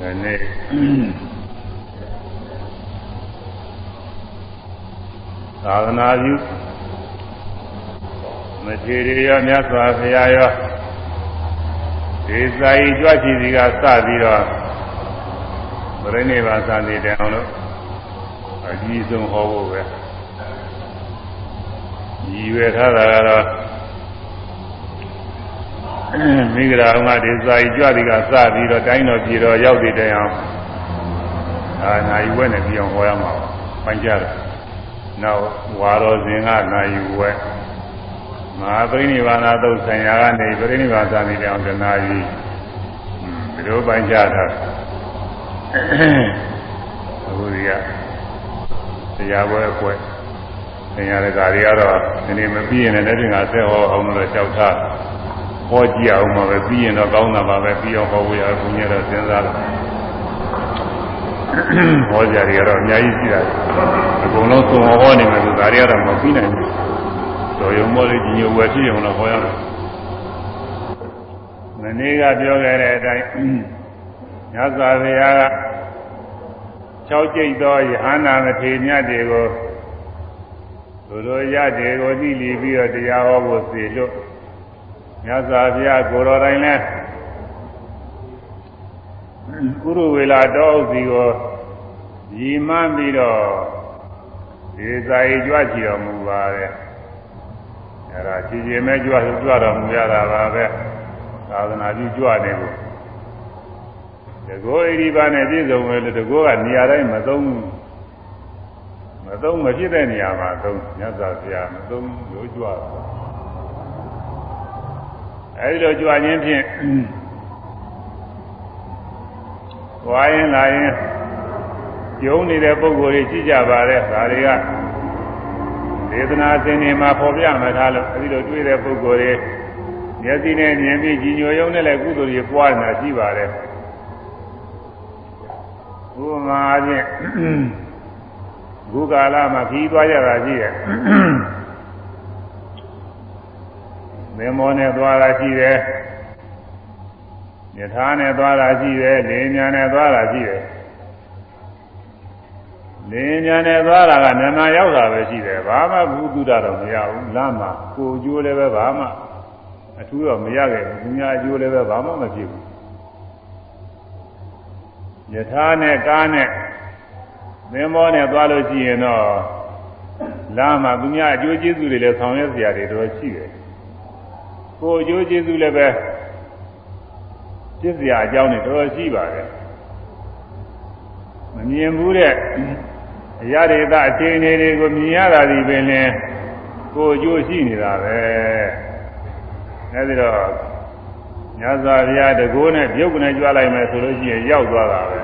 ဒီနေ့သာသနာပြုမထေရရောမြတ်စွာဘုရားရောဒီစာရီကြွချီစီကစပြီးတော့ပြိဋိဘသံတိတောင်လို့အကြီးဆုံးဟောဖို့ပဲရည်ရွယ်ထားတာကတော့ မိဂရာကဒီစာရီကြွသည်ကစပြီးတော့တိုင်းတော်ပြည်တော်ရောက်တဲ့တိုင်အောင်အာနာယီဝဲနဲ့ပြောင်းဟောရမှာပန်းကြတယ်နောက်ဝါတော်စဉ်ကနာယီဝဲမဟာပရိနိဗ္ဗာန်သုတ်ဆိုင်ရာကနေပရိနိဗ္ဗာန်သာမီတောင်တနာယီဒီလိုပန်းကြတာအခုဒီကတရားပွဲအပွဲသင်ရတဲ့ကာတွေကတော့ဒီနေ့မပြီးရင်လည်းလက်တင်ကဆက်ဟောအောင်လို့ကြောက်ထား ဟောကြည့်အောင်မှာပဲပြီးရင်တော့ကောင်းတာပါပဲပြီးအောင်ဟောဖို့ရဘုရားတော့စဉ်းစားတယ်ဟောကြတွေကတော့အများကြီးရှိတာအကုန်လုံးသုံးဟောနေမယ်ဆိုဒါတွေကတော့မပြီးနိုင်ဘူးတော်ရုံမောလေးကြီးညိုဝယ်ဖြစ်အောင်တော့ဟောရတယ်မနေ့ကပြောခဲ့တဲ့အတိုင်းညဇာဘုရားက၆ကျိတ်သောယဟနာမထေမြတ်တွေကိုသူတို့ရတဲ့ကိုသိလီပြီးတော့တရားဟောဖို့စီလို့ မြတ်စွာဘုရားကိုတော်တိုင်းလဲကုရဝေလာတော်စီကိုညီမပြီးတော့ဒီစာရေးကြွချီတော်မူပါတယ်အဲဒါကြည်ကြည်မဲ့ကြွကြွတော်မူရတာပါပဲသာသနာပြုကြွနေဖို့တကောဣရိပါနဲ့ပြည့်စုံမယ်လို့တကောကနေရာတိုင်းမသုံးဘူးမသုံးမဖြစ်တဲ့နေရာမှာသုံးမြတ်စွာဘုရားမသုံးလို့ကြွတာ အဲဒီလိုကြွခြင်းဖြင့်ဝါရင်လာရင်ကျုံနေတဲ့ပုံကိုယ်တွေကြည့်ကြပါတဲ့ဒါတွေကဒေသနာစင်တွေမှာပေါ်ပြမှထားလို့အဲဒီလိုတွေ့တဲ့ပုံကိုယ်တွေမျက်စိနဲ့မြင်ပြီးကြီးညိုရုံနဲ့လည်းကုသိုလ်တွေပွားနေတာရှိပါတယ်ဥပမာအချင်းဘုကာလမှာခီးသွားကြတာရှိရဲ့ မင်းမောနဲ့သွားတာရှိတယ်ယထာနဲ့သွားတာရှိတယ်လေညာနဲ့သွားတာရှိတယ်လေညာနဲ့သွားတာကနာနာရောက်တာပဲရှိတယ်ဘာမှဘုသူဒ္ဓတော့မရဘူးလမ်းမှာကိုကျိုးလည်းပဲဘာမှအထူးတော့မရခဲ့ဘူးသူများအကျိုးလည်းပဲဘာမှမဖြစ်ဘူးယထာနဲ့ကားနဲ့မင်းမောနဲ့သွားလို့ရှိရင်တော့လမ်းမှာသူများအကျိုးကျေးဇူးတွေလည်းဆောင်ရွက်စရာတွေတော့ရှိတယ် ကိုအကျိုးကျေးဇူးလည်းပဲပြစ်စရာအကြောင်းတွေတော်တော်ရှိပါတယ်မမြင်ဘူးတဲ့အရာဒေသအခြေအနေတွေကိုမြင်ရတာဒီပင်လဲကိုအကျိုးရှိနေတာပဲအဲဒီတော့ညဇာဗျာတကိုးနဲ့ပြုတ်ကနေကြွလိုက်မယ်ဆိုလို့ရှိရင်ရောက်သွားတာပဲ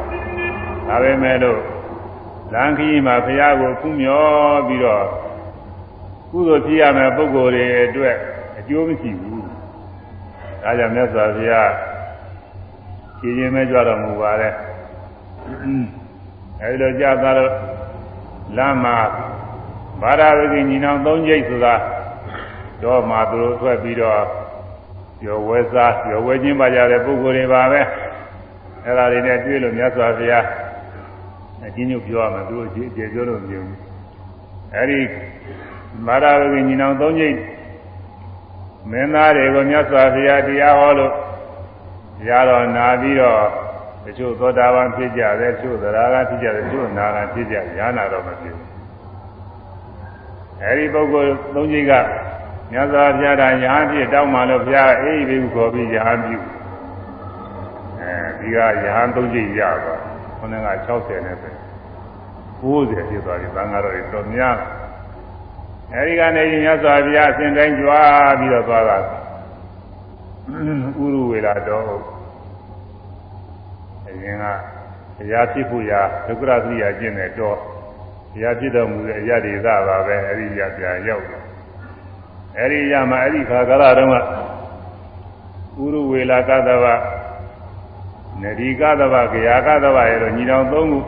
ဒါပဲမဲ့လို့လမ်းခီးမှာဘုရားကိုဖူးမြော်ပြီးတော့ကုသိုလ်ဖြစ်ရမယ်ပုဂ္ဂိုလ်တွေအတွက်အကျိုးမရှိဘူး ဒါကြောင့်မြတ်စွာဘုရားကြည်ရင်မဲ့ကြွတော်မူပါတယ်အဲဒီလိုကြာသွားတော့လမ်းမှာဘာသာဝိညီနောင်၃ကျိတ်ဆိုတာတော့မှသူတို့ထွက်ပြီးတော့ပြောဝဲစားပြောဝဲချင်းပါကြတဲ့ပုဂ္ဂိုလ်တွေပါပဲအဲ့ဒါတွေနဲ့တွေ့လို့မြတ်စွာဘုရားအချင်းညုတ်ပြောရမယ်သူတို့ကြည်ကြည်ပြောလို့မမြင်ဘူးအဲ့ဒီမာရဝိညီနောင်၃ကျိတ် မင်းသားတွေကိုမြတ်စွာဘုရားတရားဟောလို့တရားတော်နာပြီးတော့တချို့သောတာပန်ဖြစ်ကြတယ်တချို့သရဂါဖြစ်ကြတယ်တချို့နာဂါဖြစ်ကြညာနာတော့မဖြစ်ဘူးအဲဒီပုဂ္ဂိုလ်၃ကြီးကမြတ်စွာဘုရားတာညာဖြစ်တောင်းမှလို့ဘုရားအေးဒီကိုခေါ်ပြီးညာပြုအဲဒီကညာ၃ကြီးရသွားခုနက60နဲ့ပဲ90ဖြစ်သွားပြီသံဃာတော်တွေတော်များ အဲဒီကနေမြတ်စွာဘုရားအစဉ်တိုင်းကြွားပြီးတော့သွားတာဥရဝေလာတော်အရင်ကတရားဖြစ်ဖို့ရာဒုက္ခရသရိယာကျင့်တဲ့တော့တရားဖြစ်တော်မူတဲ့အရာတွေသာပါပဲအဲဒီရပြန်ရောက်တယ်အဲဒီရမှာအဲဒီခါကာလတုန်းကဥရဝေလာကသဗနရီကသဗဂယာကသဗရဲ့တော့ညီတော်သုံးခု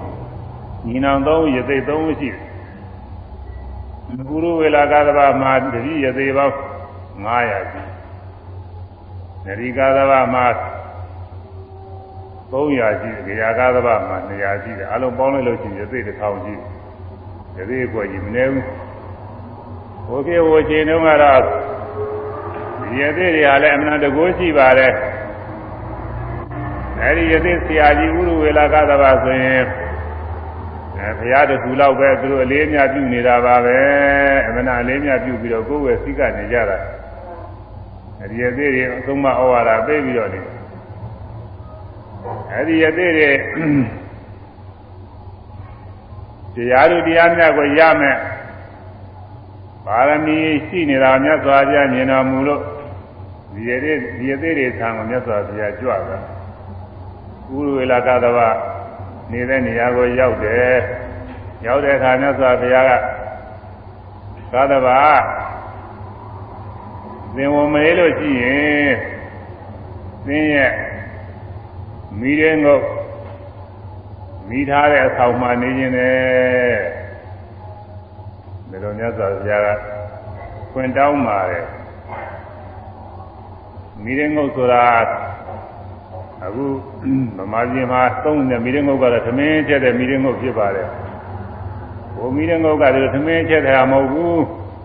ညီနောင်သုံးရသိသုံးရှိတယ် ပုရဝေလာကသဗမှာတတိရသေးပေါင်း900ရှိနရိကသဗမှာ300ရှိတယ်ကြာကားသဘာမှာ200ရှိတယ်အလုံးပေါင်းလိုက်လို့ရှိရင်ရသေးတစ်ထောင်ရှိတယ်ရသေးကွယ်ကြီးမနေဘူးဟိုကေဟိုချိန်တုန်းကတော့ဒီရသေးတွေဟာလည်းအမှန်တကိုးရှိပါတယ်အဲဒီရသေးဆရာကြီးဥရဝေလာကသဘာဆိုရင် အဲဘုရားတကူလောက်ပဲသူတို့အလေးအမြပြုနေတာပါပဲအမှန်အလေးအမြပြုပြီးတော့ကိုယ်ဝယ်စိတ်ကနေကြတာအဲဒီရသေးတွေအဆုံးမဩဝါဒပေးပြီးတော့နေအဲဒီရသေးတွေတရားတို့တရားမြတ်ကိုရမယ်ပါရမီရှိနေတာမြတ်စွာဘုရားမြင်တော်မူလို့ဒီရသေးဒီရသေးတွေဆံကိုမြတ်စွာဘုရားကြွတာဥရဝေလာကသဘာ နေတဲ့နေရာကိုရောက်တယ်ရောက်တဲ့အခါမြတ်စွာဘုရားကသာသဘာသင်ဝင်မေးလို့ရှိရင်သင်ရဲ့မိတဲ့ငုတ်မိထားတဲ့အဆောင်မှနေခြင်းနဲ့ဒီလိုမြတ်စွာဘုရားကခွင်တောင်းပါတယ်မိတဲ့ငုတ်ဆိုတာ အခုဗမာပြည်မှာသုံးတဲ့မိရင်ငုတ်ကတော့သမင်းချက်တဲ့မိရင်ငုတ်ဖြစ်ပါတယ်။ဟိုမိရင်ငုတ်ကလည်းသမင်းချက်တယ်မဟုတ်ဘူး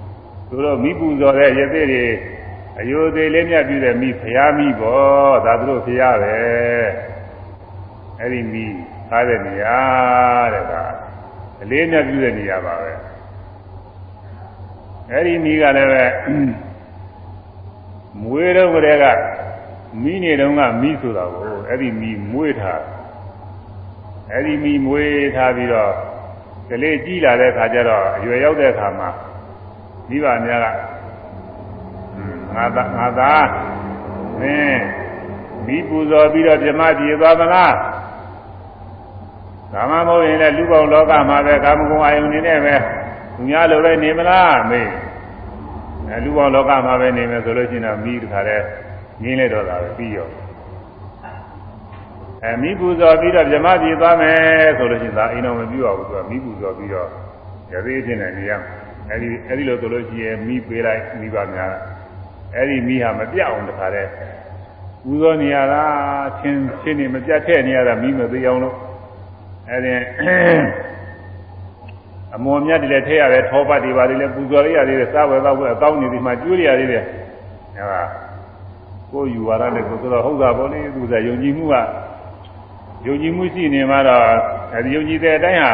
။သူတို့မိပူဇော်တဲ့ရသေးတွေအယိုသေးလေးမြတ်ပြည့်တဲ့မိဖျားမိပေါ့ဒါသူတို့ဖျားပဲ။အဲ့ဒီမိထားတဲ့နေရာတဲ့ကအလေးမြတ်ပြည့်တဲ့နေရာပါပဲ။အဲ့ဒီမိကလည်းပဲမွေးတော့ကလေးက မိနေတုန်းကမိဆိုတာကိုအဲ့ဒီမိမွေးထားအဲ့ဒီမိမွေးထားပြီးတော့ကလေးကြီးလာတဲ့ခါကျတော့အရွယ်ရောက်တဲ့ခါမှာမိဘများကငါသားငါသားမင်းမိပူဇော်ပြီးတော့ပြမပြေသွားမလားဒါမှမဟုတ်ရင်လည်းလူပေါင်းလောကမှာပဲကာမဂုဏ်အာယုန်နေနဲ့ပဲသူများလိုပဲနေမလားမေးအဲလူပေါင်းလောကမှာပဲနေမယ်ဆိုလို့ရှိရင်တော့မိတခါတည်း ငင်းလိုက်တော့တာပဲပြီးရောအဲမိပူဇော်ပြီးတော့ဗြဟ္မပြည်သွားမယ်ဆိုလို့ရှိရင်ဒါအိမ်တော်မပြုတ်အောင်သူကမိပူဇော်ပြီးတော့ရသေးချင်းနဲ့နေရအဲဒီအဲဒီလိုဆိုလို့ရှိရင်မိပေးလိုက်မိဘများအဲဒီမိဟာမပြတ်အောင်တခါတည်းပူဇော်နေရတာချင်းချင်းနေမပြတ်တဲ့နေရတာမိမသေးအောင်လို့အဲဒီအမော်မြတ်တွေလည်းထည့်ရတယ်ထောပတ်တွေပါလေလည်းပူဇော်ရရသေးတယ်စားဝယ်တော့အကောင်းနေဒီမှာကျွေးရရသေးတယ်ဟဲ့ပါ ကိုယ်ယူဝါဒနဲ့ကိုယ်ဆိုတော့ဟုတ်တာပေါ့လေသူကယုံကြည်မှုကယုံကြည်မှုရှိနေမှတော့အဲဒီယုံကြည်တဲ့အတိုင်းဟာ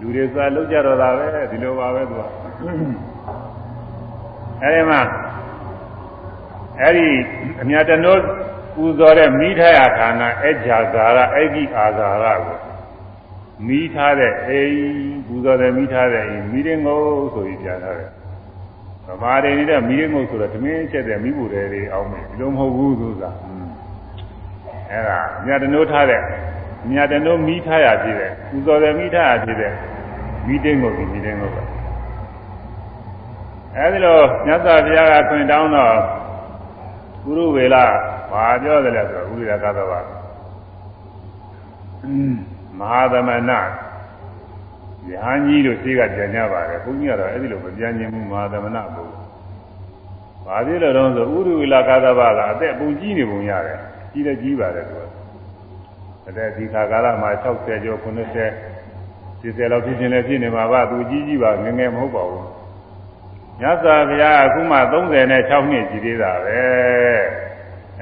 လူတွေစားလောက်ကြတော့တာပဲဒီလိုပါပဲသူကအဲဒီမှာအဲဒီအမြတ်တနိုးပူဇော်တဲ့မိထားရဌာနအဂျာဇာရအဲ့ဒီအာဇာရကိုမိထားတဲ့အိမ်ပူဇော်တဲ့မိထားတဲ့အိမ်မိရင်ငုံဆိုပြီးပြန်ထားတယ် ဗမာတွေနေတဲ့မိရင်ငုတ်ဆိုတော့သမင်းချက်တဲ့မိဖို့တွေအောင်မယ်ဒီလိုမဟုတ်ဘူးဆိုတာအဲ့ဒါမြတ်တနိုးထားတဲ့မြတ်တနိုးမိထားရဖြစ်တဲ့ပူဇော်တဲ့မိထားရဖြစ်တဲ့မိတင်းငုတ်ဒီမိတင်းငုတ်ကအဲ့ဒီလိုမြတ်စွာဘုရားကခွင်တောင်းတော့ကုရုဝေလဘာပြောတယ်လဲဆိုတော့ဥရိယကသဘာမဟာသမဏ ယဟန်ကြီးတို့ရှိကပြန်ကြပါတယ်ဘုန်းကြီးကတော့အဲ့ဒီလိုမပြန်ခြင်းဘူးမဟာသမဏဘုရားဘာဖြစ်လို့တော့ဆိုဥရိဝေလကသဘာကအသက်ပုံကြီးနေပုံရတယ်ကြီးလည်းကြီးပါတယ်သူကအသက်ဒီခါကာလမှာ60ကျော်90 60လောက်ဖြစ်ခြင်းလည်းဖြစ်နေမှာပါသူကြီးကြီးပါငငယ်မဟုတ်ပါဘူးမြတ်စွာဘုရားအခုမှ36နှစ်ကြီးသေးတာပဲ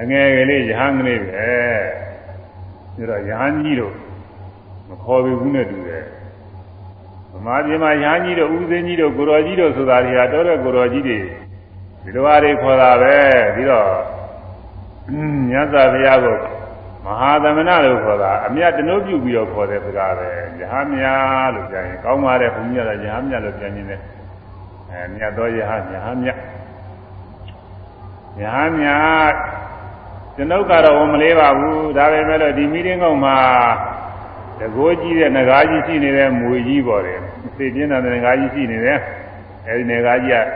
အငယ်ကလေးယဟန်ကလေးပဲဒါတော့ယဟန်ကြီးတို့မခေါ်ဘူးနဲ့တူတယ် ဗမာပြည်မှာယဟန်ကြီးတို့ဦးစင်းကြီးတို့ကိုတော်ကြီးတို့ဆိုတာတွေဟာတော်တဲ့ကိုတော်ကြီးတွေဒီလိုအားတွေခေါ်တာပဲပြီးတော့မြတ်စွာဘုရားကိုမဟာသမဏလို့ခေါ်တာအမြတ်တနိုးပြုပြီးတော့ခေါ်တဲ့စကားပဲယဟမြလို့ပြန်ရင်ကောင်းပါတယ်ဘုရားကယဟမြလို့ပြန်နေတယ်အဲမြတ်သောယဟယဟမြယဟမြကျွန်ုပ်ကတော့ဝန်မလေးပါဘူးဒါပေမဲ့လို့ဒီမီတင်းကုန်းမှာ တကိုးကြီးတဲ့ငကားကြီးရှိနေတဲ့မွေကြီးပေါ်တယ်သိပြင်းတဲ့ငကားကြီးရှိနေတယ်အဲဒီငကားကြီးက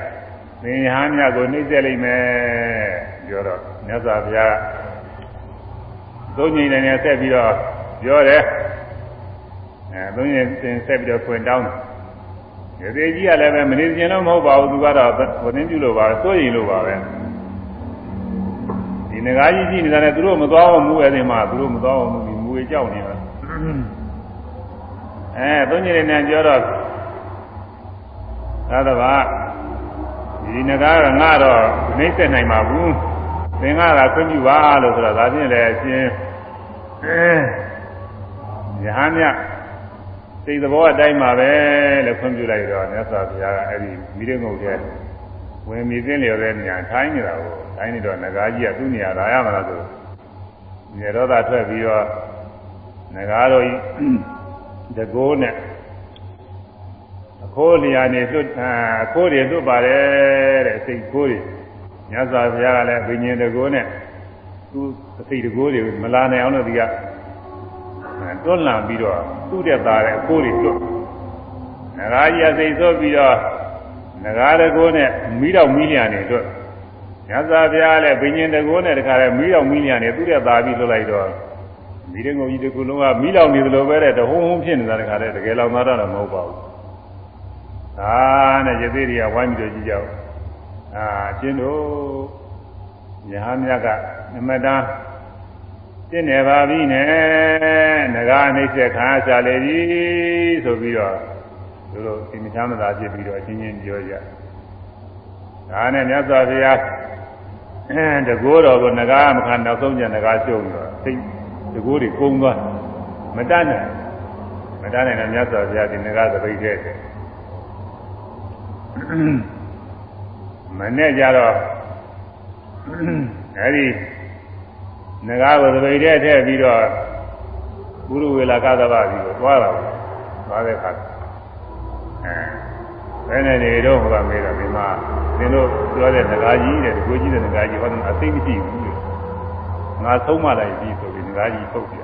သင်ယဟမြကိုနှိမ့်ဆက်လိုက်မယ်ပြောတော့မြတ်စွာဘုရားသုံးညင်နေနဲ့ဆက်ပြီးတော့ပြောတယ်အဲသုံးညင်ဆက်ပြီးတော့ခွင်တောင်းတယ်ဒီသေးကြီးကလည်းပဲမနေကျင်လို့မဟုတ်ပါဘူးသူကတော့ဝသင်းပြုလို့ပါစိုးရင်လို့ပါပဲဒီငကားကြီးရှိနေတာနဲ့သူတို့မသွားအောင်မူအဲ့ဒီမှာသူတို့မသွားအောင်မူဒီမူဝေကြောက်နေတော့ အဲသုံးညနေနဲ့ပြောတော့သာသဘာဒီငကားကငါတော့နှိမ့်ဆက်နိုင်မှာဘူးသင်္ကသာခွင့်ပြုပါလို့ဆိုတော့ဒါဖြင့်လည်းအရှင်အဲယဟန်မြစိတ်သဘောအတိုင်းပါပဲလို့ခွင့်ပြုလိုက်တော့မြတ်စွာဘုရားကအဲ့ဒီမိရငုတ်တဲ့ဝင်မိသိလျော်တဲ့နေရာထိုင်းနေတာကိုထိုင်းနေတော့ငကားကြီးကသူ့နေရာလာရမှာလားဆိုညရောသာထွက်ပြီးတော့ ငကားတော်ကြီးတကိုးနဲ့အခိုးလျာနေလွတ်အခိုးတွေလွတ်ပါတယ်တဲ့စိတ်ခိုးတွေမြတ်စွာဘုရားကလည်းဘိညာဉ်တကိုးနဲ့သူ့အစိတ်တကိုးတွေမလာနိုင်အောင်လို့ဒီကတွန်းလှန်ပြီးတော့သူ့တဲ့သားတဲ့အခိုးတွေလွတ်ငကားကြီးအစိတ်ဆိုပြီးတော့ငကားတကိုးနဲ့မိတော့မိလျာနေလွတ်မြတ်စွာဘုရားလည်းဘိညာဉ်တကိုးနဲ့တခါလဲမိတော့မိလျာနေသူ့တဲ့သားပြီးလွတ်လိုက်တော့ မိတဲ့ငုံကြီးတစ်ခုလုံးကမိလောင်နေသလိုပဲတဲ့တဟုံးဟုံးဖြစ်နေတာတခါလဲတကယ်လောင်သားတော့မဟုတ်ပါဘူး။ဒါနဲ့ရသေးတွေကဝိုင်းပြီးတော့ကြည့်ကြအောင်။အာကျင်းတို့ညာမြတ်ကအမတန်ကျင့်နေပါပြီနဲ့ငကားနှိမ့်ဆက်ခံရလေပြီဆိုပြီးတော့တို့တို့ဒီမချမ်းသာဖြစ်ပြီးတော့အချင်းချင်းပြောကြ။ဒါနဲ့မြတ်စွာဘုရားတကိုးတော်ကငကားမခံနောက်ဆုံးကျငကားရှုံးတော့သိ တကိုးတွေကုန်းသွားမတတ်နိုင်မတတ်နိုင်တဲ့မြတ်စွာဘုရားဒီငကားသပိတ်တဲ့မနဲ့ကြတော့အဲဒီငကားကိုသပိတ်တဲ့ထည့်ပြီးတော့ဘုရုဝေလာကသဘာပြီးတော့သွားတာပေါ့သွားတဲ့အခါအဲဘယ်နဲ့နေတော့ဟိုကမေးတော့ဒီမှာသင်တို့ပြောတဲ့ငကားကြီးတဲ့ဒီကိုကြီးတဲ့ငကားကြီးဟောတယ်အသိမရှိဘူးလို့ငါဆုံးမလိုက်ပြီဆို ဓာကြီးပုတ်ပြ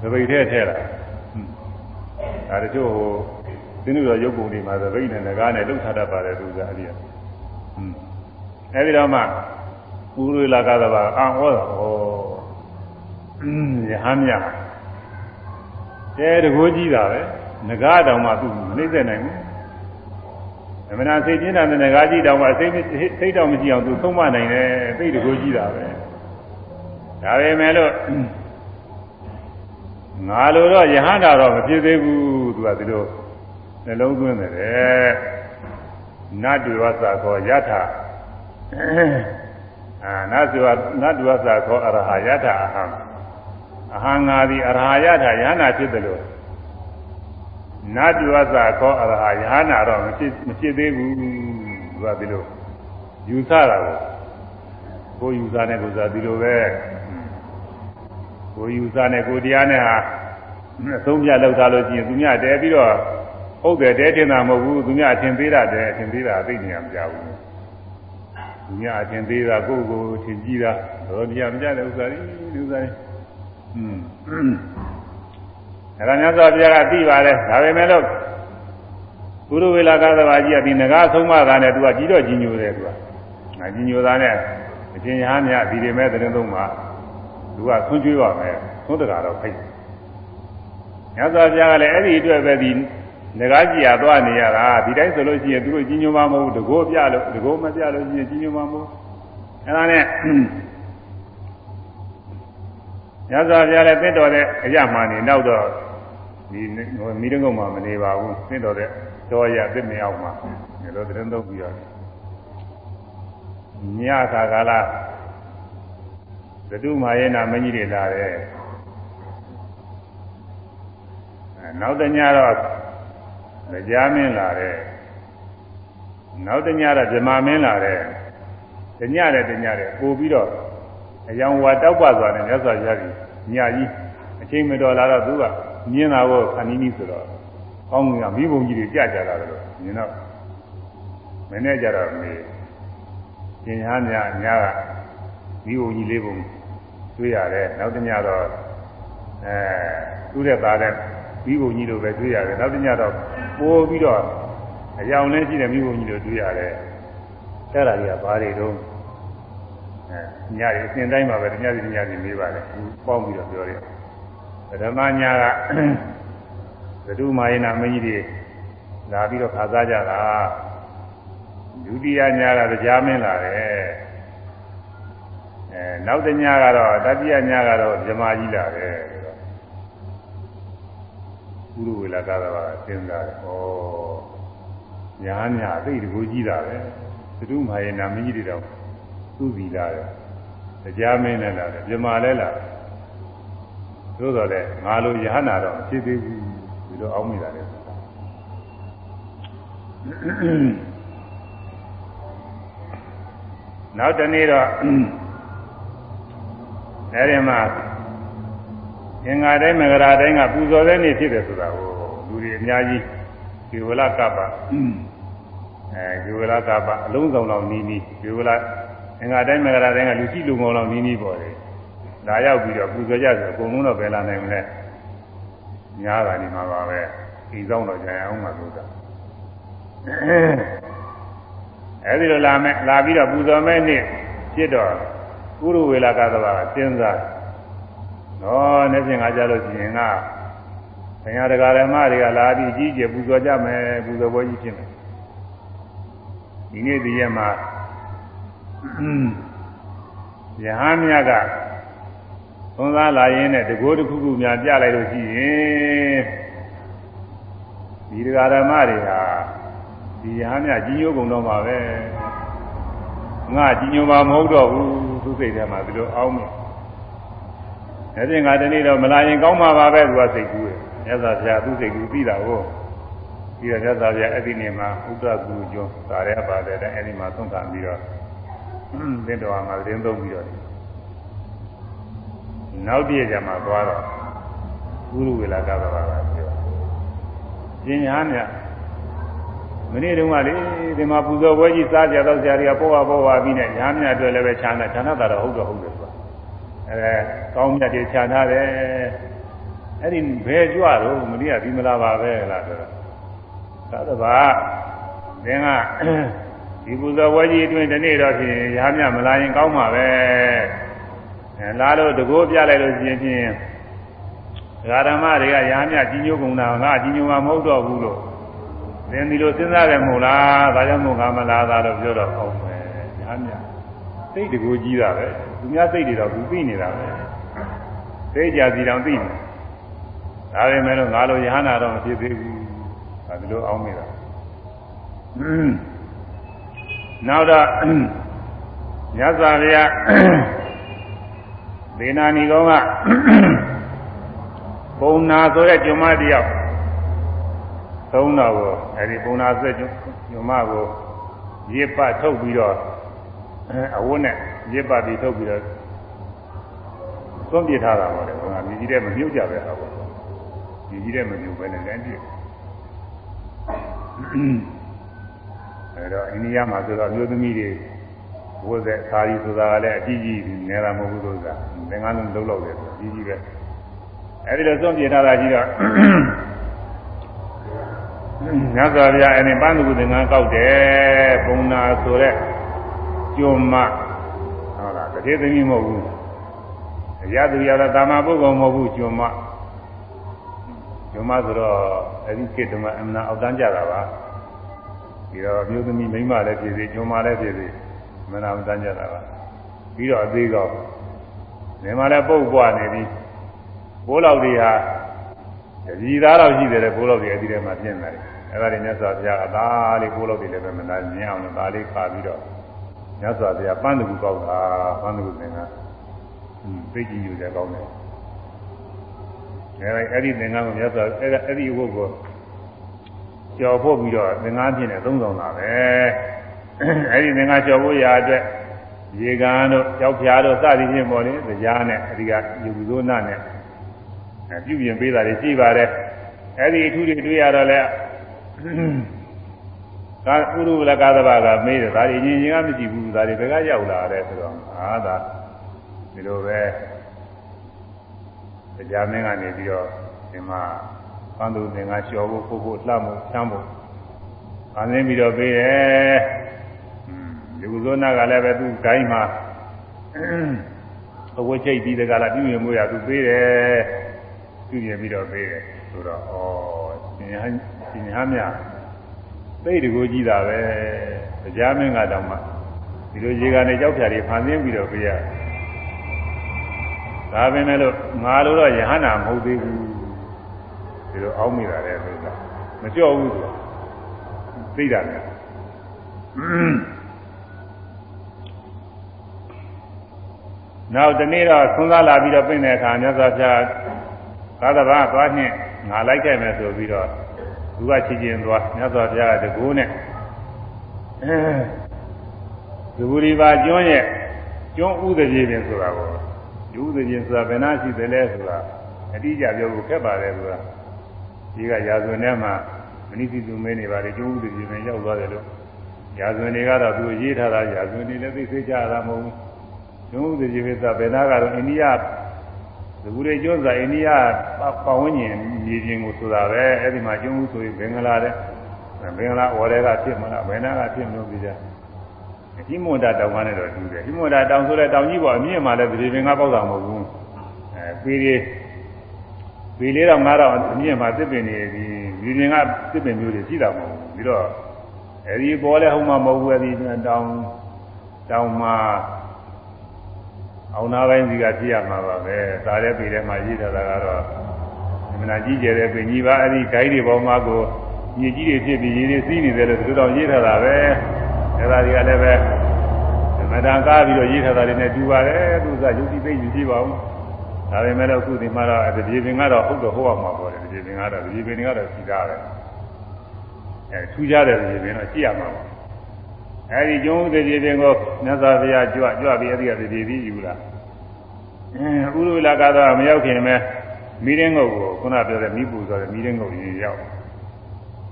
သပိတ်ထဲထဲလာဒါတချို့ဟိုသင်းသူတော်ရုပ်ပုံတွေမှာသပိတ်နဲ့ငကားနဲ့လှုပ်ထားတတ်ပါတယ်သူကအဲ့ဒီအဲဒီတော့မှပူရွေလာကသဘာအံ့ဩတာဟောရဟန်းမြတ်တဲတကိုးကြီးတာပဲငကားတောင်မှသူ့မနှိမ့်သက်နိုင်ဘူးအမှန်တရားစိတ်ကျဉ်းတာနဲ့ငကားကြီးတောင်မှစိတ်စိတ်တောင်မကြည့်အောင်သူသုံးမနိုင်တယ်စိတ်တကိုးကြီးတာပဲ ဒါပေမဲ့လို့ငါလိုတော့ယဟန္တာတော့မဖြစ်သေးဘူးသူကဒီလိုနှလုံးသွင်းတယ်နတ်တွေဝသကောယထာအာနတ်တွေဝနတ်တွေဝသကောအရဟယထာအဟံအဟံငါသည်အရဟယထာယဟနာဖြစ်တယ်လို့နတ်တွေဝသကောအရဟယဟနာတော့မဖြစ်မဖြစ်သေးဘူးသူကဒီလိုယူဆတာကိုကိုယူဆတဲ့ကိုစားဒီလိုပဲ ကိုယူဆတဲ့ကိုတရားနဲ့ဟာအဆုံးပြလောက်ထားလို့ရှိရင်သူများတဲပြီးတော့ဟုတ်တယ်တဲတင်တာမဟုတ်ဘူးသူများအထင်သေးတာတဲအထင်သေးတာအသိဉာဏ်မကြဘူးသူများအထင်သေးတာကိုယ့်ကိုယ်ထင်ကြည့်တာတော့တရားမကြတဲ့ဥစ္စာကြီးဥစ္စာကြီးอืมဒါကမြတ်စွာဘုရားကသိပါတယ်ဒါပေမဲ့လို့ဘုရဝေလာကသဘာကြီးကဒီငကားဆုံးမတာနဲ့သူကကြီးတော့ကြီးညိုတယ်သူကငါကြီးညိုတာနဲ့အရှင်ရဟန်းများဒီတွေမဲ့တဲ့သုံးမှာ သူကဆွံ့ကျွေးပါမယ်သုံးတကာတော့ဖိတ်မြတ်စွာဘုရားကလည်းအဲ့ဒီအတွက်ပဲဒီငကားကြီးရသွားနေရတာဒီတိုင်းဆိုလို့ရှိရင်သူတို့ကြီးညိုမှမဟုတ်တကောပြလို့တကောမပြလို့ရှိရင်ကြီးညိုမှမဟုတ်အဲ့ဒါနဲ့မြတ်စွာဘုရားလည်းသင့်တော်တဲ့အရာမှနေနောက်တော့ဒီမိရငုံမှာမနေပါဘူးသင့်တော်တဲ့တော်ရသစ်မြောက်မှာဒီလိုတရင်သုံးပြီးတော့ညခါကာလ သတုမာယေနာမင်းကြီးတွေလာတယ်နောက်တညတော့ကြားမင်းလာတယ်နောက်တညတော့ဗြဟ္မာမင်းလာတယ်တညတဲ့တညတဲ့ပို့ပြီးတော့အယောင်ဝါတောက်ပသွားတယ်မြတ်စွာဘုရားကြီးညကြီးအချိန်မတော်လာတော့သူကမြင်တာကိုခဏီးနီးဆိုတော့ကောင်းကင်ကမိဘုံကြီးတွေကြကြလာတယ်လို့မြင်တော့မင်းနဲ့ကြတော့မေကျင်ဟာများအများကမိဘုံကြီးလေးပုံ တွေ့ရတယ်နောက်တညတော့အဲသူ့တဲ့သားတဲ့မိဘုံကြီးလိုပဲတွေ့ရတယ်နောက်တညတော့ပိုးပြီးတော့အယောင်နဲ့ရှိတဲ့မိဘုံကြီးလိုတွေ့ရတယ်အဲ့ဒါကြီးကဘာတွေတော့အဲညရီအစဉ်တိုင်းမှာပဲညစီညစီမေးပါတယ်ပေါင်းပြီးတော့ပြောတယ်ပထမညကသတုမာယနာမင်းကြီးတွေလာပြီးတော့ခါစားကြတာဒုတိယညကကြားမင်းလာတယ်အဲ နောက်တစ်ညကတော့တတိယညကတော့ဇမာကြီးလာတယ်ဥရဝေလာကသာစဉ်းစားတယ်ဩညာညာသိတကူကြီးတာပဲသတုမာယေနာမင်းကြီးတွေတော့သူ့စီလာတယ်တရားမင်းနဲ့လာတယ်ဇမာလည်းလာတယ်သို့တော်လည်းငါလိုယဟနာတော့ဖြစ်သေးဘူးဒီလိုအောင်းမိတာလေနောက်တနေ့တော့ အဲဒီမှာအင်္ဂါတိုင်းမဂရာတိုင်းကပူဇော်တဲ့နေ့ဖြစ်တယ်ဆိုတာကိုလူတွေအများကြီးဒီဝလကပ္ပအဲဒီဝလကပ္ပအလုံးစုံလောက်နီးနီးဒီဝလအင်္ဂါတိုင်းမဂရာတိုင်းကလူရှိလူငုံလောက်နီးနီးပေါ်တယ်လာရောက်ပြီးတော့ပူဇော်ကြဆိုအကုန်လုံးတော့ပဲလာနိုင်မလဲညားတာနေမှာပါပဲဒီဆောင်တော့ကြာအောင်မှာလို့သာအဲဒီလိုလာမယ်လာပြီးတော့ပူဇော်မဲ့နေ့ဖြစ်တော့ ကုရဝေလာကသဘာကစဉ်းစားတော့နေ့ပြင်ကကြလို့ရှိရင်ကဘုရားတရားဓမ္မတွေကလာပြီးကြီးကျယ်ပူဇော်ကြမယ်ပူဇော်ပွဲကြီးဖြစ်မယ်ဒီနေ့ဒီရက်မှာယဟန်မြတ်ကသုံးသားလာရင်းနဲ့တကိုးတစ်ခုခုများပြလိုက်လို့ရှိရင်ဒီတရားဓမ္မတွေဟာဒီယဟန်မြတ်ကြီးညိုးကုန်တော့မှာပဲငါကြီးညိုမှာမဟုတ်တော့ဘူး သူစိတ်ထဲမှာဒီလိုအောင်းမယ်အဲ့ဒီငါတနေ့တော့မလာရင်ကောင်းမှာပါပဲသူကစိတ်ကူးတယ်မြတ်စွာဘုရားသူစိတ်ကူးပြီးတာကိုပြီးတော့မြတ်စွာဘုရားအဲ့ဒီနေ့မှာဥဒ္ဒကူကျော်သာရပါတယ်တဲ့အဲ့ဒီမှာသုံးခံပြီးတော့သင်တော်မှာတင်းသုံးပြီးတော့နောက်ပြည့်ကြမှာသွားတော့ကုရုဝေလာကပါပါပြောပညာမြတ် မနေ့တုန်းကလေဒီမှာပူဇော်ပွဲကြီးစားကြတော့ဆရာတွေကပေါ်ပါပေါ်ပါပြီးနဲ့ညာမြတ်အတွက်လည်းပဲခြံတာခြံတာတော့ဟုတ်တော့ဟုတ်တယ်ဆိုတာအဲကောင်းမြတ်တွေခြံထားတယ်အဲ့ဒီဘယ်ကြွတော့မနေ့ကဒီမလာပါပဲလားဆိုတော့သာသဘာသင်ကဒီပူဇော်ပွဲကြီးအတွင်းဒီနေ့တော့ဖြင့်ညာမြတ်မလာရင်ကောင်းမှာပဲအဲလာလို့တကိုးပြလိုက်လို့ရှိရင်ဖြင့်ဓမ္မတွေကညာမြတ်ကြီးညိုကုန်တာငါကြီးညိုမှာမဟုတ်တော့ဘူးလို့ သင်ဒီလိုစဉ်းစားတယ်မို့လားဒါကြောင့်မို့ငါမလာတာတော့ပြောတော့အောင်ပဲညာမြတ်စိတ်တကူကြီးတာပဲသူများစိတ်တွေတော့သူသိနေတာပဲစိတ်ကြစီတောင်သိနေဒါပေမဲ့လို့ငါလိုယဟနာတော့မဖြစ်သေးဘူးဒါဒီလိုအောင်းမိတာနောက်တော့မြတ်စွာဘုရားဒေနာနီကောကပုံနာဆိုတဲ့ကျွမတယောက် သုံးတော်ကိုအဲဒီပုံနာဆက်ကျွမကိုရစ်ပတ်ထုတ်ပြီးတော့အဝတ်နဲ့ရစ်ပတ်ပြီးထုတ်ပြီးတော့သွန့်ပြထားတာပေါ့လေဘုရားမြည်ကြီးတဲ့မမြုပ်ကြပဲဟာပေါ့မြည်ကြီးတဲ့မမြုပ်ပဲနဲ့လည်းပြည့်အဲတော့အိန္ဒိယမှာဆိုတော့မျိုးသမီးတွေဝတ်တဲ့ခါရီဆိုတာကလည်းအကြီးကြီးနေတာမဟုတ်ဘူးလို့ဆိုတာသင်္ကန်းလုံးလုံးလောက်တယ်ဆိုအကြီးကြီးပဲအဲဒီလိုစွန့်ပြေထားတာကြီးတော့ ညဇော်ပြအဲဒီပန်းသူသင်္ကန်းကောက်တယ်ပုံနာဆိုတဲ့ကျွမ်းမဟုတ်လားတတိသမီးမဟုတ်ဘူးရသူရတာတာမပုဂ္ဂိုလ်မဟုတ်ဘူးကျွမ်းမကျွမ်းမဆိုတော့အဲဒီခေတ်တုန်းကအမှန်အောက်တန်းကြတာပါဒီတော့မျိုးသမီးမိန်းမလည်းဖြစ်စေကျွမ်းမလည်းဖြစ်စေမနာမတန်းကြတာပါပြီးတော့အသေးကောင်းနေမှာလည်းပုတ်ပွားနေပြီဘိုးလောက်တွေဟာ တတိသားတော့ရှိတယ်လေဘိုးလောက်တွေအဒီထဲမှာပြင်းနေတယ်အဲ့ဒါတွေမြတ်စွာဘုရားကဒါလေးဘိုးလောက်တွေလည်းပဲမနာမြင်အောင်ဒါလေးခါပြီးတော့မြတ်စွာဘုရားပန်းတကူကောက်တာပန်းတကူသင်္ကန်းသိကြည့်ယူတယ်ကောင်းတယ်အဲ့အဲ့ဒီသင်္ကန်းကိုမြတ်စွာအဲ့အဲ့ဒီဝုတ်ကိုကြော်ဖို့ပြီးတော့သင်္ကန်းပြင်းနဲ့သုံးဆောင်တာပဲအဲ့ဒီသင်္ကန်းကြော်ဖို့ရာအတွက်ရေကန်တို့ကြောက်ဖြားတို့စသည်ဖြင့်ပေါ်လေတရားနဲ့အဒီကယူဇိုးနာနဲ့ ပြုပြင်ပေးတာတွေရှိပါတယ်အဲ့ဒီအထူးတွေတွေ့ရတော့လဲကာဥရုလကာသဘာကမေးတယ်ဒါတွေညင်ညင်ကမရှိဘူးဒါတွေဘယ်ကရောက်လာတယ်ဆိုတော့အာသာဒီလိုပဲတရားမင်းကနေပြီးတော့ဒီမှာပန်းသူသင်္ကန်းလျှော်ဖို့ဖို့ဖို့လှမှုချမ်းဖို့အန်းသိပြီးတော့ပေးတယ်ဒီကုသောနာကလည်းပဲသူ့ဂိုင်းမှာအဝတ်ချိတ်ပြီးတကလားပြုရင်မို့ရသူပေးတယ် ပြုရင်ပြီးတော့ပေးတယ်ဆိုတော့ဩရှင်ဟန်ရှင်ဟမ်းမြသိတကူကြီးတာပဲတရားမင်းကတောင်မှဒီလိုရေကနေကြောက်ဖြာတွေဖန်ဆင်းပြီးတော့ပေးရဒါပဲမဲ့လို့ငါလိုတော့ယဟနာမဟုတ်သေးဘူးဒီလိုအောင်းမိတာလေလို့မကြောက်ဘူးဆိုသိတာလေနောက်တနေ့တော့သုံးစားလာပြီးတော့ပြင်တဲ့အခါမြတ်စွာဘုရား သာသဘာသွားနှင့်ငါလိုက်ခဲ့မယ်ဆိုပြီးတော့သူကချီချင်းသွားမြတ်စွာဘုရားကတကူနဲ့အဲသဘူရီပါကျွန်းရဲ့ကျွန်းဥဒပြေပင်ဆိုတာကိုဥဒပြေဆိုတာဘယ်နာရှိသလဲဆိုတာအတိအကျပြောဖို့ခက်ပါတယ်ဆိုတာဒီကရာဇဝင်ထဲမှာမနိတိသူမင်းနေပါလေကျွန်းဥဒပြေပင်ရောက်သွားတယ်လို့ရာဇဝင်တွေကတော့သူရေးထားတာရာဇဝင်တွေလည်းသိသိကြတာမဟုတ်ဘူးကျွန်းဥဒပြေပင်ဆိုတာဘယ်နာကတော့အိန္ဒိယ သဘူရီကျွန်းစာအိန္ဒိယပတ်ဝန်းကျင်မြေပြင်ကိုဆိုတာပဲအဲ့ဒီမှာကျွန်းဥဆိုရင်ဘင်္ဂလားတဲ့ဘင်္ဂလားဝေါ်တွေကဖြစ်မလားဘယ်နာကဖြစ်မလို့ပြီးကြဟိမွန်တာတောင်ကနဲ့တော့တူတယ်ဟိမွန်တာတောင်ဆိုတဲ့တောင်ကြီးပေါ်အမြင့်မှလည်းဒီပင်ကပေါက်တာမဟုတ်ဘူးအဲပေရီပေလေးတော့9000အမြင့်မှသစ်ပင်တွေဒီဒီပင်ကသစ်ပင်မျိုးတွေရှိတာမဟုတ်ဘူးပြီးတော့အဲဒီပေါ်လဲဟိုမှာမဟုတ်ဘူးအဲဒီတောင်တောင်မှာ အောင်နာပိုင်းစီကကြည့်ရမှာပါပဲဒါလည်းပေထဲမှာရေးထားတာကတော့မနာကြီးကျယ်တဲ့ပင်ကြီးပါအဲဒီဂိုင်းတွေပေါ်မှာကိုမြေကြီးတွေဖြစ်ပြီးရေတွေစီးနေတယ်လို့သူတော်ရေးထားတာပဲအဲဒါတွေကလည်းပဲမတန်ကားပြီးတော့ရေးထားတာတွေနဲ့တူပါတယ်သူကယုံကြည်သိယူကြည့်ပါဦးဒါပေမဲ့တော့အခုဒီမှာတော့ဒီပင်ကတော့ဟုတ်တော့ဟုတ်အောင်မှာပေါ့လေဒီပင်ကတော့ဒီပင်ကတော့ရှိတာပဲအဲထူးခြားတဲ့ဒီပင်တော့ကြည့်ရမှာပါ အဲဒီကျုံးဒီပင်ကိုမြတ်စွာဘုရားကြွကြွပြီးအဲဒီကဒီပင်ယူလာအဲဥရုလာကတော့မရောက်ခင်ပဲမိရင်းငုတ်ကိုခုနပြောတဲ့မိပူဆိုတဲ့မိရင်းငုတ်ကြီးရောက်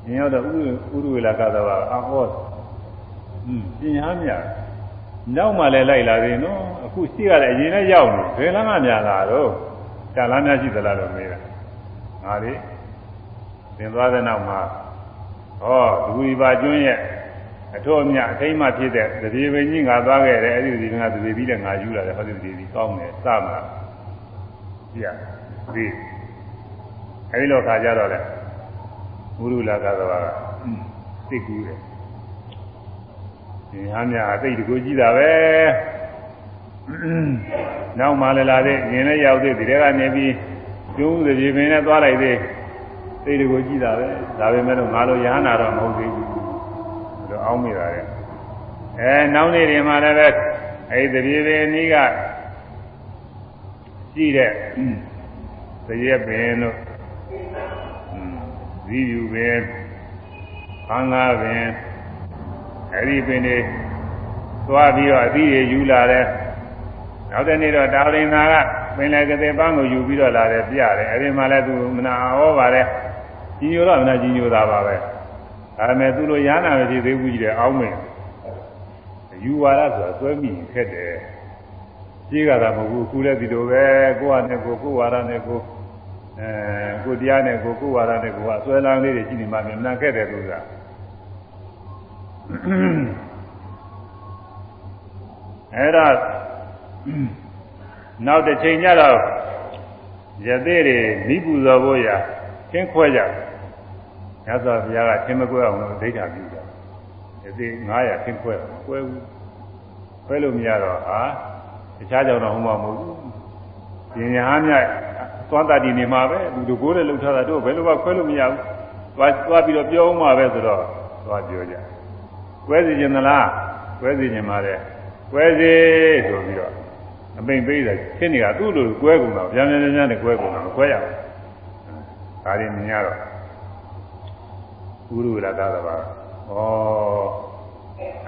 ရင်ရောက်တော့ဥရုဥရုလာကတော့အာဟောอืมပညာမြတ်နောက်မှလည်းလိုက်လာသေးနော်အခုရှိရတဲ့အရင်နဲ့ရောက်နေဘယ်လမ်းကများလာတော့ကာလများရှိသလားလို့မေးတာငါလေသင်သွားတဲ့နောက်မှာဟောဒူရီပါကျွန်းရဲ့ အထောအမြအထိမ့်မှဖြစ်တဲ့တတိပင်ကြီးငါသွားခဲ့တယ်အဲ့ဒီဒီကတတိပြီးတဲ့ငါယူလာတယ်ဟောဒီဒီကောင်းတယ်စမှာကြည့်ရဒီအဲ့ဒီလိုခါကြတော့လေဘုရုလာကတော့သိကူးတယ်ဒီဟာများအသိတကူကြည့်တာပဲနောက်မှလည်းလာတဲ့ရင်လည်းရောက်သေးဒီထဲကနေပြီးကျုံးသပြေပင်နဲ့သွားလိုက်သေးသိတကူကြည့်တာပဲဒါပေမဲ့လို့ငါလိုရဟနာတော့မဟုတ်သေးဘူးလို့ အောင်းမိတာလေအဲနောက်နေ့တွေမှာလည်းပဲအဲဒီသပြေပင်နီးကရှိတဲ့သရက်ပင်တို့ဇီးယူပင်ခန်းကားပင်အဲ့ဒီပင်တွေသွားပြီးတော့အသီးတွေယူလာတယ်နောက်တဲ့နေ့တော့တာလင်သာကပင်လယ်ကတဲ့ပန်းကိုယူပြီးတော့လာတယ်ပြတယ်အဲ့ဒီမှာလည်းသူမနာဟောပါတယ်ကြီးညိုတော့မနာကြီးညိုတာပါပဲ ဒါပေမဲ့သူလိုရဟနာပဲဖြစ်သေးဘူးကြီးတယ်အောင်းမင်းယူဝါဒဆိုတာသွဲမိခက်တယ်ကြီးကသာမဟုတ်ဘူးခုလည်းဒီလိုပဲကိုယ့်ဟာနဲ့ကိုယ်ကိုယ်ဝါဒနဲ့ကိုယ်အဲကိုတရားနဲ့ကိုကိုဝါဒနဲ့ကိုကအစွဲလန်းလေးတွေရှိနေမှမြန်မြန်ခဲ့တယ်လို့ကအဲ့ဒါနောက်တစ်ချိန်ကျတော့ရသေးတွေမိပူဇော်ဖို့ရခင်းခွဲကြ ညသောဘုရားကခင်းမကွဲအောင်လို့ဒိဋ္ဌာပြုကြရသေး900ခင်းခွဲမကွဲဘူးခွဲလို့မရတော့ဟာတခြားကြောင့်တော့ဟောမှာမဟုတ်ဘူးပညာမြတ်သွားတတ်ဒီနေမှာပဲလူတို့ကိုယ်နဲ့လှုပ်ထားတာတို့ဘယ်လိုမှခွဲလို့မရဘူးသွားသွားပြီးတော့ပြောအောင်မှာပဲဆိုတော့သွားပြောကြကွဲစီခြင်းသလားကွဲစီခြင်းပါလေကွဲစီဆိုပြီးတော့အပိန်ပေးတယ်ဖြစ်နေတာသူ့လိုကွဲကုန်တော့ပြန်ပြန်ပြန်နဲ့ကွဲကုန်တော့ကွဲရအောင်ဒါရင်မြင်ရတော့ ဥရုရတာတော့ပါဩ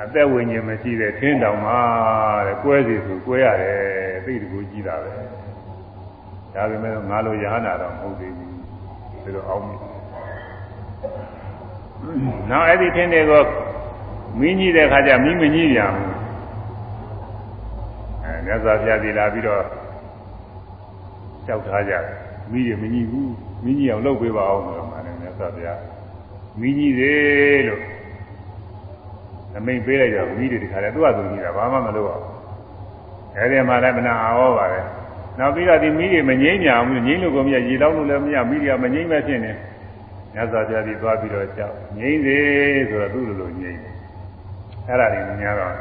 အသက်ဝိညာဉ်မရှိတဲ့ထင်းတောင်မှာတဲ့ကွဲစီဆိုကွဲရတယ်သိတကူကြည့်တာပဲဒါပေမဲ့ငါလိုရဟနာတော့မဟုတ်သေးဘူးဒီလိုအောင်ပြီနောက်အဲ့ဒီထင်းတွေကိုမင်းကြီးတဲ့ခါကျမင်းမကြီးပြန်ဘူးအဲမြတ်စွာဘုရားဒီလာပြီးတော့ကြောက်ထားကြတယ်မိတွေမကြီးဘူးမင်းကြီးအောင်လုပ်ပေးပါအောင်ဆိုတော့မှလည်းမြတ်စွာဘုရား မင်းကြီးသေးလို့အမိန်ပေးလိုက်တော့မိတွေဒီခါလဲသူ့အတူကြီးတာဘာမှမလုပ်အောင်အဲဒီမှာလည်းမနာအောင်ပါပဲနောက်ပြီးတော့ဒီမိတွေမငိမ့်ညာဘူးငိမ့်လို့ကိုမရရေတောင်းလို့လည်းမရမိတွေကမငိမ့်မဲ့ဖြစ်နေညဇာပြားပြီးသွားပြီးတော့ကြောက်ငိမ့်စေဆိုတော့သူ့လိုလိုငိမ့်တယ်အဲ့ဒါတွေများတော့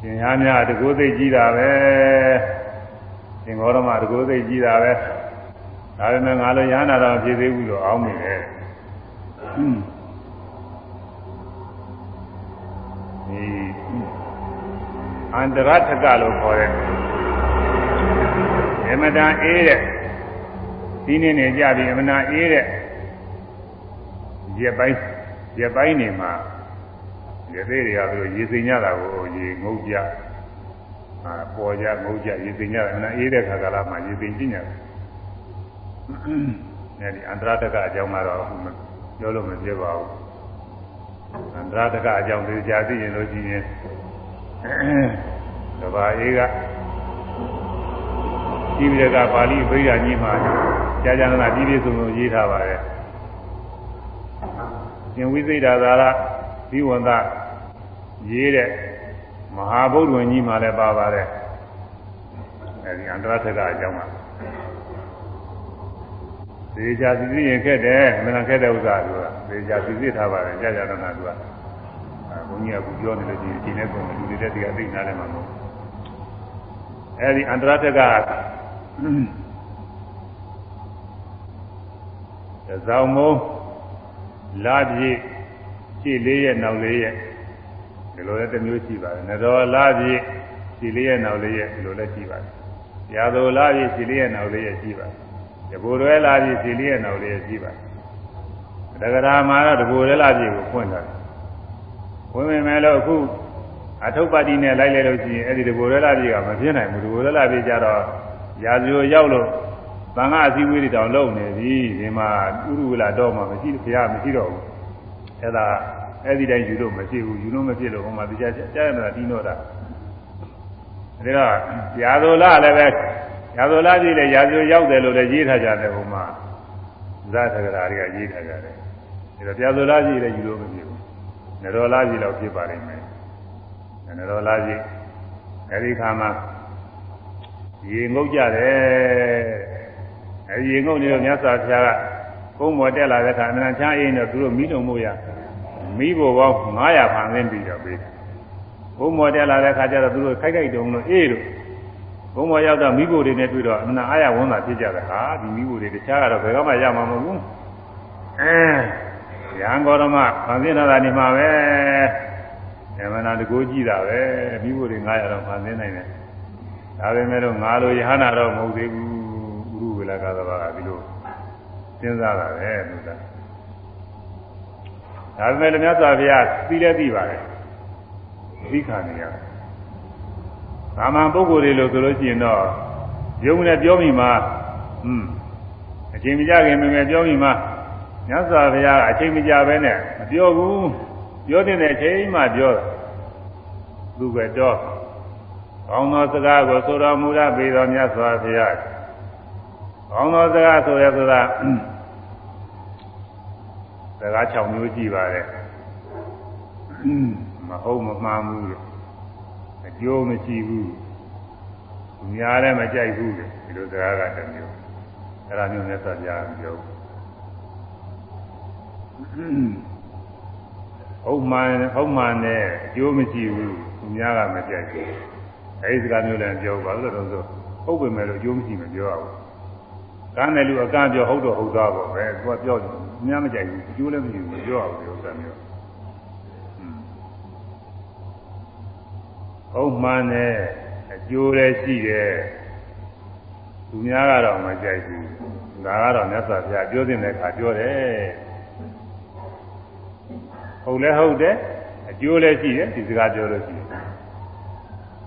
ရှင်ဟာများတကူသိကြည့်တာပဲသင်္ဃောရမတကူသိကြီးတာပဲ ဒါပေမဲ့ငါလည်းရဟနာတော်ဖြစ်သေးဘူးလို့အောင်းမိတယ်ဒီအန္တရထကလို့ခေါ်တယ်အမတန်အေးတဲ့ဒီနေ့နေကြပြီအမနာအေးတဲ့ရက်ပိုင်းရက်ပိုင်းနေမှာရသေးတွေကသူရေစိမ်ကြတာကိုရေငုတ်ကြအာပေါ်ကြငုတ်ကြရေစိမ်ကြတယ်အမနာအေးတဲ့ခါကလာမှရေစိမ်ကြည့်ရတယ် အဲဒီအန္တရတကအကြောင်းကတော့ပြောလို့မပြပါဘူးအန္တရတကအကြောင်းသိကြသိရင်လို့ရှိရင်တဘာအေးကဒီပြကပါဠိဗိဓာကြီးမှာကြာကြာနာပြည့်ပြည့်စုံစုံရေးထားပါတယ်ရှင်ဝိသိတာသာရဒီဝန္တရေးတဲ့မဟာဗုဒ္ဓဝင်ကြီးမှာလည်းပါပါတယ်အဲဒီအန္တရထကအကြောင်းပါ သေချာစီစီရင်ခဲ့တယ်မနခက်တဲ့ဥစ္စာကသေချာစီစီထားပါတယ်ကြာကြာနာကအဲဘုန်းကြီးကပြောနေလို့ဒီဒီနေ့ကုန်လူတွေတက်ဒီအသိနားလည်းမှာမဟုတ်အဲဒီအန္တရထကသဇောင်းမုံလာပြည့်ရှည်လေးရဲ့နောက်လေးရဲ့ဒီလိုလည်းတစ်မျိုးရှိပါတယ်။နတော်လာပြည့်ရှည်လေးရဲ့နောက်လေးရဲ့ဒီလိုလည်းရှိပါတယ်။ရာတော်လာပြည့်ရှည်လေးရဲ့နောက်လေးရဲ့ရှိပါတယ်။တ ဘူရွဲလာပြည့်ရှည်လေးရဲ့နောက်လေးရဲ့ရှိပါတယ်။တက္ကရာမှာတော့တဘူရွဲလာပြည့်ကိုဖွင့်တယ်။ဝင်ဝင်မဲ့လို့အခုအထုပ်ပါတိနဲ့လိုက်လိုက်လို့ရှိရင်အဲ့ဒီတဘူရွဲလာပြည့်ကမပြင်းနိုင်ဘူး။တဘူရွဲလာပြည့်ကြတော့ရာဇိုရောက်လို့သံဃာအစည်းအဝေးတွေတောင်လုပ်နေပြီဒီမှာဥရုဝလာတော့မှမရှိဘုရားမရှိတော့ဘူးအဲ့ဒါအဲ့ဒီတိုင်းယူလို့မရှိဘူးယူလို့မဖြစ်လို့ဟိုမှာတရားကြားရမှာတီးတော့တာဒါကရာဇိုလာလည်းပဲ ရာဇိုလာကြီးလည်းရာဇိုရောက်တယ်လို့လည်းရေးထားကြတယ်ဟိုမှာဇာထကရာတွေကရေးထားကြတယ်ဒါတော့ရာဇိုလာကြီးလည်းယူလို့မဖြစ်ဘူးနရောလာကြီးတော့ဖြစ်ပါလိမ့်မယ်နရောလာကြီးအဲ့ဒီခါမှာရေငုတ်ကြတယ်အဲဒီရေငုတ်နေတော့မြတ်စွာဘုရားကကုန်းပေါ်တက်လာတဲ့အခါအမှန်ချမ်းအေးတော့သူတို့မိတုံမှုရမိဖို့ပေါင်း900ဖန်သင်းပြီးတော့ပေးတယ်ကုန်းပေါ်တက်လာတဲ့အခါကျတော့သူတို့ခိုက်ခိုက်တုံလို့အေးတို့ ကုန်းပေါ်ရောက်တော့မိဖို့တွေနဲ့တွေ့တော့အမှန်အားရဝန်းတာဖြစ်ကြတယ်ဟာဒီမိဖို့တွေတခြားကတော့ဘယ်တော့မှရမှာမဟုတ်ဘူးအဲရဟန်းဂေါရမဖန်သင်းလာတာနေမှာပဲအမှန်တရားတကူကြည့်တာပဲမိဖို့တွေ900တော့ဖန်သင်းနိုင်တယ်ဒါပေမဲ့တော့ငါလိုယဟနာတော့မဟုတ်သေးဘူးဥရုဝေလကသဘာကဒီလိုစဉ်းစားတာပဲလို့သာဒါပေမဲ့လည်းမြတ်စွာဘုရားသိလဲသိပါတယ်သိခါနေရ သာမန်ပုဂ္ဂိုလ်တွေလို့ဆိုလို့ရှိရင်တော့ယုံနဲ့ပြောမိမှာอืมအချိန်မကြခင်မမယ်ပြောမိမှာမြတ်စွာဘုရားအချိန်မကြဘဲနဲ့မပြောဘူးပြောတဲ့အချိန်မှပြောတာသူပဲတော့ကောင်းသောစကားကိုဆိုတော်မူရပေတော်မြတ်စွာဘုရားကောင်းသောစကားဆိုရဆိုတာစကား6မျိုးကြည့်ပါတယ်မဟုတ်မမှန်ဘူးလို့အ ကျိုးမရှိဘူးသူများလည်းမကြိုက်ဘူးလေဒီလိုစကားကတစ်မျိုးအဲ့ဒါမျိုးနဲ့ဆက်ပြပြောဟုတ်မှန်ဟုတ်မှန်နဲ့အကျိုးမရှိဘူးသူများကမကြိုက်ဘူးအဲဒီစကားမျိုးလည်းပြောပါလို့တော့ဆိုဟုတ်ပေမဲ့လို့အကျိုးမရှိမပြောရဘူးကမ်းတယ်လူအကန့်ပြောဟုတ်တော့ဟုတ်သားပေါ့ပဲသူကပြောတယ်များမကြိုက်ဘူးအကျိုးလည်းမရှိဘူးမပြောရဘူးဒီဥစ္စာမျိုး ဟုတ်မှန်နဲ့အကျိုးလည်းရှိတယ်သူများကတော့မကြိုက်ဘူးဒါကတော့မြတ်စွာဘုရားပြောတဲ့အခါပြောတယ်ဟုတ်လဲဟုတ်တယ်အကျိုးလည်းရှိတယ်ဒီစကားပြောလို့ရှိတယ်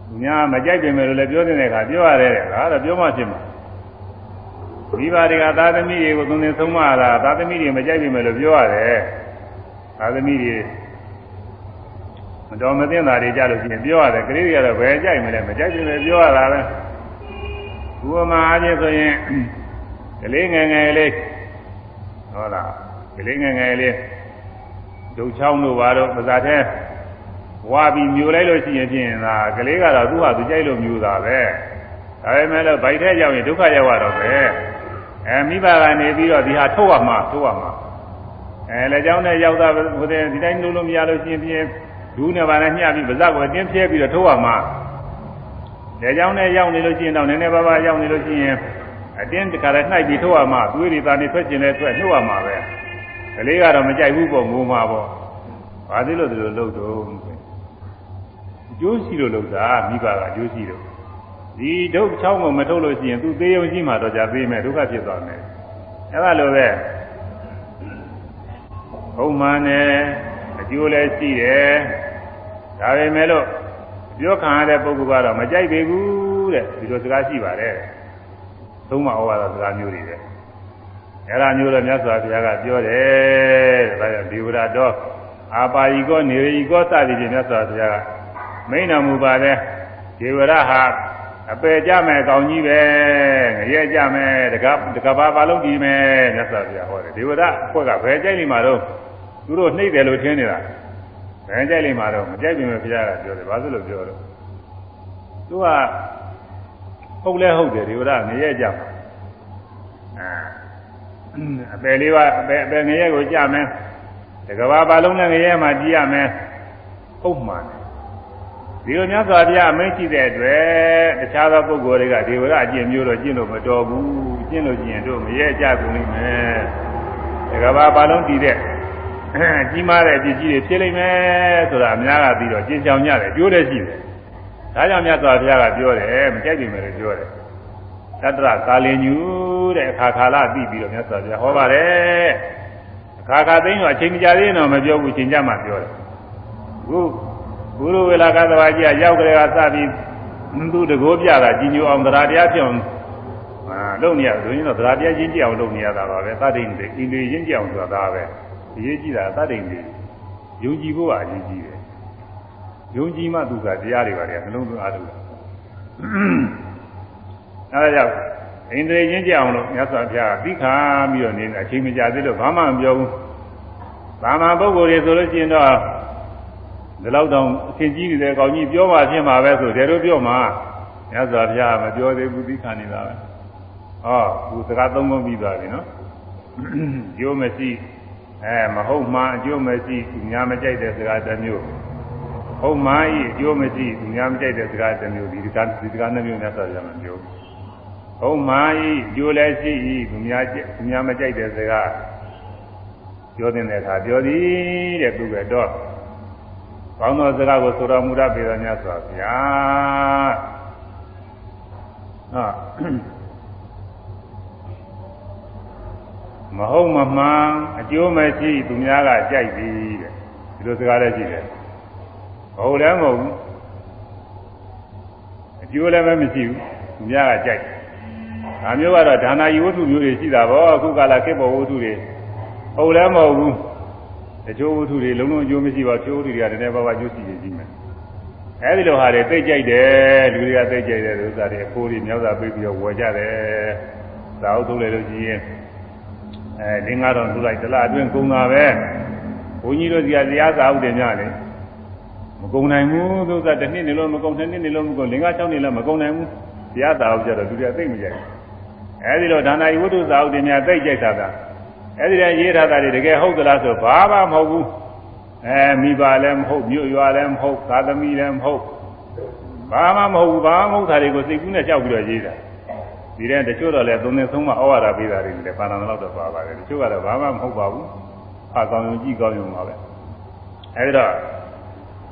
သူများမကြိုက်ပြင်မယ်လို့လည်းပြောတဲ့အခါပြောရတယ်ဒါကတော့ပြောမှဖြစ်မှာမိဘတွေကသာသမီတွေကိုသုံးသင်ဆုံးမတာသာသမီတွေမကြိုက်ပြင်မယ်လို့ပြောရတယ်သာသမီတွေမ တော်မသင့်တာတွေကြလို့ရှိရင်ပြောရတယ်ကလေးတွေကတော့ဘယ်ကြိုက်မလဲမကြိုက်ပြင်မယ်ပြောရတာပဲဥပမာအားဖြင့်ဆိုရင်ကလေးငယ်ငယ်လေးဟုတ်လားကလေးငယ်ငယ်လေးဒုတ်ချောင်းတို့ဘာတော့ပါဇာတဲ့ဝါပြီးမြူလိုက်လို့ရှိရင်ဖြင့်သာကလေးကတော့သူ့ဟာသူကြိုက်လို့မြူတာပဲဒါပေမဲ့လို့ဗိုက်ထဲရောက်ရင်ဒုက္ခရောက်ရတော့ပဲအဲမိဘကနေပြီးတော့ဒီဟာထုတ်ရမှာထုတ်ရမှာအဲလက်ကြောင်းနဲ့ရောက်တာဟိုတဲ့ဒီတိုင်းလုံးလုံးမရလို့ရှိရင်ဖြင့် ဒူးနဲ့ပါနဲ့ညှပြီးပါဇက်ကိုအတင်းဖြဲပြီးတော့ထုတ်ရမှာလေကြောင်းနဲ့ရောက်နေလို့ရှိရင်တော့နည်းနည်းပါးပါးရောက်နေလို့ရှိရင်အတင်းတခါတည်းနှိုက်ပြီးထုတ်ရမှာသွေးတွေသားနေထွက်ကျင်လဲထွက်နှုတ်ရမှာပဲကလေးကတော့မကြိုက်ဘူးပေါ့ငိုမှာပေါ့ဘာသေးလို့ဒီလိုလုပ်တော့အကျိုးရှိလို့လုပ်တာမိဘကအကျိုးရှိလို့ဒီဒုက္ခချောင်းကိုမထုတ်လို့ရှိရင်သူသေးုံရှိမှတော့ကြာသေးမယ်ဒုက္ခဖြစ်သွားမယ်အဲ့ဒါလိုပဲဟုတ်မှန်တယ်အကျိုးလည်းရှိတယ် ဒါပေမဲ့လို့ပြောခံရတဲ့ပုဂ္ဂိုလ်ကတော့မကြိုက်ပေဘူးတဲ့ဒီလိုစကားရှိပါတယ်သုံးမဩဝါဒစကားမျိုးတွေတဲ့အဲ့ဒါမျိုးလည်းမြတ်စွာဘုရားကပြောတယ်တဲ့ဒါကြောင့်ဒီဝရတော်အာပါယိကောနေရိကောစသည်ဖြင့်မြတ်စွာဘုရားကမိန့်တော်မူပါတယ်ဒီဝရဟာအပယ်ကြမယ်ကောင်းကြီးပဲငရဲကြမယ်တကတကဘာပါလုံးကြည့်မယ်မြတ်စွာဘုရားဟောတယ်ဒီဝရအဖွဲ့ကဘယ်ကြိုက်နေမှာတော့သူတို့နှိမ့်တယ်လို့ထင်နေတာ ဘယ်ကြိုက်လိမ့်မှာတော့မကြိုက်ပြင်ဘုရားကပြောတယ်ဘာလို့လို့ပြောတော့သူကဟုတ်လဲဟုတ်တယ်ဒီဝရငရဲကြမှာအဲအပယ်လေးပါအပယ်အပယ်ငရဲကိုကြမယ်တကဘာပါလုံးနဲ့ငရဲမှာကြည့်ရမယ်ဟုတ်မှန်ဒီလိုမြတ်စွာဘုရားအမိန့်ရှိတဲ့အတွက်တခြားသောပုဂ္ဂိုလ်တွေကဒီဝရအကျင့်မျိုးတော့ကျင့်လို့မတော်ဘူးကျင့်လို့ကျင့်ရင်တို့မရဲကြကုန်လိမ့်မယ်တကဘာပါလုံးတည်တဲ့ ကြီးမားတဲ့ပစ္စည်းတွေဖြစ်လိမ့်မယ်ဆိုတာအများကပြီးတော့ကျင့်ကြောင်ကြတယ်ပြောတယ်ရှိတယ်ဒါကြောင့်မြတ်စွာဘုရားကပြောတယ်မကြိုက်ပြီမယ်လို့ပြောတယ်သတ္တရကာလင်ညူတဲ့အခါခါလာပြီးပြီးတော့မြတ်စွာဘုရားဟောပါတယ်အခါခါသိန်းတော့အချိန်ကြာသေးရင်တော့မပြောဘူးချိန်ကြမှပြောတယ်ခုဘုရုဝေလာကသဘာကြီးကရောက်ကြတဲ့ကစပြီးသူတကိုးပြတာကြီးညိုအောင်တရားတရားဖြစ်အောင်အာလုပ်နေရတယ်ဆိုရင်တော့တရားတရားချင်းကြည့်အောင်လုပ်နေရတာပါပဲသတ္တိန်တွေအင်းတွေချင်းကြည့်အောင်ဆိုတာဒါပဲ အရေးကြီးတာသတ္တိန်တွေယုံကြည်ဖို့ကအရေးကြီးတယ်ယုံကြည်မှသူကတရားတွေပါလေနှလုံးသွင်းအားထုတ်အဲဒါကြောင့်အိန္ဒြေချင်းကြအောင်လို့မြတ်စွာဘုရားသိခါပြီးတော့နေအချိန်မကြာသေးလို့ဘာမှမပြောဘူး။ဘာမှပုဂ္ဂိုလ်တွေဆိုလို့ရှိရင်တော့ဒီလောက်တောင်အရှင်ကြီးနေတဲ့ကောင်ကြီးပြောမှဖြစ်မှာပဲဆိုတယ်တို့ပြောမှာမြတ်စွာဘုရားမပြောသေးဘူးသိခါနေတာပဲ။ဟောသူစကားသုံးလုံးပြီးသွားပြီနော်။ပြောမရှိ အဲမဟုတ်မှန်အကျိုးမရှိသူများမကြိုက်တဲ့စကားတစ်မျိုးဟုတ်မှန်ဤအကျိုးမရှိသူများမကြိုက်တဲ့စကားတစ်မျိုးဒီစကားဒီစကားနှမျိုးမြတ်စွာဘုရားမပြောဘူးဟုတ်မှန်ဤကြိုလည်းရှိဤသူများသူများမကြိုက်တဲ့စကားပြောတဲ့အခါပြောသည်တဲ့သူကတော့ကောင်းသောစကားကိုဆိုတော်မူရပေတော်များစွာဗျာဟာ မဟုတ်မမှန်အကျိုးမရှိသူများကကြိုက်သည်တဲ့ဒီလိုစကားလည်းရှိတယ်ဟုတ်လည်းမဟုတ်ဘူးအကျိုးလည်းမရှိဘူးသူများကကြိုက်ဒါမျိုးကတော့ဒါနာယီဝတ္ထုမျိုးတွေရှိတာပေါ့အခုကလာခေတ်ပေါ်ဝတ္ထုတွေဟုတ်လည်းမဟုတ်ဘူးတချို့ဝတ္ထုတွေလုံးလုံးအကျိုးမရှိပါဘူးတချို့ဝတ္ထုတွေကတည်းကဘာဘာအကျိုးရှိနေကြီးမယ်အဲဒီလိုဟာတွေသိကြိုက်တယ်လူတွေကသိကြိုက်တယ်ဥစ္စာတွေအဖိုးတွေမြောက်တာပြေးပြီးတော့ဝယ်ကြတယ်သာဟုတ်ထုတ်လိုက်လို့ရှိရင် အဲဒီငါတော့သူလိုက်တလားအတွင်းကုံတာပဲဘုန်းကြီးတို့စီကတရားစာဟုတ်တယ်များလေမကုံနိုင်ဘူးသုသာတစ်နှစ်နေလို့မကုံနှစ်နှစ်နေလို့မကုံလင်္ကာ၆နှစ်လည်းမကုံနိုင်ဘူးတရားစာဟုတ်ကြတော့လူတွေကသိမကြဘူးအဲဒီလိုဒါနာယဝတ္ထုစာအုပ်တွေများသိကြိုက်တာကအဲဒီတည်းရေးထားတာတွေတကယ်ဟုတ်သလားဆိုဘာမှမဟုတ်ဘူးအဲမိဘလည်းမဟုတ်မြို့ရွာလည်းမဟုတ်သာသမီလည်းမဟုတ်ဘာမှမဟုတ်ဘူးဘာမှမဟုတ်တာတွေကိုစိတ်ကူးနဲ့ကြောက်ပြီးတော့ရေးတာ ဒီတဲ့တချို့တော့လည်းသုံးသင်ဆုံးမဩဝါဒပေးတာတွေလည်းပါဏာတော့တော့ပါပါတယ်တချို့ကတော့ဘာမှမဟုတ်ပါဘူးဖာကောင်းယုံကြည့်ကောင်းယုံပါပဲအဲဒီတော့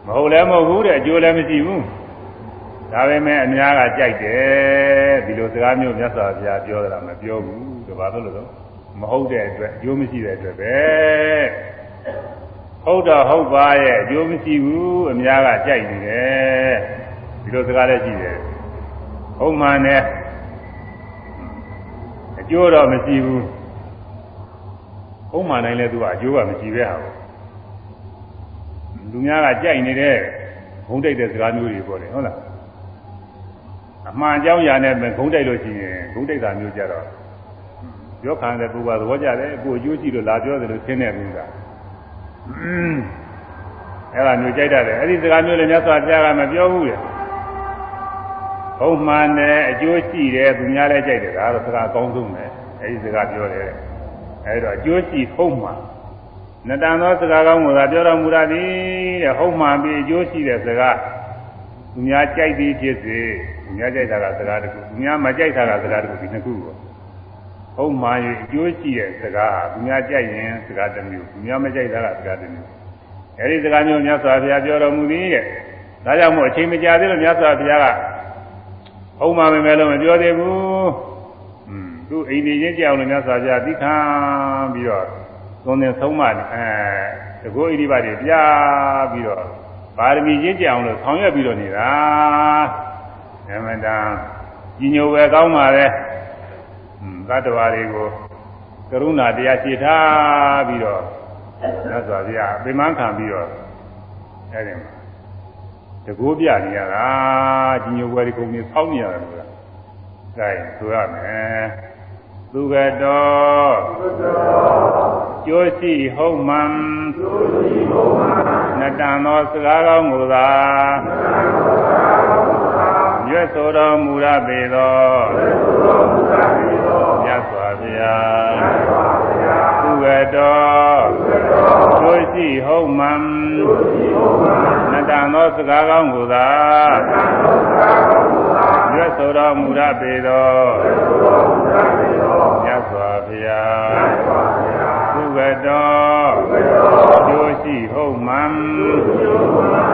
မဟုတ်လည်းမဟုတ်ဘူးတဲ့အကျိုးလည်းမရှိဘူးဒါပေမဲ့အများကကြိုက်တယ်ဒီလိုစကားမျိုးမြတ်စွာဘုရားပြောတာမပြောဘူးဒါဘာလို့လဲဆိုမဟုတ်တဲ့အတွက်အကျိုးမရှိတဲ့အတွက်ပဲဟုတ်တော့ဟုတ်ပါရဲ့အကျိုးမရှိဘူးအများကကြိုက်နေတယ်ဒီလိုစကားလည်းရှိတယ်ဟုတ်မှန်တယ် အကျိုးတော့မရှိဘူးဟုတ်မှန်တိုင်းလည်းသူကအကျိုးကမရှိပဲဟာလူများကကြိုက်နေတဲ့ဘုံတိတ်တဲ့စကားမျိုးတွေပေါ့လေဟုတ်လားအမှန်အကြောင်းအရာနဲ့ဂုံးတိုက်လို့ရှိရင်ဂုံးတိုက်တာမျိုးကြတော့ပြောခံတဲ့ပုဂ္ဂိုလ်သဘောကျတယ်ကိုအကျိုးရှိလို့လာပြောတယ်လို့ရှင်းတဲ့ဘူးကအဲ့ဒါမျိုးကြိုက်တတ်တယ်အဲ့ဒီစကားမျိုးလည်းမြတ်စွာဘုရားကမပြောဘူးလေ ဟုတ်မှန်တယ်အကျိုးရှိတယ်သူများလည်းကြိုက်တယ်ဒါတော့စကားအကောင်းဆုံးပဲအဲ့ဒီစကားပြောတယ်အဲ့တော့အကျိုးရှိဟုတ်မှန်နတန်သောစကားကောင်းကိုသာပြောတော်မူရသည်တဲ့ဟုတ်မှန်ပြီးအကျိုးရှိတဲ့စကားသူများကြိုက်သည်ဖြစ်စေသူများကြိုက်တာကစကားတစ်ခုသူများမကြိုက်တာကစကားတစ်ခုဒီနှစ်ခုကိုဟုတ်မှန်၍အကျိုးရှိတဲ့စကားဟာသူများကြိုက်ရင်စကားတစ်မျိုးသူများမကြိုက်တာကစကားတစ်မျိုးအဲဒီစကားမျိုးမြတ်စွာဘုရားပြောတော်မူသည်တဲ့ဒါကြောင့်မို့အချိန်မကြာသေးလို့မြတ်စွာဘုရားက ဟုတ်မှန်မယ်လို့မပြောသေးဘူးอืมသူအိမ်နေချင်းကြောက်လို့မြတ်စွာဘုရားသိခံပြီးတော့သုံးသင်ဆုံးမအဲတကောဣတိပါတွေပြပြီးတော့ပါရမီရင့်ကြအောင်လို့ဆောင်ရွက်ပြီးတော့နေတာအမှန်တန်ကြီးညိုပဲကောင်းပါလေသတ္တဝါတွေကိုကရုဏာတရားရှင်းထားပြီးတော့မြတ်စွာဘုရားပြမခံပြီးတော့အဲဒီမှာ တကိုးပြနေရတာကြီးညိုပွဲဒီကုန်ကြီးဆောင်းနေရတယ်လို့လားဒါရင်ဆိုရမယ်သူကတော်ကျိုးရှိဟုတ်မှန်နတန်သောစကားကောင်းကိုသာရွတ်ဆိုတော်မူရပေသောမြတ်စွာဘုရားသူကတော်ကျိုးရှိဟုတ်မှန်န တန်သောစကားကောင်းကိုသာရွတ်ဆိုတော်မူရပေသောမြတ်စွာဘုရားသူကတော်ကျိုးရှိဟုတ်မှန်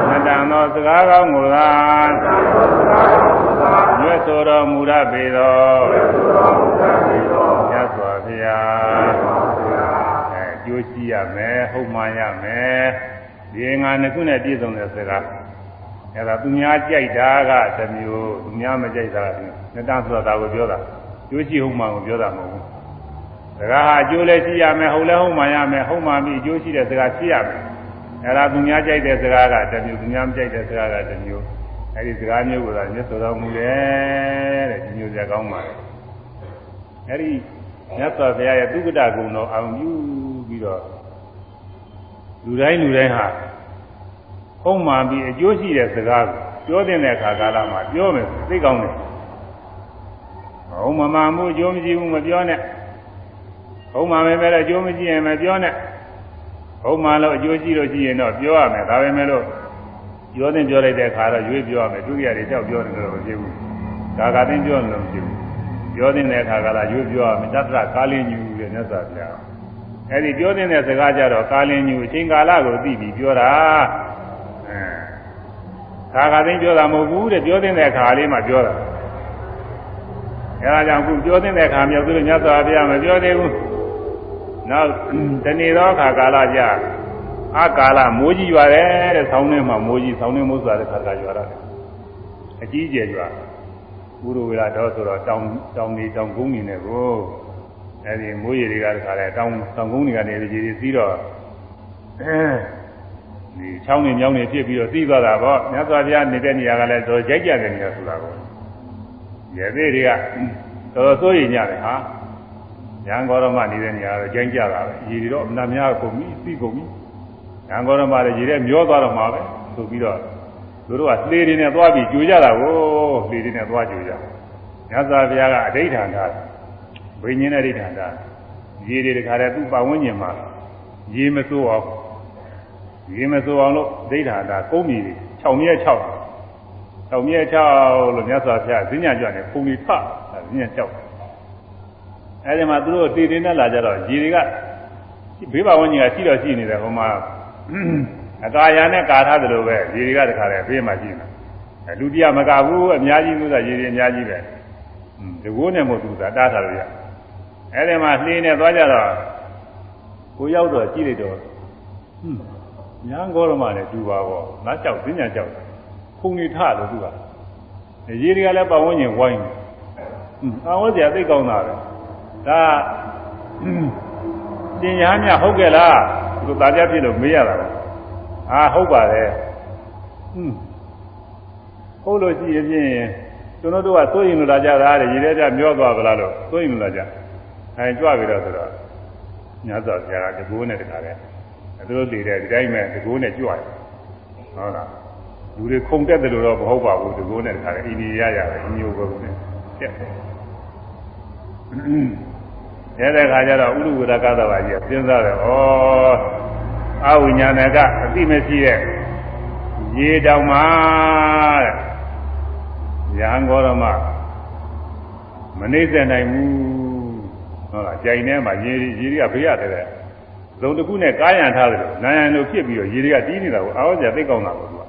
နတန်သောစကားကောင်းကိုသာရွတ်ဆိုတော်မူရပေသောမြတ်စွာဘုရားအဲကျိုးရှိရမယ်ဟုတ်မှန်ရမယ် ဒီငါနှစ်ခုနဲ့ပြည့်စုံတဲ့စကားအဲ့ဒါသူများကြိုက်တာကတစ်မျိုးသူများမကြိုက်တာကတစ်မျိုးနှစ်တန်းဆိုတာကိုပြောတာကျိုးရှိဟုတ်မှန်ကိုပြောတာမဟုတ်ဘူးစကားဟာအကျိုးလည်းရှိရမယ်ဟုတ်လည်းဟုတ်မှန်ရမယ်ဟုတ်မှန်ပြီးအကျိုးရှိတဲ့စကားရှိရမယ်အဲ့ဒါသူများကြိုက်တဲ့စကားကတစ်မျိုးသူများမကြိုက်တဲ့စကားကတစ်မျိုးအဲ့ဒီစကားမျိုးကိုသာမြတ်စွာတော်မူတယ်တဲ့ဒီမျိုးစကားကောင်းပါလေအဲ့ဒီမြတ်စွာဘုရားရဲ့သုက္ကတဂုဏတော်အောင်ပြုပြီးတော့ လူတိုင်းလူတိုင်းဟာဟုတ်မှန်ပြီးအကျိုးရှိတဲ့စကားကိုပြောတဲ့အခါကာလမှာပြောမယ်သိကောင်းတယ်ဟုတ်မှမှန်မှုအကျိုးမရှိဘူးမပြောနဲ့ဟုတ်မှန်ပဲပဲအကျိုးမရှိရင်မပြောနဲ့ဟုတ်မှန်လို့အကျိုးရှိလို့ရှိရင်တော့ပြောရမယ်ဒါပဲမဲ့လို့ပြောတဲ့ပြောလိုက်တဲ့အခါတော့ရွေးပြောရမယ်ဒုတိယတွေကြောက်ပြောတယ်လို့မဖြစ်ဘူးဒါကသိပြောတယ်လို့မဖြစ်ဘူးပြောတဲ့အခါကလာရွေးပြောရမယ်တတ္တရကာလင်းညူတဲ့မြတ်စွာဘုရား အဲဒီပြောတဲ့စကားကြတော့ကာလင်းညူအချိန်ကာလကိုသိပြီးပြောတာခါခါသိပြောတာမဟုတ်ဘူးတဲ့ပြောတဲ့အခါလေးမှပြောတာအဲဒါကြောင့်ခုပြောတဲ့အခါမြောက်သူတို့မြတ်စွာဘုရားမပြောသေးဘူးနောက်တနေ့သောအခါကာလကြအကာလမိုးကြီးရွာတယ်တဲ့ဆောင်းထဲမှာမိုးကြီးဆောင်းထဲမိုးစွာတဲ့ခါကရွာရတယ်အကြီးကျယ်ရွာဥရဝေလာတော့ဆိုတော့တောင်တောင်နေတောင်ကုန်းနေနဲ့ကို အဲဒီမိုးရေတွေကတခါလဲတောင်တောင်ကုန်းတွေကနေရေတွေစီးတော့အဲဒီချောင်းနေမြောင်းနေဖြစ်ပြီးတော့သိသွားတာပေါ့မြတ်စွာဘုရားနေတဲ့နေရာကလည်းတော့ကြိုက်ကြတဲ့နေရာဆိုတာကိုရေသေးတွေကတော်တော်စိုးရိမ်ကြတယ်ဟာရန်ကောရမနေတဲ့နေရာတော့ကြိုက်ကြတာပဲရေတွေတော့အနာများကုန်ပြီသိကုန်ပြီရန်ကောရမလည်းရေထဲမျောသွားတော့မှာပဲဆိုပြီးတော့သူတို့ကလှေတွေနဲ့သွားပြီးကြိုကြတာကိုလှေတွေနဲ့သွားကြိုကြမြတ်စွာဘုရားကအဋိဌာန်ထား ဘိညာဉ်နဲ့အဋိဌာန်ထားရေတွေတခါတည်းသူ့ပတ်ဝန်းကျင်မှာရေမစိုးအောင်ရေမစိုးအောင်လို့ဒိဋ္ဌာတာကုန်းမီတွေ6မြဲ6 6မြဲ6လို့မြတ်စွာဘုရားဈဉ္ညာကြွတယ်ပုံကြီးဖဈဉ္ညာ6အဲဒီမှာသူတို့တည်တည်နဲ့လာကြတော့ရေတွေကဘေးပါဝန်းကျင်ကရှိတော့ရှိနေတယ်ဟိုမှာအကာယာနဲ့ကာထားသလိုပဲရေတွေကတခါတည်းဘေးမှာရှိနေတယ်လူတရားမကဘူးအများကြီးလို့ဆိုရေတွေအများကြီးပဲဒီကိုးနဲ့မဟုတ်ဘူးသာတားထားလို့ရ အဲဒီမှာလှေနဲ့သွားကြတော့ကိုရောက်တော့ကြည့်လိုက်တော့ဟွန်းညာဂေါရမနဲ့တူပါပေါ့ငါကြောက်သိညာကြောက်ခုန်နေထလို့သူကရေတွေကလည်းပတ်ဝန်းကျင်ဝိုင်းတယ်ဟွန်းပတ်ဝန်းကျင်သိကောင်းတာပဲဒါပညာမြဟုတ်ကဲ့လားသူတာကြဖြစ်လို့မေးရတာအာဟုတ်ပါတယ်ဟွန်းဟုတ်လို့ရှိရင်ဖြင့်ကျွန်တော်တို့ကစိုးရင်လို့လာကြတာတဲ့ရေထဲကျမျောသွားကြလားလို့စိုးရင်လို့လာကြ အဲကြွပြီးတော့ဆိုတော့ညသောဆရာကတကူနဲ့တခါလဲသူတို့တည်တယ်ဒီတိုင်းမဲ့တကူနဲ့ကြွရတယ်ဟုတ်လားလူတွေခုန်တက်တယ်လို့တော့မဟုတ်ပါဘူးတကူနဲ့တခါလဲအိန္ဒိယရတယ်အမျိုးဘုံနဲ့တက်တယ်တဲ့ခါကျတော့ဥရုဝဒကသဘာကြီးကစဉ်းစားတယ်ဩအဝိညာဏကအသိမရှိတဲ့ရေတောင်မှာတဲ့ရဟန်းဂေါရမမနှိမ့်ဆက်နိုင်ဘူး ဟုတ်လားကြိုင်ထဲမှာရေရေတွေကဘေးရတယ်တဲ့ဇုံတစ်ခုနဲ့ကားရန်ထားတယ်လို့နာယံတို့ဖြစ်ပြီးတော့ရေတွေကတီးနေတာကိုအားရစရာသိကောင်းတာပေါ့သူက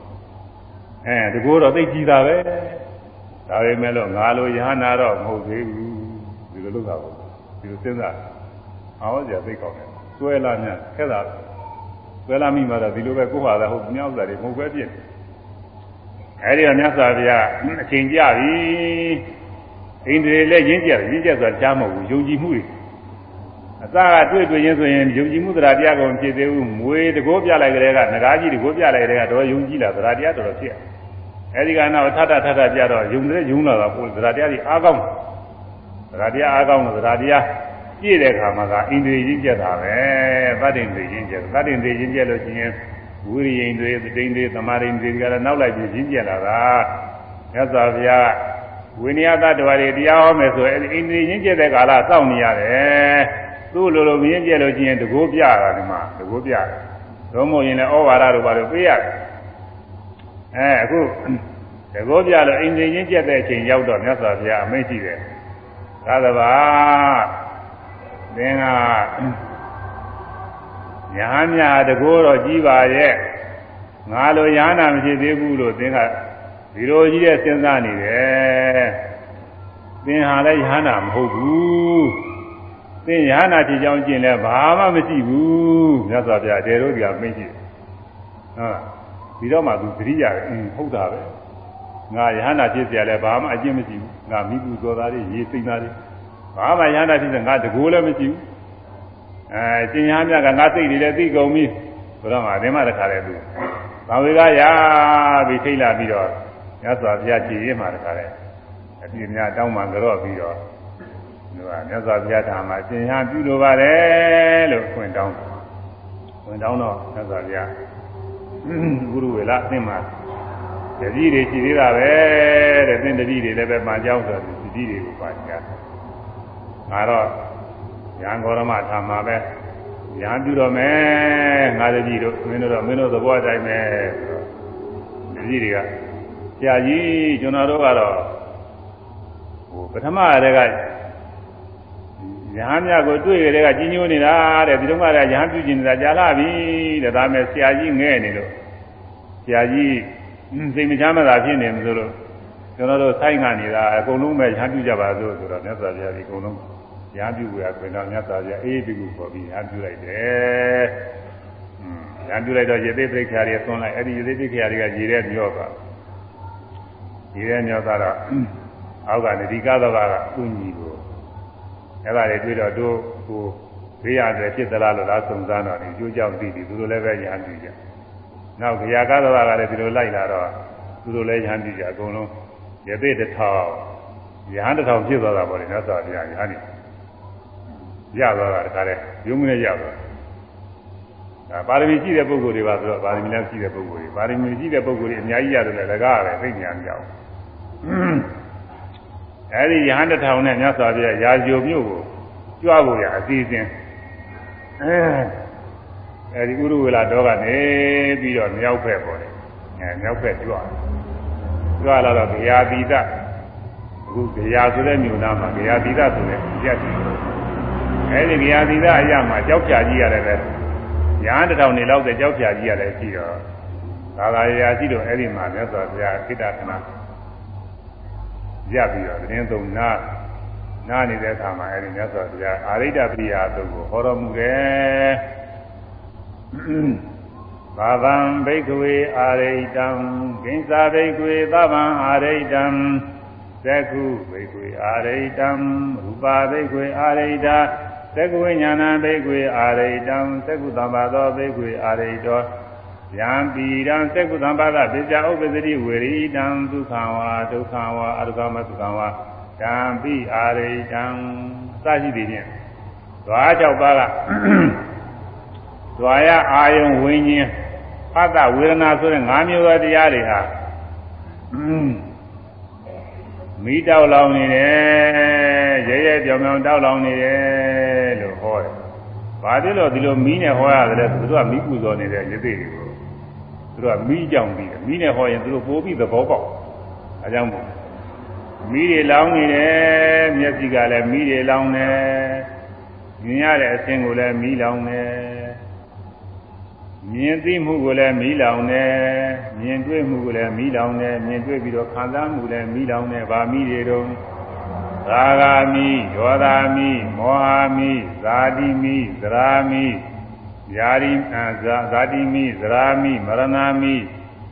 အဲတကောတော့သိကြည်တာပဲဒါပေမဲ့လို့ငါလိုယဟနာတော့မဟုတ်သေးဘူးဒီလိုလုပ်တာပေါ့ဒီလိုစဉ်းစားအားရစရာသိကောင်းတယ်ဆွဲလာမြခက်တာဆွဲလာမိမှတော့ဒီလိုပဲကိုယ်ဟာသာဟုတ်မြောက်တာတွေမဟုတ်ပဲဖြစ်တယ်အဲဒီတော့မြတ်စွာဘုရားအချိန်ကြပြီ အိန္ဒြေလည်းရင်းကြတယ်ရင်းကြဆိုတာကြားမဟုတ်ဘူးယုံကြည်မှုတွေအစကတွေ့တွေ့ချင်းဆိုရင်ယုံကြည်မှုတရားတရားကိုဖြစ်သေးဘူးမွေတကိုးပြလိုက်ကြတဲ့ကငကားကြီးတကိုးပြလိုက်တဲ့ကတော့ယုံကြည်လာတရားတရားတော်တော်ဖြစ်အဲဒီကနောက်ထထထထပြတော့ယုံတယ်ယုံလာတာပို့တရားတရားကြီးအားကောင်းတရားတရားအားကောင်းတော့တရားတရားပြည့်တဲ့ခါမှာကအိန္ဒြေရင်းကြတာပဲသတ္တင်တွေရင်းကြသတ္တင်တွေရင်းကြလို့ရှိရင်ဝိရိယင်တွေတိန်တွေသမာရိန်တွေကလည်းနောက်လိုက်ပြီးရင်းကျက်လာတာမြတ်စွာဘုရား ဝိနည်းသတ္တဝါတွေတရားဟောမယ်ဆိုအဲဒီအိန္ဒြေရင်းကျက်တဲ့ကာလစောင့်နေရတယ်သူ့လိုလိုမရင်းကျက်လို့ရှိရင်တကိုးပြတာဒီမှာတကိုးပြတယ်တော့မဟုတ်ရင်လည်းဩဝါဒတို့ဘာလို့ပေးရတယ်အဲအခုတကိုးပြလို့အိန္ဒြေရင်းကျက်တဲ့အချိန်ရောက်တော့မြတ်စွာဘုရားအမိန့်ရှိတယ်သာသဘာသင်ကညာမြတကိုးတော့ကြီးပါရဲ့ငါလိုညာနာမရှိသေးဘူးလို့သင်ကဒီလိုကြီးတဲ့စဉ်းစားနေတယ် သင်ဟာလည်းညာနာမဟုတ်ဘူးသင်ညာနာဖြစ်ကြောင်းကျင်လဲဘာမှမရှိဘူးမြတ်စွာဘုရားတဲတို့ကမင်းရှိဟုတ်ဒီတော့မှသူသတိရတယ်အင်းဟုတ်တာပဲငါယဟနာဖြစ်เสียလဲဘာမှအကျင့်မရှိဘူးငါမိဘူးသောသားတွေရေသိမ့်သားတွေဘာမှယဟနာဖြစ်စေငါတကိုးလည်းမရှိဘူးအဲကျင်ညာမြတ်ကငါစိတ်တွေလည်းသိကုန်ပြီဆိုတော့မှအရင်မှတခါလဲသူဘာဝေကရာပြီးထိတ်လာပြီးတော့မြတ်စွာဘုရားကြည်ရင်မှတခါလဲ အပြည့်များတောင်းမှကြော့ပြီးတော့သူကမြတ်စွာဘုရားထာမှာကျင်ညာပြုလိုပါတယ်လို့ခွင်တောင်းခွင်တောင်းတော့မြတ်စွာဘုရားဘုရုဝေလအသင်မှာတတိတွေရှိသေးတာပဲတဲ့သင်တတိတွေလည်းပဲပန်ကြောင်းဆိုတတိတွေကိုပါချာငါတော့ရန်ဂေါရမထာမှာပဲရန်ပြုတော့မယ်ငါတတိတို့မင်းတို့တော့မင်းတို့သဘောတိုင်းပဲဆိုတော့တတိတွေကဆရာကြီးကျွန်တော်တို့ကတော့ ဟိုပထမတည်းကရဟန်းမြတ်ကိုတွေ့ကြတဲ့ကကြီးညိုနေတာတဲ့ဒီတော့မှလည်းရဟန်းပြုကျင်နေတာကြာလာပြီတဲ့ဒါမဲ့ဆရာကြီးငဲ့နေလို့ဆရာကြီးစိတ်မချမ်းသာဖြစ်နေမှဆိုလို့ကျွန်တော်တို့ဆိုင်ခံနေတာအကုန်လုံးပဲရဟန်းပြုကြပါစို့ဆိုတော့မြတ်စွာဘုရားဒီအကုန်လုံးရဟန်းပြုရခွင့်တော့မြတ်စွာဘုရားအေးပြီကိုခေါ်ပြီးရဟန်းပြုလိုက်တယ်။ရဟန်းပြုလိုက်တော့ရေသေးပြိခါတွေသွန်းလိုက်အဲ့ဒီရေသေးပြိခါတွေကရေထဲမျောသွားရေထဲမျောသွားတော့ အောက်ကနေဒီကားတော်ကသူ့ညီကိုအဲ့ဒါတွေတွေ့တော့တို့ကိုဘေးရတယ်ဖြစ်သလားလို့လားစုံစမ်းတော့ဒီကျိုးကြောင့်သိပြီသူတို့လည်းပဲရဟန်းပြုကြ။နောက်ခရာကားတော်ကလည်းဒီလိုလိုက်လာတော့သူတို့လည်းရဟန်းပြုကြအကုန်လုံးရေသေးတစ်ထောင်ရဟန်းတစ်ထောင်ဖြစ်သွားတာပေါ့လေမြတ်စွာဘုရားရဟန်းကြီးရသွားတာတခါလဲရုံးမနဲ့ရသွားဒါပါရမီရှိတဲ့ပုဂ္ဂိုလ်တွေပါဆိုတော့ပါရမီလည်းရှိတဲ့ပုဂ္ဂိုလ်တွေပါရမီရှိတဲ့ပုဂ္ဂိုလ်တွေအများကြီးရတယ်လေလကားပဲသိညာမကြောက် အဲဒီယဟန်တထောင်နဲ့မြတ်စွာဘုရားရာဇိုမြို့ကိုကြွားဖို့ရအစီအစဉ်အဲအဲဒီဥရဝေလာတော့ကနေပြီးတော့မြောက်ဖက်ပေါ်တယ်အဲမြောက်ဖက်ကြွားကြွားလာတော့ဂရာတိတအခုဂရာဆိုတဲ့မြို့နာမှာဂရာတိတဆိုတဲ့ရက်ရှိတယ်အဲဒီဂရာတိတအရာမှာကြောက်ဖြာကြီးရတယ်ပဲညာတထောင်နေလောက်တဲ့ကြောက်ဖြာကြီးရတယ်ရှိတော့သာသာရာရှိတော့အဲ့ဒီမှာမြတ်စွာဘုရားခိတ္တခဏ ရပ်ပြီးတော့တင်းသုံးနာနာနေတဲ့အခါမှာအဲ့ဒီမြတ်စွာဘုရားအာရိတ္တပရိယာသုတ်ကိုဟောတော်မူတယ်ဘာဗံဘိက္ခဝေအာရိတံဂိဉ္စာဘိက္ခဝေသဗ္ဗံအာရိတံသက္ခုဘိက္ခဝေအာရိတံရူပါဘိက္ခဝေအာရိတာသက္ကဝိညာဏဘိက္ခွေအာရိတံသက္ကုသံပါသောဘိက္ခွေအာရိတော ယံပိရံသက္ကုသံပါဒပိစ္ဆာဥပ္ပဇတိဝေရိတံဒုက္ခံဝါဒုက္ခံဝါအရုကမသုခံဝါတံပိအာရိတံစရှိသည်ဖြင့်ဓွား၆ပါးကဓွာရအာယုံဝိညာဉ်ဖတ်တဝေဒနာဆိုတဲ့၅မျိုးသောတရားတွေဟာမိတောက်လောင်နေတယ်ရဲရဲပြောင်ပြောင်တောက်လောင်နေတယ်လို့ဟောတယ်။ဘာဖြစ်လို့ဒီလိုမီးနဲ့ဟောရတယ်သူတို့ကမီးပူဇော်နေတဲ့ရသေးတွေကို သူတို့ကမီးကြောင်ပြီးတယ်မီးနဲ့ဟောရင်သူတို့ပိုးပြီးသဘောပေါက်။အဲကြောင့်မို့မီးတွေလောင်းနေတယ်မျက်စိကလည်းမီးတွေလောင်းတယ်မြင်ရတဲ့အဆင်းကိုလည်းမီးလောင်းတယ်မြင်သိမှုကိုလည်းမီးလောင်တယ်မြင်တွေ့မှုကိုလည်းမီးလောင်တယ်မြင်တွေ့ပြီးတော့ခံစားမှုလည်းမီးလောင်တယ်ဗာမီးတွေတော့ရာဂာမိဒေါသမီမောဟမိဇာတိမိသရာမိ ယာရိဇာတိမိသရာမိမရဏမိ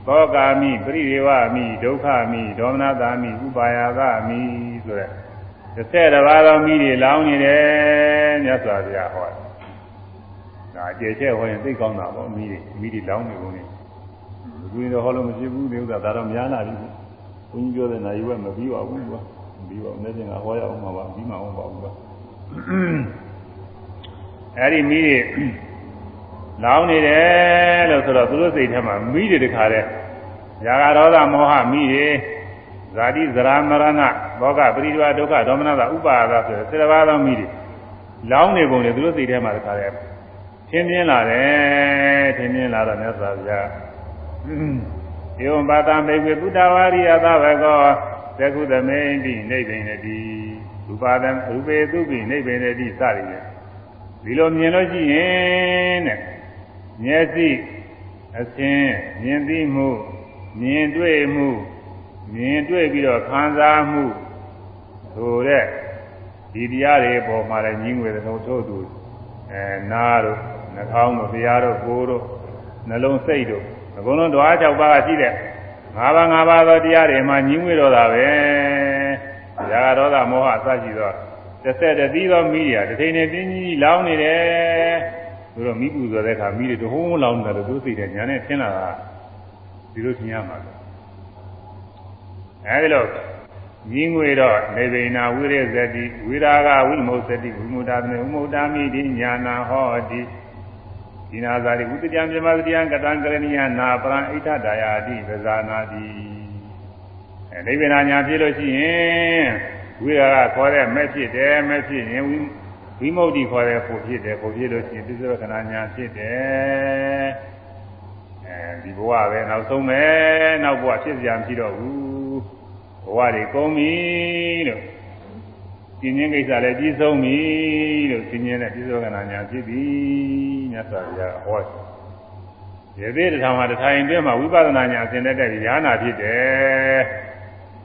သောကာမိပရိဒေဝမိဒုက္ခမိဒေါမနတာမိဥပါယကမိဆိုတဲ့တစ်ဆက်တစ်ပါးသောမိတွေလောင်းနေတယ်မြတ်စွာဘုရားဟောတယ်ဒါအကျယ်ကျဲဟောရင်သိကောင်းတာပေါ့မိတွေမိတွေလောင်းနေကုန်နေဘုရားတော့ဟောလို့မရှိဘူးဒီဥစ္စာဒါတော့များလာပြီဘုန်းကြီးပြောတဲ့နာယီဝက်မပြီးပါဘူးကွာပြီးပါဦးနေ့စဉ်ကဟောရအောင်ပါပါပြီးမှအောင်ပါဘူးကွာအဲ့ဒီမိတွေ လောင်းနေတယ်လို့ဆိုတော့သူတို့စိတ်ထဲမှာမိတွေတခါတည်းရာဂဒေါသမောဟမိတွေဇာတိဇရာမရဏဘောဂပရိဒဝဒုက္ခဒေါမနတာဥပါဒဆိုတဲ့စေတပါးသောမိတွေလောင်းနေပုံတွေသူတို့စိတ်ထဲမှာတခါတည်းထင်းပြင်းလာတယ်ထင်းပြင်းလာတော့မြတ်စွာဘုရားဧဝံပါတံဘေကွေပုတ္တဝါရိယသဘကောသကုသမေတိနိဗ္ဗိနတိရူပါဒံရူပေသူပိနိဗ္ဗိနတိစရည်ဒီလိုမြင်လို့ရှိရင်တဲ့ မျက်စိအသင်မြင်သိမှုမြင်တွေ့မှုမြင်တွေ့ပြီးတော့ခံစားမှုဆိုတဲ့ဒီတရားတွေပေါ်မှာလည်းညီငွေသုံးထို့သူအဲနားတို့နှာခေါင်းတို့တရားတို့ကိုယ်တို့နှလုံးစိတ်တို့အကုန်လုံးဓဝါ၆ပါးရှိတဲ့၅ပါး၅ပါးသောတရားတွေမှာညီငွေတော့တာပဲ။ရာဂဒေါသမောဟအစရှိသောတစ်ဆက်တည်းသောမိတွေကတစ်ထိန်နဲ့ပြင်းကြီးလောင်းနေတယ်။ သူတို့မိပူဇော်တဲ့အခါမိတွေတဟုံးလောင်းတယ်လို့သူသိတယ်ညာနဲ့ထင်လာတာဒီလိုထင်ရမှာလေ။အဲဒီလိုညီငွေတော့နေဗိနာဝိရဇတိဝိရာဂဝိမုစ္စတိဝိမုဒ္ဒမေဝိမုဒ္ဒမိတိညာနာဟောတိဒီနာဇာတိဥတ္တကြံပြမသတိယံကတံကရဏီယနာပရံဣဋ္ဌဒါယာတိပဇာနာတိအဲနိဗ္ဗာန်ညာဖြစ်လို့ရှိရင်ဝိရာကခေါ်တဲ့မဲ့ဖြစ်တယ်မဲ့ဖြစ်ရင်ဝိ မု ക്തി ခေါ်တဲ့ဖို့ဖြစ်တယ်ဖို့ဖြစ်လို့ရှိရင်သစ္စာခဏညာဖြစ်တယ်အဲဒီဘဝပဲနောက်ဆုံးပဲနောက်ဘဝဖြစ်ကြံဖြစ်တော့ဘူးဘဝတွေကုန်ပြီလို့ပြင်းချင်းကိစ္စလည်းပြီးဆုံးပြီလို့ပြင်းချင်းနဲ့ပြစ္ဆောကနာညာဖြစ်ပြီမြတ်စွာဘုရားဟောတယ်ရေသေးတထောင်မှာတထိုင်အတွင်းမှာဝိပဿနာညာအစဉ်တက်တဲ့ဉာဏ်နာဖြစ်တယ်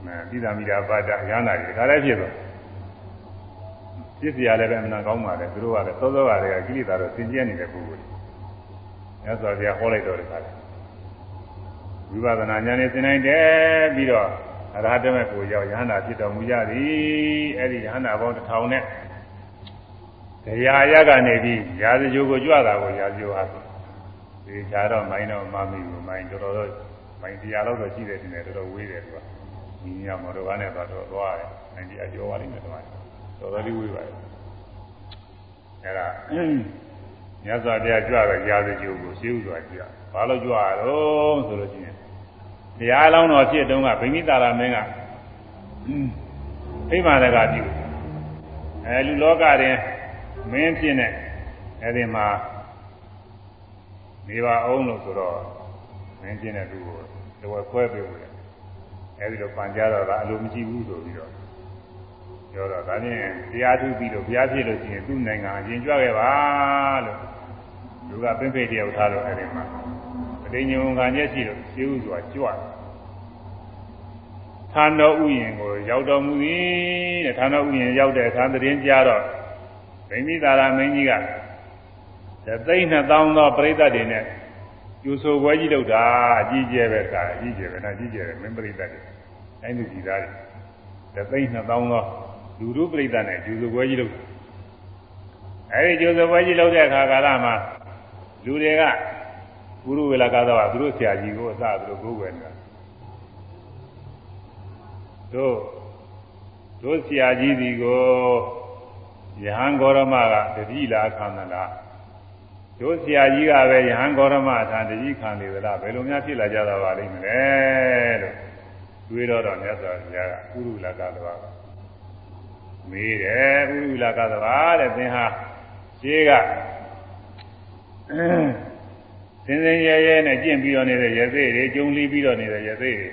အဲပိသာမိတာပါဒဉာဏ်နာတွေဒါလည်းဖြစ်သွား ဖြစ်စရာလည်းပဲအမှန်ကောင်းပါတယ်သူတို့ကလည်းစောစောကတည်းကကိလေသာတော့သင်ကျက်နေတဲ့ပုဂ္ဂိုလ်တွေမြတ်စွာဘုရားဟောလိုက်တော့တခါလေဝိပဿနာဉာဏ်နဲ့သင်နိုင်တယ်ပြီးတော့အရဟတမေကိုရောက်ယဟန္တာဖြစ်တော်မူကြသည်အဲ့ဒီယဟန္တာပေါင်းတစ်ထောင်နဲ့တရားရကနေပြီးရာဇဂျိုးကိုကြွတာကိုရာဇဂျိုးဟာဒီခြားတော့မိုင်းတော့မမိဘူးမိုင်းတော်တော်မိုင်းတရားလောက်တော့ရှိတယ်တင်တယ်တော်တော်ဝေးတယ်သူကညီညာမတော်ကနဲ့တော့သွားတယ်အဲဒီအကျော်ပါလိမ့်မယ်တမန် တော်တော်လေးဝေးပါတယ်အဲ့ဒါမြတ်စွာဘုရားကြွတော့ရာဇဂျိုးကိုရှင်းဥစွာကြွဘာလို့ကြွရတော့ဆိုလို့ရှိရင်တရားလောင်းတော်ဖြစ်တုန်းကဗိမိတာရမင်းကအိမ်မာတကပြုအဲလူလောကတွင်မင်းဖြစ်နေအဲဒီမှာနေပါအောင်လို့ဆိုတော့မင်းဖြစ်တဲ့သူကိုတော်ခွဲပေးလို့အဲဒီတော့ပန်ကြတော့ကအလိုမရှိဘူးဆိုပြီးတော့ ပြောတော့ဒါဖြင့်တရားထုပြီးတော့ဘုရားဖြစ်လို့ရှိရင်သူ့နိုင်ငံအရင်ကြွခဲ့ပါလို့လူကပင်ဖိတ်တယောက်ထားလို့အဲဒီမှာအတိညာဝန်ခံချက်ရှိလို့ရှင်းဥစွာကြွတယ်ဌာနတော်ဥယျင်ကိုရောက်တော်မူသည်တဲ့ဌာနတော်ဥယျင်ရောက်တဲ့အခါသတင်းကြားတော့ဗိမိသာရမင်းကြီးကတသိန်းနှစ်သောင်းသောပြိဿတွေနဲ့ကျူဆိုပွဲကြီးလုပ်တာအကြီးကျယ်ပဲကာအကြီးကျယ်ပဲနာကြီးကျယ်တယ်မင်းပြိဿတွေအဲလိုကြည်သားတွေတသိန်းနှစ်သောင်းသော လူတို့ပြိဿနဲ့ကျူဆိုပွဲကြီးလုပ်အဲဒီကျူဆိုပွဲကြီးလုပ်တဲ့အခါကာလမှာလူတွေကဘုရုဝေလကာသောကသူတို့ဆရာကြီးကိုအစသူတို့ကိုယ်ွယ်နေတာတို့တို့ဆရာကြီးဒီကိုယဟန်ဂေါရမကတတိလာခံသလားတို့ဆရာကြီးကပဲယဟန်ဂေါရမအထံတတိခံနေသလားဘယ်လိုများဖြစ်လာကြတာပါလိမ့်မလဲလို့တွေးတော့တော့မြတ်စွာဘုရားကဥရုလကသဘာ မေးတယ်ဥရုလကသဘာတဲ့သင်ဟာရှင်းကစင်စင်ရဲရဲနဲ့ကျင့်ပြီးတော့နေတဲ့ရသေးတွေကျုံလီပြီးတော့နေတဲ့ရသေးတွေ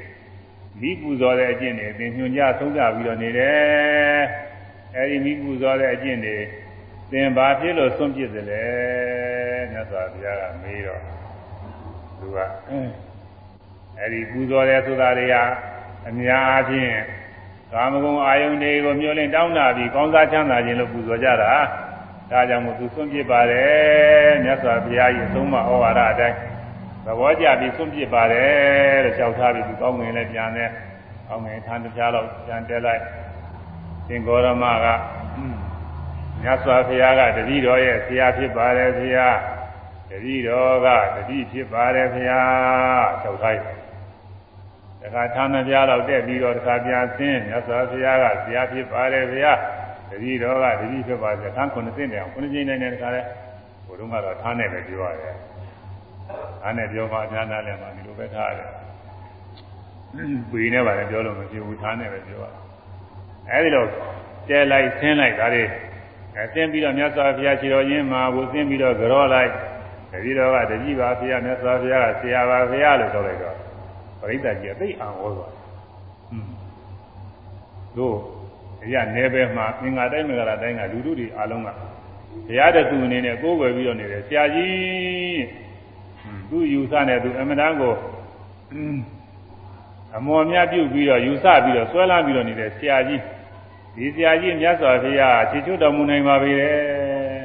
မိပူဇော်တဲ့အကျင့်တွေသင်ညွှန်ကြားဆုံးကြပြီးတော့နေတယ်အဲဒီမိပူဇော်တဲ့အကျင့်တွေသင်ဘာဖြစ်လို့ဆုံးပြစ်တယ်လဲမြတ်စွာဘုရားကမေးတော့သူကအဲဒီပူဇော်တယ်ဆိုတာတွေကအများအားဖြင့် ကာမဂုဏ်အာယုန်တွေကိုမျောလင့်တောင်းတာပြီးကောင်းစားချမ်းသာခြင်းလို့ပူဇော်ကြတာဒါကြောင့်မို့သူဆုံးပြစ်ပါတယ်မြတ်စွာဘုရားရဲ့သုံးမဩဝါဒအတိုင်းသဘောကျပြီးဆုံးပြစ်ပါတယ်လို့ကြောက်ထားပြီးသူကောင်းငင်လည်းပြန်တယ်ကောင်းငင်ထမ်းတရားတော့ပြန်တက်လိုက်သင်္ကောရမကမြတ်စွာဘုရားကတတိတော်ရဲ့ဆရာဖြစ်ပါတယ်ဆရာတတိတော်ကတတိဖြစ်ပါတယ်ဘုရားကြောက်ထား တယ်တခါဌာနပြားတော့တက်ပြီးတော့တခါပြန်ဆင်းမြတ်စွာဘုရားကဆရာဖြစ်ပါတယ်ဘုရားတတိတော်ကတတိဖြစ်ပါစေဌာန်ခုနှစ်သိမ့်တယ်အောင်ခုနှစ်ကျင်းနေတယ်တခါလဲဘုရုံးကတော့ဌာန်နဲ့ပဲပြောရတယ်ဌာန်နဲ့ပြောမှအများနာလည်းမှဒီလိုပဲထားရတယ်ပေနဲ့ပါလည်းပြောလို့မဖြစ်ဘူးဌာန်နဲ့ပဲပြောရတယ်အဲဒီလိုတဲလိုက်ဆင်းလိုက်ဒါတွေအဲဆင်းပြီးတော့မြတ်စွာဘုရားခြေတော်ရင်းမှာဝဆင်းပြီးတော့ကြောလိုက်တတိတော်ကတတိပါဘုရားမြတ်စွာဘုရားကဆရာပါဘုရားလို့ပြောလိုက်တော့ ပရိသတ်ကြီးအသိအံ့ဩသွားတို့အရာနေပဲမှာအင်္ဂါတိုင်းမင်္ဂလာတိုင်းကလူလူတွေအားလုံးကဘုရားတကူအနေနဲ့ကိုးကွယ်ပြီးတော့နေတယ်ဆရာကြီးသူယူဆနဲ့သူအမတန်းကိုအမော်မြတ်ပြုတ်ပြီးတော့ယူဆပြီးတော့ဆွဲလာပြီးတော့နေတဲ့ဆရာကြီးဒီဆရာကြီးမြတ်စွာဘုရားခြေချွတ်တော်မူနိုင်ပါပေတယ်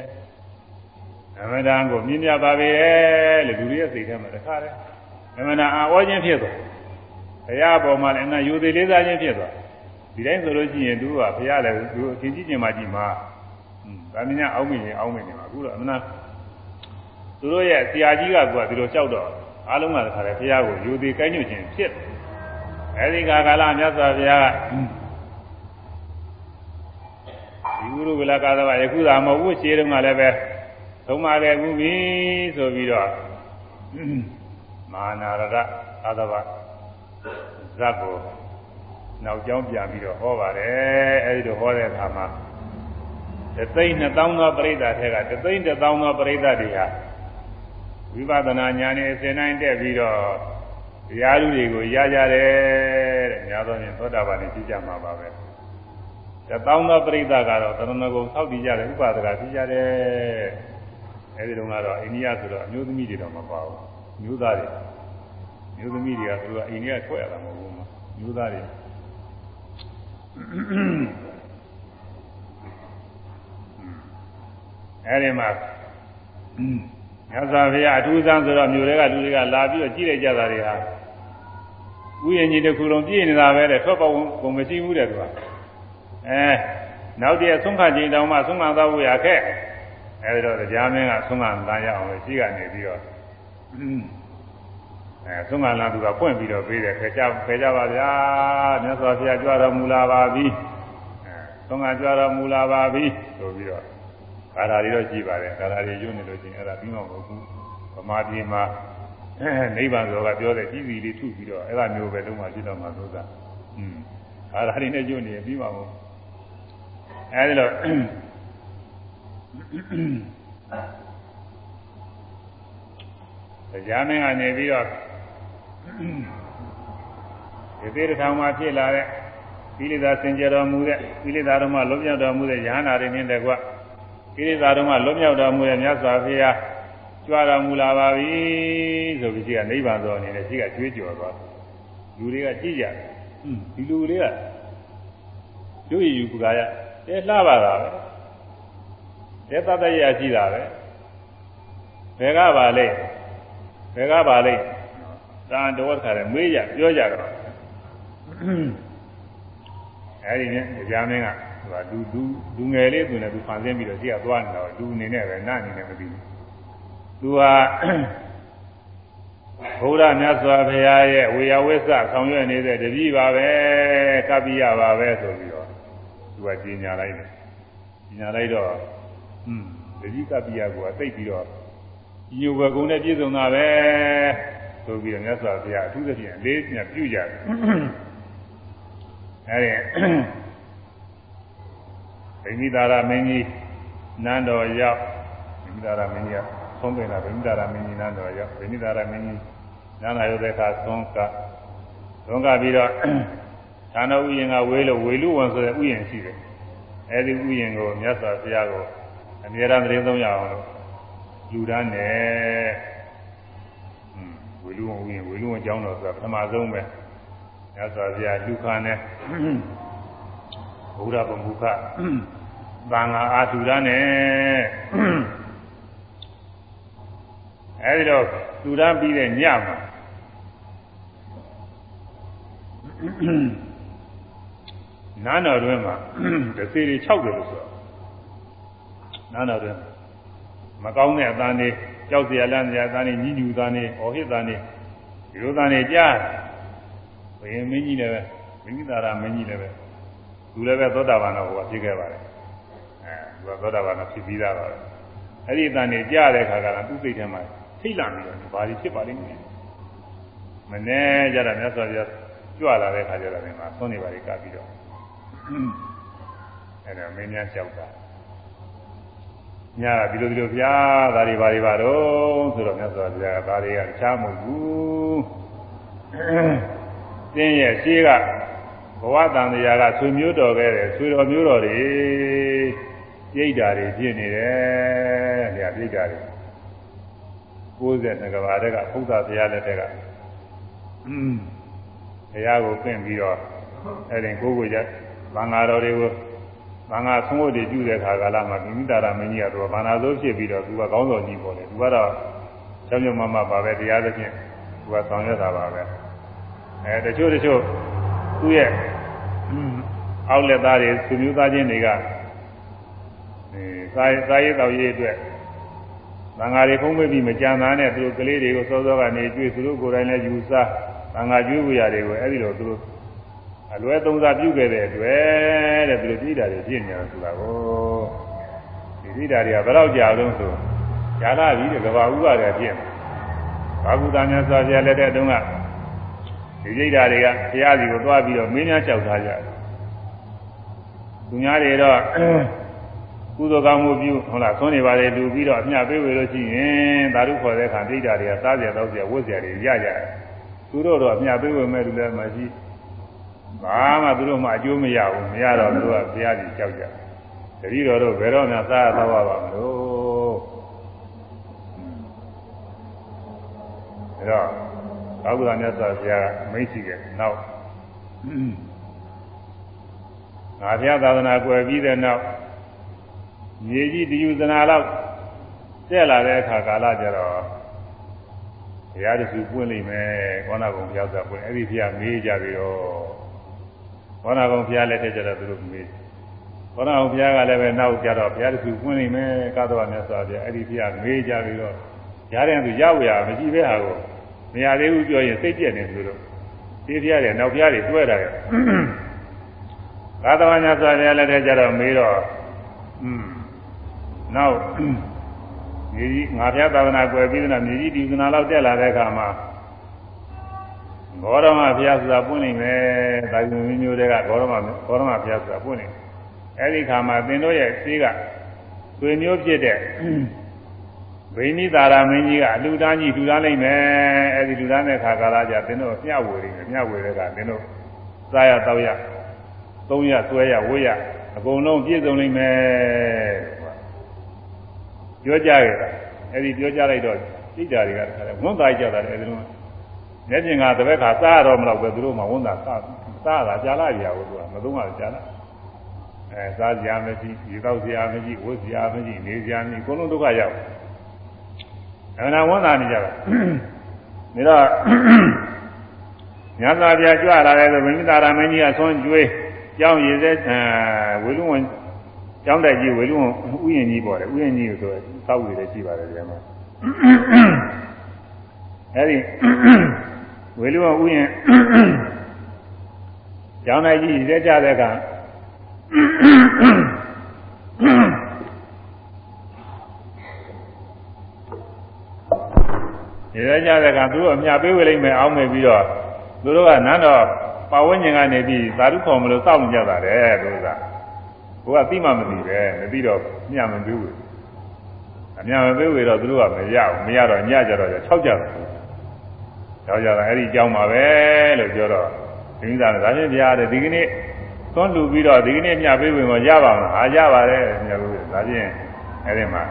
အမတန်းကိုမြင့်မြတ်ပါပေတယ်လို့လူတွေရဲ့စိတ်ထဲမှာတခါတည်း အမှန်တရားအောခြင်းဖြစ်သွားဘုရားပေါ်မှာလည်းအနာယူသေးလေးစားခြင်းဖြစ်သွားဒီတိုင်းဆိုလို့ရှိရင်သူကဘုရားလည်းသူအချင်းကြီးကျင်မှကြည့်မှာဟွန်းဗာမင်းအောင်းမင်းရင်အောင်းမင်းနေမှာအခုတော့အမှန်သူတို့ရဲ့ဆရာကြီးကကဒီလိုကြောက်တော့အားလုံးကတခါတည်းဘုရားကိုယူသေးကိုင်းညွတ်ခြင်းဖြစ်အဲဒီခါကာလမြတ်စွာဘုရားကဒီဥရုဝလကာသဝယခုသာမဟုတ်ဘူးရှင်းတုန်းကလည်းပဲသုံးပါခဲ့ဘူးပြီဆိုပြီးတော့ မာနာရဒသာသဝဇတ်ကိုနောက်ကျောင်းပြန်ပြီးတော့ဟောပါတယ်အဲဒီလိုဟောတဲ့အခါမှာတသိန်း2000သောပရိသတ်ထဲကတသိန်း1000သောပရိသတ်တွေဟာဝိပဿနာဉာဏ်နဲ့အစဉ်တိုင်းတက်ပြီးတော့တရားလူတွေကိုရကြတယ်တဲ့များသောဖြင့်သောတာပန်နဲ့ကြည့်ကြမှာပါပဲတသောင်းသောပရိသတ်ကတော့သရဏဂုံသောက်တည်ကြတယ်ဥပဒကကြည့်ကြတယ်အဲဒီတုန်းကတော့အိန္ဒိယဆိုတော့အမျိုးသမီးတွေတော့မပါဘူး မျိုးသားတွေမျိုးသမီးတွေကသူကအိန္ဒိယထွက်ရတာမဟုတ်ဘူးမျိုးသားတွေအဲဒီမှာမြတ်စွာဘုရားအထူးဆန်းဆိုတော့မြို့တွေကလူတွေကလာပြီးတော့ကြည့်လိုက်ကြတာတွေဟာဥယျာဉ်ကြီးတစ်ခုလုံးပြည့်နေတာပဲတဲ့ထွက်ပေါက်ကုန်မရှိဘူးတဲ့သူကအဲနောက်တည်းဆုံးခချိန်တောင်မှဆုံးမသွားဖို့ရခဲ့အဲဒီတော့တရားမင်းကဆုံးမလာရအောင်လို့ရှိကနေပြီးတော့ အဲဆုံးမလာသူကပွင့်ပြီးတော့ပေးတယ်ခဲကြခဲကြပါဗျာမြတ်စွာဘုရားကြွတော်မူလာပါပြီအဲဆုံးမကြွတော်မူလာပါပြီဆိုပြီးတော့ကာထာတွေတော့ရှိပါတယ်ကာထာတွေညွှန်နေလို့ချင်းအဲ့ဒါပြီးမှမဟုတ်ဘူးဗမာပြည်မှာနိဗ္ဗာန်ဆိုကပြောတဲ့ကြီးစီလေးထုပြီးတော့အဲ့ဒါမျိုးပဲလုံးဝဖြစ်တော့မှာသုသာอืมကာထာတွေနဲ့ညွှန်နေပြီးမှမဟုတ်အဲ့ဒီတော့ တရားမင်းကနေပြီးတော့ဒီသေးတစ်ထောင်မှဖြစ်လာတဲ့ကိလေသာစင်ကြယ်တော်မူတဲ့ကိလေသာတော်မှလုံးပြောက်တော်မူတဲ့ယဟနာတွေနဲ့တကွကိလေသာတော်မှလွတ်မြောက်တော်မူတဲ့မြတ်စွာဘုရားကြွားတော်မူလာပါပြီဆိုပြီးရှိကနိဗ္ဗာန်တော်အနေနဲ့ရှိကကြွေးကြော်သွားလူတွေကကြည့်ကြတယ်ဒီလူတွေကတို့ရည်ယူပကာရအဲလှပါတာပဲအဲတတရရှိတာပဲဘယ်ကပါလဲ ဘယ်ကပါလဲသာတော်ခါတယ်မေးကြပြောကြတော့အဲဒီနဲ့ကြာမင်းကသူကလူလူလူငယ်လေးသူနဲ့သူဖန်ဆင်းပြီးတော့ရှိရသွားနေတော့လူအနေနဲ့ပဲနတ်အနေနဲ့မသိဘူးသူကဘုရားမြတ်စွာဘုရားရဲ့ဝေယဝိသဆောင်ရွက်နေတဲ့တပည့်ပါပဲကပ္ပိယပါပဲဆိုပြီးတော့သူကကြီးညာလိုက်တယ်ကြီးညာလိုက်တော့อืมတပည့်ကပ္ပိယကသိပြီးတော့ ညိုဘကုံနဲ့ပြည့်စုံတာပဲဆိုပြီးတော့မြတ်စွာဘုရားအထူးသဖြင့်အလေးညပြုကြတယ်အဲဒီဗိမိတာရမင်းကြီးနန်းတော်ရောက်ဗိမိတာရမင်းကြီးကသုံးပင်လာဗိမိတာရမင်းကြီးနန်းတော်ရောက်ဗိမိတာရမင်းကြီးနန်းတော်ရောက်တဲ့အခါသုံးကသွန်ကပြီးတော့ဌာနဥယျာဉ်ကဝေးလို့ဝေလူဝန်ဆိုတဲ့ဥယျာဉ်ရှိတယ်အဲဒီဥယျာဉ်ကိုမြတ်စွာဘုရားကိုအမြဲတမ်းသတင်းသုံးရအောင်လို့ လူတန်းနဲ့ဝေလူဝန်ဥယျာဉ်ဝေလူဝန်ကျောင်းတော်ဆိုတာပထမဆုံးပဲမြတ်စွာဘုရားလူခါနဲ့ဘုရားဗမုခသံဃာအာထုရနဲ့အဲဒီတော့လူတန်းပြီးတဲ့ညမှာနားတော်တွင်မှာတစေတွေ6တယ်လို့ဆိုတော့နားတော်တွင် မကောင်းတဲ့အတန်းတွေကြောက်စရာလန့်စရာအတန်းတွေညှဉ်းညူအတန်းတွေအော်ဟစ်အတန်းတွေဒီလိုအတန်းတွေကြားဘယင်မင်းကြီးလည်းပဲမိမိသားရမင်းကြီးလည်းပဲသူလည်းပဲသောတာပန်တော့ဟိုဖြစ်ခဲ့ပါတယ်အဲသူကသောတာပန်တော့ဖြစ်ပြီးသားပါပဲအဲ့ဒီအတန်းတွေကြားတဲ့အခါကလည်းသူ့စိတ်ထဲမှာထိတ်လာပြီးတော့ဘာတွေဖြစ်ပါလိမ့်မယ်မနေ့ကျတော့မြတ်စွာဘုရားကြွလာတဲ့ခါကျတော့ဒီမှာသွန်းနေပါလေကပြီးတော့အဲ့ဒါမင်းများလျှောက်တာ ညာဒီလိုဒီလိုဗျာဒါတွေဘာတွေပါတော့ဆိုတော့မြတ်စွာဘုရားကဒါတွေကတခြားမဟုတ်ဘူးတင်းရဲ့ရှေးကဘဝတန်တရားကဆွေမျိုးတော်ခဲ့တယ်ဆွေတော်မျိုးတော်တွေပြိဋ္ဌာတွေဖြစ်နေတယ်။ဒါပြိဋ္ဌာတွေ62ကဘာတက်ကဘုရားဘုရားလက်ထက်ကอืมဘုရားကိုပင့်ပြီးတော့အဲ့ဒီကိုကိုကြဘာငါတော်တွေကို ဘာငါသုံးဖို့တွေပြုတဲ့ခါကာလမှာမိမိတာရမင်းကြီးကတော့ဘာနာစိုးဖြစ်ပြီးတော့သူကကောင်းတော်ကြီးပေါ်တယ်သူကတော့ကျောင်းကျောင်းမမပါပဲတရားသဖြင့်သူကဆောင်ရွက်တာပါပဲအဲတချို့တချို့သူ့ရဲ့အောက်လက်သားတွေသူမျိုးသားချင်းတွေကအဲစာရေးစာရေးတော်ရေးအတွက်သံဃာတွေဖုံးပေးပြီးမကြံသားနဲ့သူတို့ကလေးတွေကိုစောစောကနေကျွေးသူတို့ကိုယ်တိုင်လည်းယူစားသံဃာကျွေးဝရတွေကိုအဲ့ဒီလိုသူတို့ အလွဲသုံးစားပြုခဲ့တဲ့အတွက်တဲ့သူတို့ပြည်တာတွေပြည့်နေတယ်ဆိုတာကိုဒီပြည်တာတွေကဘယ်တော့ကြာလို့ဆိုကြာလာပြီတဲ့ကဘာဥပါတွေပြည့်တယ်ဘာကုသမြတ်စွာဘုရားလက်ထက်တုန်းကဒီပြည်တာတွေကဘုရားစီကိုသွားပြီးတော့မင်းများလျှောက်ထားကြတယ်သူများတွေတော့ကုသိုလ်ကောင်းမှုပြုဟုတ်လားသွန်းနေပါလေလူပြီးတော့အမျှပေးဝေလို့ရှိရင်သာဓုခေါ်တဲ့အခါပြိတ္တာတွေကစားကြတော့ကြဝတ်ကြတွေရကြတယ်သူတို့တော့အမျှပေးဝေမဲ့လူလည်းမရှိဘာ မှသူတို့မှအကျိုးမရဘူးမရတော့သူတို့ကဘုရားကြီးကြောက်ကြတတိတော်တို့ဘယ်တော့မှစားရတော့ပါမလို့အဲတော့သောကုသမြတ်စွာဘုရားမိတ်စီကနောက်ငါဘုရားသာသနာကွယ်ပြီးတဲ့နောက်မြေကြီးဒီယူဇနာလောက်တက်လာတဲ့အခါကာလကျတော့ဘုရားတဆူပွင့်လိမ့်မယ်ကောဏဂုံဘုရားသာပွင့်အဲ့ဒီဘုရားမေးကြပြီးတော့ ကောဏဂုံဘုရားလက်ထက်ကျတော့သူတို့မေးကောဏဂုံဘုရားကလည်းပဲနောက်ကြတော့ဘုရားတဆူပွင့်လိမ့်မယ်ကာသဝမြတ်စွာဘုရားအဲ့ဒီဘုရားမေးကြပြီးတော့ရားတဲ့သူရောက်ရမရှိပဲဟာကိုမရသေးဘူးပြောရင်စိတ်ပြက်နေသူတို့ဒီဘုရားတွေနောက်ဘုရားတွေတွဲတာရကာသဝမြတ်စွာဘုရားလက်ထက်ကျတော့မေးတော့อืมနောက်မြေကြီးငါဖျားသာသနာကွယ်ပြီးတဲ့မြေကြီးဒီသနာလောက်တက်လာတဲ့အခါမှာ ဂေါရမဘုရားဆိုတာပွင့်နေမယ်ဒါကြုံမျိုးတွေကဂေါရမဂေါရမဘုရားဆိုတာပွင့်နေအဲ့ဒီခါမှာသင်တို့ရဲ့ရှိကသွေမျိုးဖြစ်တဲ့ဗိနိတာရာမင်းကြီးကအလူတန်းကြီးထူထားလိုက်မယ်အဲ့ဒီထူထားတဲ့ခါကာလကြသင်တို့မျှဝေနေမျှဝေတဲ့ကသင်တို့စားရတောက်ရသုံးရဆွဲရဝေးရအကုန်လုံးပြည့်စုံနိုင်မယ်ပြောကြခဲ့တာအဲ့ဒီပြောကြလိုက်တော့သိကြတွေကတခါလဲဝန်သားကြတာလေအဲ့ဒီလို မျက်ပြင်ကတပည့်ခါစားရတော့မလို့ပဲသူတို့မှဝန်သားစားစားတာကြာလာရဘူးသူကမသုံးရကြာလာအဲစားကြမရှိရေတော့ကြမရှိဝတ်ကြမရှိနေကြမရှိအကုန်လုံးဒုက္ခရောက်အနာဝန်သားနေကြတာဒါတော့ညသာပြကြွလာတယ်ဆိုမိမိသားရမင်းကြီးကဆွမ်းကျွေးကြောင်းရည်စဲဝေလူဝင်ကျောင်းတိုက်ကြီးဝေလူဥယျာဉ်ကြီးပေါ်တယ်ဥယျာဉ်ကြီးဆိုသောက်ရည်လည်းရှိပါတယ်ဒီမှာအဲဒီ ဝေလူဥယျာဉ်ကျောင်းတိုက်ကြီးရက်ကြတဲ့အခါဒီရက်ကြတဲ့အခါသူတို့အမြပေးဝေလိုက်မယ်အောင်းမယ်ပြီးတော့သူတို့ကနန်းတော်ပဝန်းကျင်ကနေပြီးသာဓုခေါ်မလို့စောင့်ကြတာတဲ့သူကကိုကသိမှမသိပဲမသိတော့ညမပေးဘူးအများမပေးဝေတော့သူတို့ကမရဘူးမရတော့ညကြတော့၆ကြတယ် ရောက်ကြတာအဲ့ဒီအကြောင်းပါပဲလို့ပြောတော့ဘိန်းသာဒါဖြင့်ပြရတယ်ဒီကနေ့သွန်းလူပြီးတော့ဒီကနေ့မြပေးဝင်မရပါဘူးဟာရပါတယ်မြတ်လို့ဒါဖြင့်အဲ့ဒီမှာ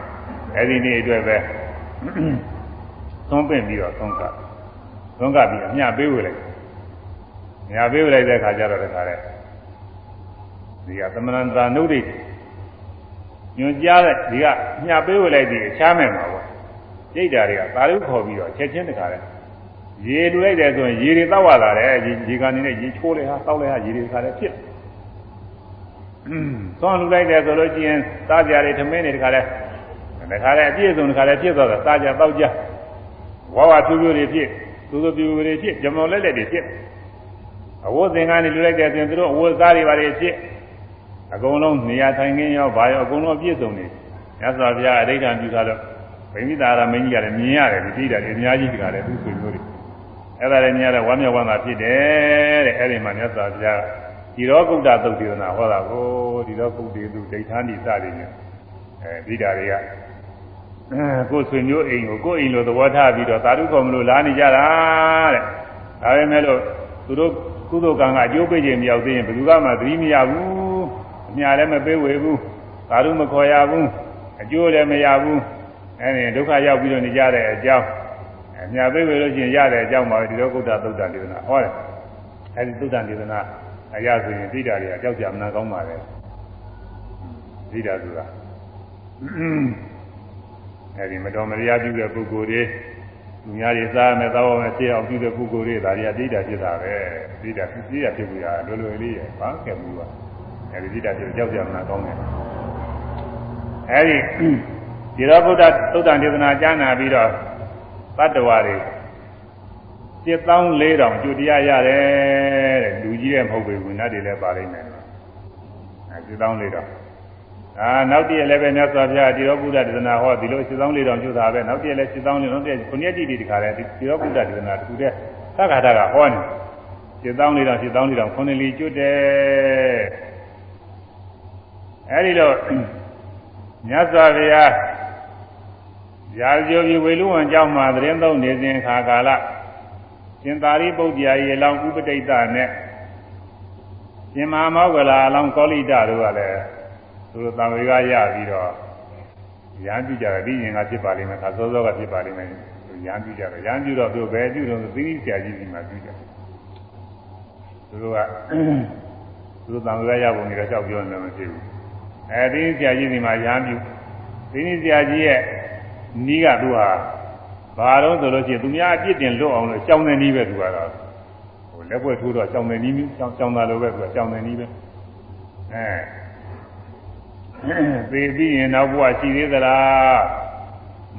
အဲ့ဒီနေ့အတွက်ပဲသွန်းပင့်ပြီးတော့သွန်းကသွန်းကပြီးအမြပေးဝင်လိုက်မြပေးဝင်လိုက်တဲ့ခါကျတော့တခါလဲဒီကသမဏန္တာနုဒိညွန်ကြားတဲ့ဒီကမြပေးဝင်လိုက်ပြီးအခြားမဲ့မှာပေါ့စိတ်ဓာတ်တွေကသာဓုခေါ်ပြီးတော့ချက်ချင်းတခါလဲ ရေလူလိုက်တယ်ဆိုရင်ရေတွေတောက်ရတာလေရေရေကနေနဲ့ရေချိုးလိုက်ဟာတောက်လိုက်ဟာရေတွေတခါလဲဖြစ်သွန်လူလိုက်တယ်ဆိုလို့ရှိရင်စားကြရတယ်ထမင်းတွေတခါလဲတခါလဲအပြည့်စုံတခါလဲဖြစ်သွားတာစားကြတောက်ကြဝါဝဖြူဖြူတွေဖြစ်သူတို့ဖြူဖြူတွေဖြစ်ကြမောလက်လက်တွေဖြစ်အဝတ်သင်္ကန်းတွေလူလိုက်တယ်ဆိုရင်သူတို့အဝတ်စားတွေပါတွေဖြစ်အကုန်လုံးနေရာထိုင်ခင်းရောဘာရောအကုန်လုံးအပြည့်စုံနေမြတ်စွာဘုရားအဋ္ဌံပြုထားလို့ဗိမိတာရမင်းကြီးကလည်းမြင်ရတယ်ဒီတိတာတွေအများကြီးတခါလဲသူဆွေမျိုးတွေ အဲ့ဒါလည်းမြင်ရတဲ့ဝမ်းမြောက်ဝမ်းသာဖြစ်တယ်တဲ့အဲ့ဒီမှာမြတ်စွာဘုရားဒီရောကုဋ္ဌသုတ်တေနာဟောတာကိုဒီရောကုဋ္ဌေသူဒိဋ္ဌာနိစတွေနဲ့အဲဒီတာတွေကကိုယ်ဆွေမျိုးအိမ်ကိုကိုယ်အိမ်လိုသဘောထားပြီးတော့သာဓုခေါ်မလို့လာနေကြတာတဲ့ဒါပေမဲ့လို့သူတို့ကုသိုလ်ကံကအကျိုးပေးခြင်းမရောက်သေးရင်ဘယ်သူမှသတိမရဘူးအများလည်းမပေးဝေဘူးသာဓုမခေါ်ရဘူးအကျိုးလည်းမရဘူးအဲဒီဒုက္ခရောက်ပြီးတော့နေကြတဲ့အကြောင်း အများပေးဝေလို့ရှိရင်ရတဲ့အကြောင်းပါပဲဒီလိုကုဋ္ဌသုတ်တံဒေသနာဟောတယ်အဲဒီသုတ်တံဒေသနာအရာဆိုရင်သိတာတွေအကြောက်ကြမနာကောင်းပါလေသိတာဆိုတာအဲဒီမတော်မတရားပြုတဲ့ပုဂ္ဂိုလ်တွေသူများတွေစားမယ်သောက်မယ်ဖြစ်အောင်ပြုတဲ့ပုဂ္ဂိုလ်တွေဒါတွေကသိတာဖြစ်တာပဲသိတာသိတာဖြစ်ဘူးရလွယ်လွယ်လေးရဘာကဲဘူးပါအဲဒီသိတာဖြစ်ကြောက်ကြမနာကောင်းတယ်အဲဒီဒီတော့ဗုဒ္ဓသုတ္တန်ဒေသနာကြားနာပြီးတော့ တတ္တဝါတွေ7400ကျူတရားရတယ်တဲ့လူကြီးတဲ့မဟုတ်ဘူးနတ်တွေလည်းပါလိမ့်မယ်အဲ7400အာနောက်တည့်လည်းပဲမြတ်စွာဘုရားဒီရောဘုရားဒေသနာဟောဒီလို7400ကျူတာပဲနောက်တည့်လည်း7400နောက်တည့်ခုနှစ်တိတိတခါလဲဒီရောဘုရားဒေသနာတူတဲ့သက္ကာတကဟောနေ7400 7400ခုနှစ်လီကျွတ်တယ်အဲဒီတော့မြတ်စွာဘုရား ရာဇယောပြည်ဝေလူဝံကျောင်းမှာတရင်သုံးနေစဉ်ခါကာလရှင်သာရိပုတ္တရာရေလောင်ဥပတိတ်တနဲ့ရှင်မဟာမောဂလာအလောင်းကောလိတတို့ကလည်းသူတို့တံဝေကရပြီးတော့ရန်ပြုကြတယ်ပြီးရင်ကဖြစ်ပါလိမ့်မယ်ခါစောစောကဖြစ်ပါလိမ့်မယ်ရန်ပြုကြတယ်ရန်ပြုတော့သူဘယ်ပြုတော့သိသိဆရာကြီးဒီမှာပြုကြတယ်သူတို့ကသူတို့တံဝေကရပုံတွေတော့ကြောက်ပြောနေမှမဖြစ်ဘူးအဲဒီဆရာကြီးဒီမှာရန်ပြုသိသိဆရာကြီးရဲ့ နီးကသူဟာဘာတော့ဆိုလို့ရှိရင်သူများအပြစ်တင်လွတ်အောင်လို့ကြောင်းတဲ့နီးပဲသူကတော့ဟိုလက်ပွဲထိုးတော့ကြောင်းတဲ့နီးကြောင်းကြောင်းတာလိုပဲသူကကြောင်းတဲ့နီးပဲအဲပေပြီးရင်နောက်ဘဝရှိသေးသလား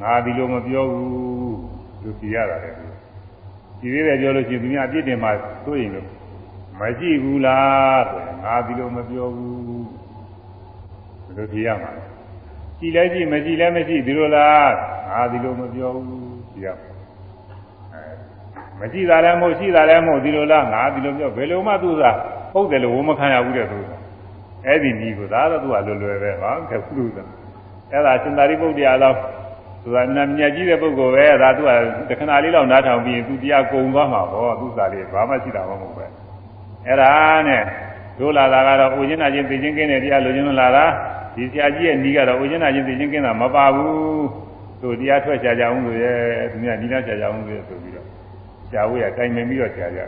ငါဒီလိုမပြောဘူးသူကြည်ရတာလေသူကြည်သေးတယ်ပြောလို့ရှိရင်သူများအပြစ်တင်မှသို့ရင်လို့မရှိဘူးလားဆိုရင်ငါဒီလိုမပြောဘူးဘယ်လိုကြည်ရမှာလဲ ကြည်လဲကြည်မကြည်လဲမရှိဒီလိုလားငါဒီလိုမပြောဘူးကြည်ရအဲမကြည်တာလည်းမဟုတ်ရှိတာလည်းမဟုတ်ဒီလိုလားငါဒီလိုပြောဘယ်လိုမှသူသာဟုတ်တယ်လို့ဝမခံရဘူးတဲ့သူအဲ့ဒီနီးကိုဒါတော့သူကလွယ်လွယ်ပဲဟာခက်ခုလို့ဆိုအဲ့ဒါရှင်သာရိပုတ္တရာတော့သူကနာမြတ်ကြီးတဲ့ပုဂ္ဂိုလ်ပဲဒါသူကတခဏလေးလောက်နားထောင်ပြီးရင်သူတရားကုံသွားမှာပေါ့သူစားလေးဘာမှရှိတာမဟုတ်ပဲအဲ့ဒါနဲ့တို့လာတာကတော့ဥကျင်းနာချင်းသိချင်းကင်းတဲ့တရားလိုချင်လို့လာတာ ဒီဆရာကြီးရဲ့နီးကတော့ဥကျင်းနာချင်းသိချင်းကင်းတာမပါဘူးသူတရားထွက်ကြကြအောင်လို့ရဲ့သူများနီးနာကြကြအောင်လို့ဆိုပြီးတော့ဆရာဝေးကတိုင်ပင်ပြီးတော့ဆရာကြ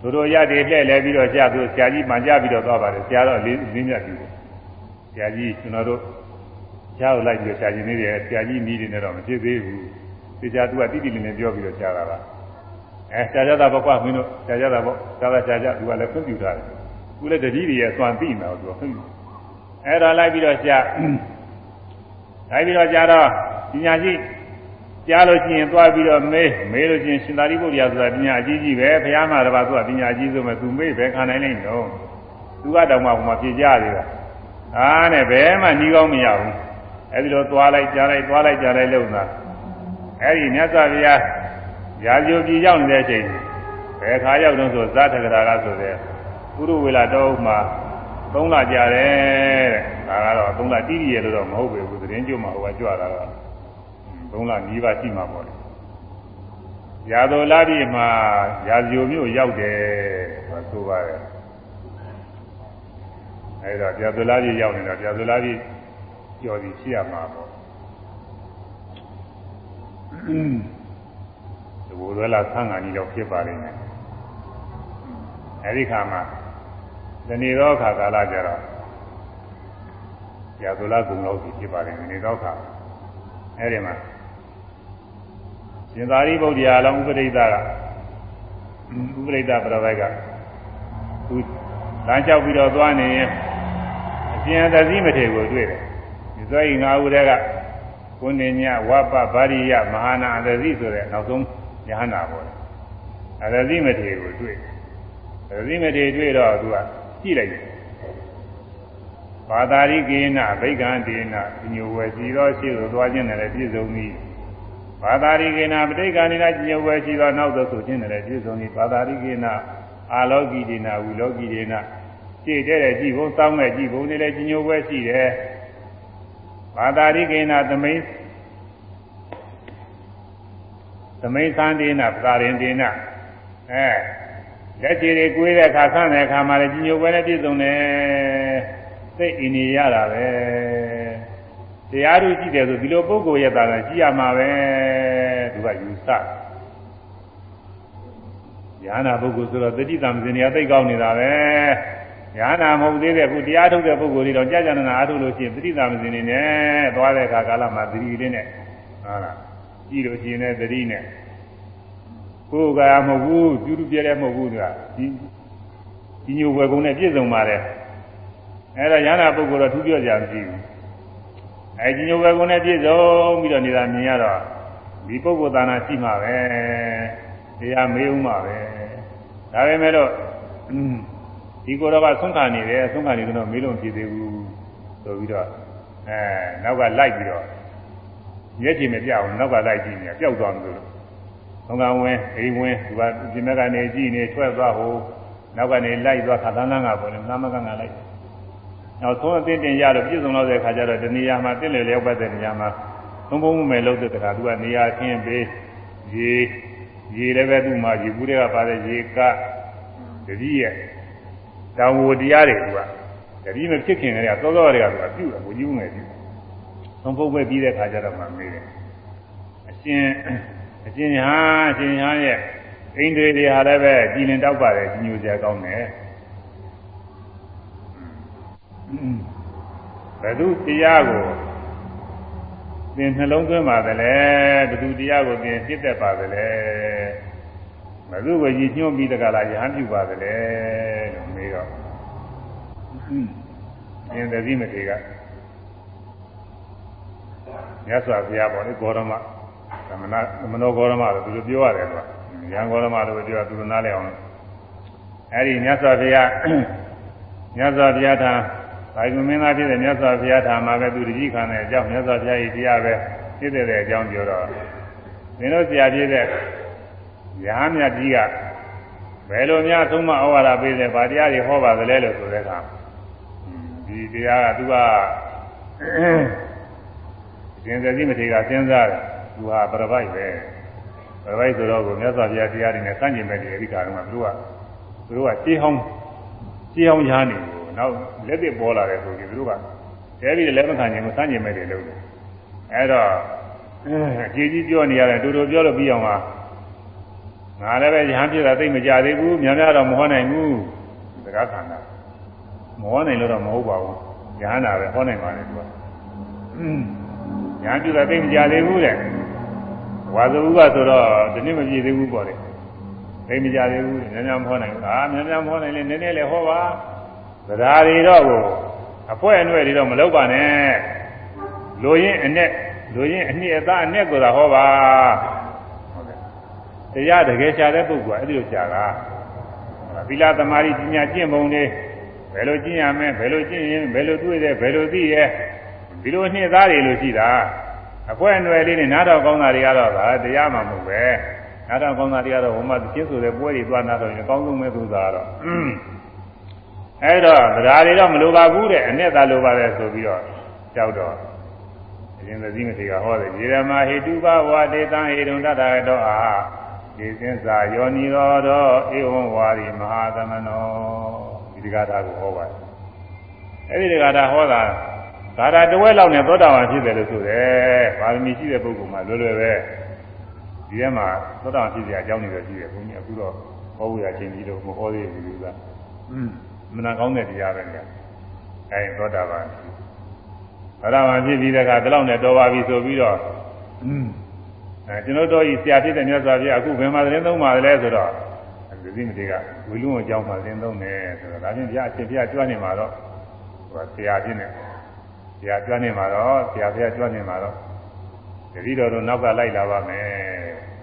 သူတို့ရတဲ့လှဲ့လဲပြီးတော့ကြာသူဆရာကြီးမှန်ကြပြီးတော့သွားပါတယ်ဆရာတော့လေးလေးမြတ်ပြီဆရာကြီးကျွန်တော်တို့ဆရာကိုလိုက်ပြီးတော့ဆရာကြီးနေတယ်ဆရာကြီးနီးတယ်တော့မဖြစ်သေးဘူးဆရာသူကတိတိလေးနဲ့ပြောပြီးတော့ဆရာကပါအဲဆရာကြတာပေါ့ကွာမင်းတို့ဆရာကြတာပေါ့ဆရာကဆရာကြသူကလည်းခွင့်ပြုထားတယ်သူလည်းတတိတွေရဲ့သွန်သိနေတာသူကခွင့်ပြု အဲ့ဒါလိုက်ပြီးတော့ဆရာလိုက်ပြီးတော့ကြာတော့ပညာရှိကြားလို့ရှိရင်သွားပြီးတော့မေးမေးလို့ရှိရင်ရှင်သာရိပုတ္တရာဆိုတာပညာအကြီးကြီးပဲဘုရားမှာတပါးသူကပညာအကြီးဆုံးပဲသူမေးပဲခံနိုင်လိမ့်တော့သူကတောင်မှဟိုမှာဖြေကြသေးတာအားနဲ့ဘယ်မှညီကောင်းမရဘူးအဲဒီလိုသွားလိုက်ကြားလိုက်သွားလိုက်ကြားလိုက်လို့သာအဲဒီမြတ်စွာဘုရားရာဇိုပြည်ရောက်နေတဲ့အချိန်ဘယ်ခါရောက်တော့ဆိုဇာတကရာကဆိုတဲ့ပုရုဝေလာတော်မှာ ၃လကြာတယ်တဲ့ဒါကတော့၃လတိတိရဲ့လို့တော့မဟုတ်ပေဘူးသတင်းကြွမှာဟိုကကြွတာတော့၃လနီးပါးရှိမှာပေါ့လေရာတော်လာပြီမှာရာဇိုမျိုးရောက်တယ်ဆိုပါတယ်အဲဒါရာတော်လာပြီရောက်နေတော့ရာတော်လာပြီကြော်ပြီးရှိရမှာပေါ့ဒီဘိုးလွယ်လာဆန်းကန်ကြီးတော့ဖြစ်ပါလိမ့်မယ်အဲဒီခါမှာ ဒီနေ့တော့ခါကာလကြတော့ရာတော်လာကုံလို့ဖြစ်ပါလိမ့်မယ်နေတော့ခါအဲဒီမှာရှင်သာရိပုတ္တရာလောဥပရိသကဥပရိသပရဝက်ကသူလမ်းလျှောက်ပြီးတော့သွားနေရင်အရှင်သတိမထေကိုတွေ့တယ်ဒီဆိုရင်ငါးဦးတည်းကကိုနေညဝပဗာရိယမဟာနာအသတိဆိုတဲ့နောက်ဆုံးယဟနာပေါ်တယ်အသတိမထေကိုတွေ့အသတိမထေတွေ့တော့သူက ကြည့်လိုက်တယ်ဘာသာရိကေနဗိက္ခန္တေနညိုဝယ်စီတော့ရှိလို့သွားခြင်းနဲ့လည်းပြည့်စုံပြီဘာသာရိကေနပဋိက္ခဏိနာညိုဝယ်စီတော့နောက်တော့ဆိုခြင်းနဲ့လည်းပြည့်စုံပြီဘာသာရိကေနအာလောကိဒေနဝိလောကိဒေနကြည့်တဲ့ကြည့်ဖို့တောင်းမဲ့ကြည့်ဖို့နဲ့လည်းညိုဝယ်ရှိတယ်ဘာသာရိကေနသမိန်သမိန်သန္တေနပကာရင်တေနအဲ လက်ချေတွေကိုွေးတဲ့အခါဆန်းတဲ့အခါမှာလည်းညိုဝယ်နဲ့ပြည့်စုံတယ်စိတ်အင်းနေရတာပဲတရားတို့ကြည့်တယ်ဆိုဒီလိုပုဂ္ဂိုလ်ရဲ့သာသာကြည့်ရမှာပဲသူကယူဆညာနာပုဂ္ဂိုလ်ဆိုတော့တတိတံစင်နေရာသိကောင်းနေတာပဲညာနာမဟုတ်သေးတဲ့ခုတရားထုတ်တဲ့ပုဂ္ဂိုလ်တွေတော့ကြာကြာနာနာအားထုတ်လို့ရှိရင်တတိတံစင်နေနဲ့သွားတဲ့အခါကာလမှာသတိလေးနဲ့ဟုတ်လားကြည့်လို့ရှိရင်လည်းသတိနဲ့ ကိုယ်ကမဟုတ်ဘူးကျူးတူပြဲတဲ့မဟုတ်ဘူးသူကဒီဒီညိုဝယ်ကုန်နဲ့ပြည့်စုံပါတယ်အဲ့ဒါညာနာပုဂ္ဂိုလ်တော့ထူးပြောကြမရှိဘူးအဲကြီးညိုပဲကုန်နဲ့ပြည့်စုံပြီးတော့နေတာမြင်ရတော့ဒီပုဂ္ဂိုလ်သာနာရှိမှာပဲတရားမေးဦးမှာပဲဒါပေမဲ့တော့ဒီကိုယ်တော်ကဆုံးခံနေတယ်ဆုံးခံနေတော့မေးလို့ဖြစ်သေးဘူးဆိုပြီးတော့အဲနောက်ကလိုက်ပြီးတော့မျက်ခြေမပြအောင်နောက်ကလိုက်ကြည့်နေပျောက်သွားလို့ ဆုံးခံဝင်အိမ်ဝင်ဒီကဒီမဲ့ကနေကြည့်နေထွက်သွားဟိုနောက်ကနေလိုက်သွားခါသန်းသန်းကပေါ်နေနာမကကလိုက်နောက်ဆုံးအသိတင်ရတော့ပြည့်စုံတော့တဲ့ခါကျတော့ဒီနေရာမှာတင့်လည်လျောက်ပတ်တဲ့နေရာမှာသုံးပုံးမယ်လို့တဲ့ခါသူကနေရာချင်းပေးရေရေလည်းပဲသူ့မှာရေဘူးတွေကပါတဲ့ရေကတတိရဲ့တောင်ဝတရားတွေသူကတတိမဖြစ်ခင်ကလေးကသောသောတွေကသူကပြုတ်တယ်ကိုကြီးငယ်ပြုတ်သုံးပုံးပဲပြီးတဲ့ခါကျတော့မှမေးတယ်အရှင် အရှင်ဟာအရှင်ဟာရဲ့အိန္ဒြေတွေဟာလည်းပဲကြည်လင်တောက်ပါတယ်ကြီးညိုကြကောင်းတယ်ဘယ်သူတရားကိုသင်နှလုံးသွင်းပါတယ်လဲဘယ်သူတရားကိုသင်ပြစ်တတ်ပါတယ်လဲဘယ်သူကိုရည်ညွှန်းပြီးတကလားယဟန်ပြုပါတယ်လဲလို့မေးတော့အင်းသတိမထေကမြတ်စွာဘုရားပေါ်လေဂေါရမ သမဏသမနောဂေါရမလို့သူတို့ပြောရတယ်ကွာရန်ဂေါရမလို့ပြောသူတို့နားလည်အောင်အဲ့ဒီမြတ်စွာဘုရားမြတ်စွာဘုရားထာဘာယုမင်းသားဖြစ်တဲ့မြတ်စွာဘုရားထာမှာပဲသူတတိခံတဲ့အကြောင်းမြတ်စွာဘုရားဤတရားပဲဖြစ်တဲ့အကြောင်းပြောတော့မင်းတို့ဆရာဖြစ်တဲ့ရဟန်းမြတ်ကြီးကဘယ်လိုများသုံးမဩဝါဒပေးတယ်ဗာတရားတွေဟောပါသလဲလို့ဆိုတဲ့အခါဒီတရားကသူကရှင်သတိမထေရစဉ်းစားတယ် သူဟာပရပိုက်ပဲပရပိုက်ဆိုတော့ကိုမြတ်စွာဘုရားတရားတွေနဲ့စန့်ကျင်မဲ့ဒီအဓိကကတော့သူတို့ကသူတို့ကရှင်းဟောင်းရှင်းဟောင်းရားနေတယ်နောက်လက်သစ်ပေါ်လာတယ်ဆိုရင်သူတို့ကတဲပြီးလက်မခံခြင်းကိုစမ်းကျင်မဲ့တယ်လို့အဲ့တော့အခြေကြီးပြောနေရတယ်တူတူပြောလို့ပြီးအောင်ပါငါလည်းပဲရဟန်းပြတာသိမကြသေးဘူးများများတော့မဟောနိုင်ဘူးစကားခန္ဓာမဟောနိုင်လို့တော့မဟုတ်ပါဘူးရဟန္တာပဲဟောနိုင်ပါလေသူကရဟန်းပြတာသိမကြသေးဘူးတဲ့ ဝါဇုကဆိုတော့ဒီနေ့မပြည့်သေးဘူးပေါ့လေသိမကြသေးဘူးများများမဟောနိုင်ဘူးအာများများမဟောနိုင်လေနည်းနည်းလေးဟောပါသဒ္ဓါတွေတော့ကိုအဖွဲအနှဲ့တွေတော့မလုပ်ပါနဲ့လူရင်းအနဲ့လူရင်းအနှစ်အသားအနဲ့ကိုသာဟောပါဟုတ်ကဲ့တရားတကယ်ရှာတဲ့ပုဂ္ဂိုလ်ကအဲ့ဒီလိုရှာတာသီလသမာဓိပညာကျင့်ပုံတွေဘယ်လိုကျင့်ရမလဲဘယ်လိုကျင့်ရင်ဘယ်လိုတွေ့တယ်ဘယ်လိုသိရဲဒီလိုအနှစ်သားတွေလို့ရှိတာ အဖွဲအနှဲ့လေးနဲ့နားတော်ကောင်းတာတွေကတော့ဒါတရားမှမဟုတ်ပဲနားတော်ကောင်းတာတွေကတော့ဘုမသချင်းဆိုတဲ့ပွဲတွေသွားနာတော့ရင်အကောင်းဆုံးပဲသူသာတော့အဲ့တော့တရားတွေတော့မလိုပါဘူးတဲ့အနဲ့သာလိုပါတယ်ဆိုပြီးတော့ကြောက်တော့အရင်သတိမထေကဟောတယ်ယေရမဟေတုဘဝဒေတံဟေတုံတတရတောအာဧသင်္စာယောနိရောဓောဧဝံဝါရီမဟာသမနောဒီဒီကထာကိုဟောပါတယ်အဲ့ဒီဒီကထာဟောတာ သာရတဝဲလောက်နဲ့သောတာပန်ဖြစ်တယ်လို့ဆိုတယ်။ပါရမီရှိတဲ့ပုဂ္ဂိုလ်မှလွယ်လွယ်ပဲဒီထဲမှာသောတာပန်ဖြစ်စရာအကြောင်းတွေပဲရှိတယ်ဘုန်းကြီးအခုတော့ဟောဝေရချင်းကြီးတို့မဟောသေးဘူးလူကအင်းမနာကောင်းတဲ့တရားပဲကြာ။အဲသောတာပန်သောတာပန်ဖြစ်ပြီးတဲ့အခါဒီလောက်နဲ့တော်ပါပြီဆိုပြီးတော့အင်းအဲကျွန်တော်တို့ဤဆရာဖြစ်တဲ့မြတ်စွာဘုရားအခုဘယ်မှာသတင်းသုံးပါလဲဆိုတော့ဒီသိမတွေကဝီလူံအကြောင်းမှာသတင်းသုံးတယ်ဆိုတော့ဒါချင်းဘုရားအရှင်ဘုရားကြွနေမှာတော့ဟိုဆရာဖြစ်နေ ဆရာကြွနေမှာတော့ဆရာဘုရားကြွနေမှာတော့တတိတော်တို့နောက်ကလိုက်လာပါမယ်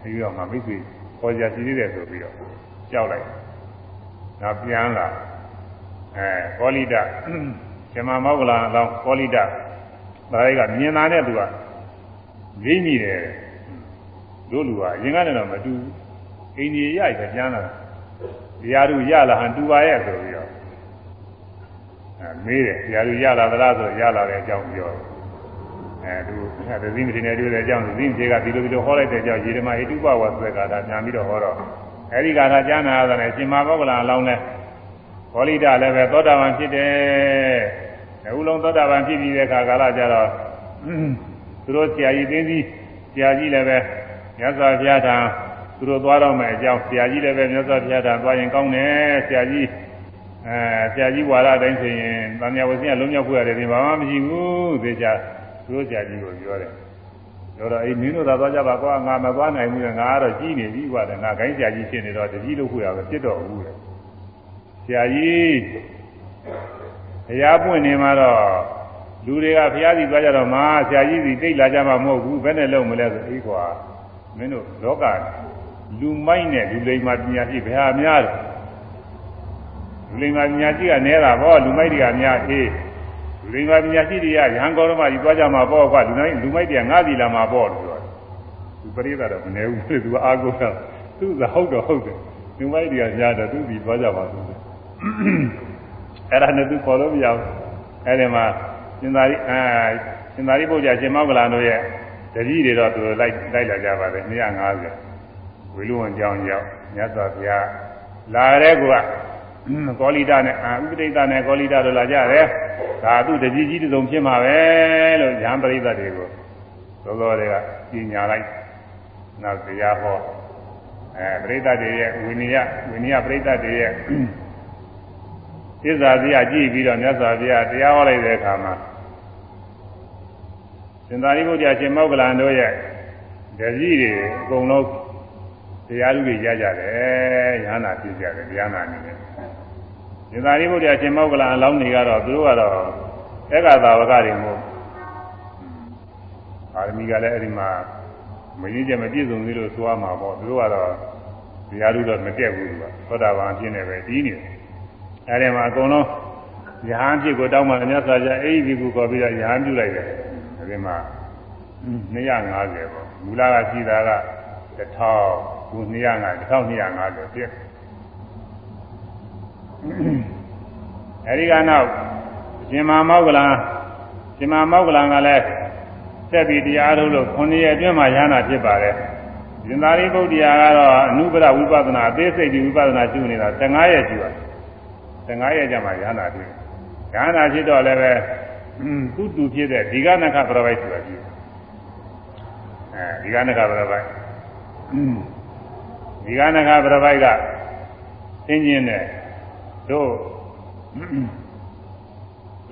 ပြီးတော့မှမိတ်ဆွေပေါ်ကြစီသေးတယ်ဆိုပြီးတော့ကြောက်လိုက်နောက်ပြန်လာအဲကောလိတရှင်မမောဂလာအလောင်းကောလိတဒါတွေကမြင်လာတဲ့သူကငိမ့်မိတယ်တို့လူကအရင်ကတည်းကမတူအိန္ဒိယရိုက်ပဲပြန်လာတရားသူရလာဟန်တူပါရဲ့ဆိုပြီးတော့အဲ မေးတယ်တရားသူရလာသလားဆိုရလာတဲ့အကြောင်းပြောအဲသူသတိမတင်နေတွေ့တဲ့အကြောင်းသတိမထေကဒီလိုဒီလိုဟောလိုက်တဲ့အကြောင်းရေဓမ္မဟိတုပဝသကတာပြန်ပြီးတော့ဟောတော့အဲဒီကထာကြားနာရတယ်ရှင်မဘောကလာအလောင်းလဲဘောလိတလည်းပဲသောတာပန်ဖြစ်တယ်။အခုလုံးသောတာပန်ဖြစ်ပြီးတဲ့အခါကာလကျတော့သူတို့ဆရာကြီးသိသိဆရာကြီးလည်းပဲမြတ်စွာဘုရားထံသူတို့သွားတော့မယ်အကြောင်းဆရာကြီးလည်းပဲမြတ်စွာဘုရားထံသွားရင်ကောင်းတယ်ဆရာကြီး အဲဆရာကြီးဝါဒတိုင်းဆိုရင်သံဃာဝစီကလုံးမြောက်ခွင့်ရတယ်ဒီဘာမှမရှိဘူးသေချာသူတို့ဆရာကြီးကိုပြောတယ်ပြောတော့အေးမင်းတို့သာသွားကြပါကွာငါမသွားနိုင်ဘူးငါကတော့ကြီးနေပြီကွာငါခိုင်းဆရာကြီးဖြစ်နေတော့တကြီးလို့ခွင့်ရပဲပြစ်တော့ဘူးလေဆရာကြီးဘုရားပွင့်နေမှာတော့လူတွေကဘုရားစီသွားကြတော့မှဆရာကြီးစီတိတ်လာကြမှာမဟုတ်ဘူးဘယ်နဲ့လုံးမလဲဆိုအေးကွာမင်းတို့လောကလူမိုက်နဲ့လူလိမ္မာပညာရှိဘယ်ဟာများလဲ လူလိမ္မာပညာရှိကနဲတာပေါ့လူမိုက်တွေကများအေးလူလိမ္မာပညာရှိတွေကရဟန်းကောရမကြီးသွားကြမှာပေါ့ကွာလူမိုက်လူမိုက်တွေကငါးစီလာမှာပေါ့လို့ပြောတယ်သူပရိသတ်တော့မနေဘူးသူကအာကိုတာသူကဟုတ်တော့ဟုတ်တယ်လူမိုက်တွေကညာတော့သူပြီးသွားကြပါဆိုတယ်အဲ့ဒါနဲ့သူခေါ်လို့မရဘူးအဲ့ဒီမှာရှင်သာရိအဲရှင်သာရိပုတ္တရာရှင်မောကလန်တို့ရဲ့တတိတွေတော့သူလိုက်လိုက်လာကြပါတယ်250ဝေလူဝန်ကြောင်းရောက်မြတ်စွာဘုရားလာတဲ့ကွာ ကောလိတနဲ့ဥပဒိတနဲ့ကောလိတတို့လာကြတယ်ဒါသူတကြီးကြီးတုံဖြစ်မှာပဲလို့ဉာဏ်ပရိသတ်တွေကိုသောသောတွေကပြင်ညာလိုက်နောက်တရားဟောအဲပရိသတ်တွေရဲ့ဝိနည်းဝိနည်းပရိသတ်တွေရဲ့သစ္စာတရားကြည့်ပြီးတော့မြတ်စွာဘုရားတရားဟောလိုက်တဲ့အခါမှာရှင်သာရိပုတ္တရာရှင်မောဂလန်တို့ရဲ့တပည့်တွေအကုန်လုံး တရားလူတွေရကြတယ်ရဟနာဖြစ်ကြတယ်တရားနာနေတယ်ရှင်သာရိပုတ္တရာရှင်မောဂလန်အလောင်းတွေကတော့သူတို့ကတော့ဧကသာဝကတွေမို့အာရမီကလည်းအဲ့ဒီမှာမရင်းချက်မပြည့်စုံသေးလို့သွားမှာပေါ့သူတို့ကတော့တရားလူတော့မတက်ဘူးသူကသောတာပန်ဖြစ်နေပဲဒီနေအဲ့ဒီမှာအကုန်လုံးယဟန်ဖြစ်ကိုတောင်းမှမြတ်စွာဘုရားအဲ့ဒီကူခေါ်ပြီးတော့ယဟန်ပြုလိုက်တယ်ဒီမှာ250ပေါ့မူလကရှိတာက1000 ခု250 1250ပြည့်အဲဒီကနောက်ရှင်မာမောက္ကလံရှင်မာမောက္ကလံကလည်းဆက်ပြီးတရားထုတ်လို့9ရက်အတွင်းမှာရဟနာဖြစ်ပါတယ်ရှင်သာရိပုတ္တရာကတော့အနုပရဝိပဿနာအသေးစိတ်ဒီဝိပဿနာကျူနေတာ15ရက်ကျူတယ်15ရက်ကျမှရဟနာဖြစ်ရဟနာဖြစ်တော့လည်းပဲသူ့တူဖြစ်တဲ့ဒီကနခပရပိုက်ဆိုတာကြီးအဲဒီကနခပရပိုက် ဒီကနခပရပိုက်ကသင်ခြင်းနဲ့တို့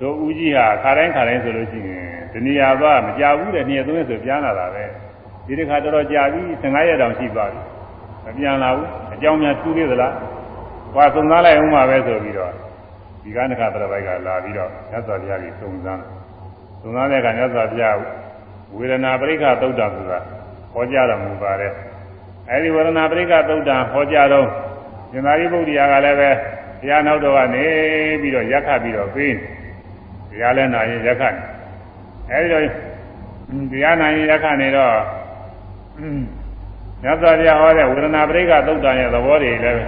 တို့ဦးကြီးဟာခါတိုင်းခါတိုင်းဆိုလို့ရှိရင်ဒီနေရာသွားမကြဘူးတဲ့နေ့သုံးရက်ဆိုပြန်လာတာပဲဒီတစ်ခါတော်တော်ကြာပြီ15ရက်တောင်ရှိသွားပြီမပြန်လာဘူးအကြောင်းများတူးသေးသလားဟွာသုံးသားလိုက်ဦးမှာပဲဆိုပြီးတော့ဒီကနခပရပိုက်ကလာပြီးတော့မြတ်စွာဘုရားကြီးသုံးသန်းသုံးသန်းတဲ့ကမြတ်စွာဘုရားဝေဒနာပရိက္ခသုတ်တံဆိုတာဟောကြားတော်မူပါတယ် အဲဒီဝေဒနာပရိက္ခသုတ်တံဟောကြားတော့ရှင်သာရိပုတ္တရာကလည်းပဲဘုရားနောက်တော်ကနေပြီးတော့ရက်ခတ်ပြီးတော့ပြီးတရားလဲနာရင်ရက်ခတ်အဲဒီတော့တရားနာရင်ရက်ခတ်နေတော့မြတ်စွာဘုရားဟောတဲ့ဝေဒနာပရိက္ခသုတ်တံရဲ့သဘောတွေလည်း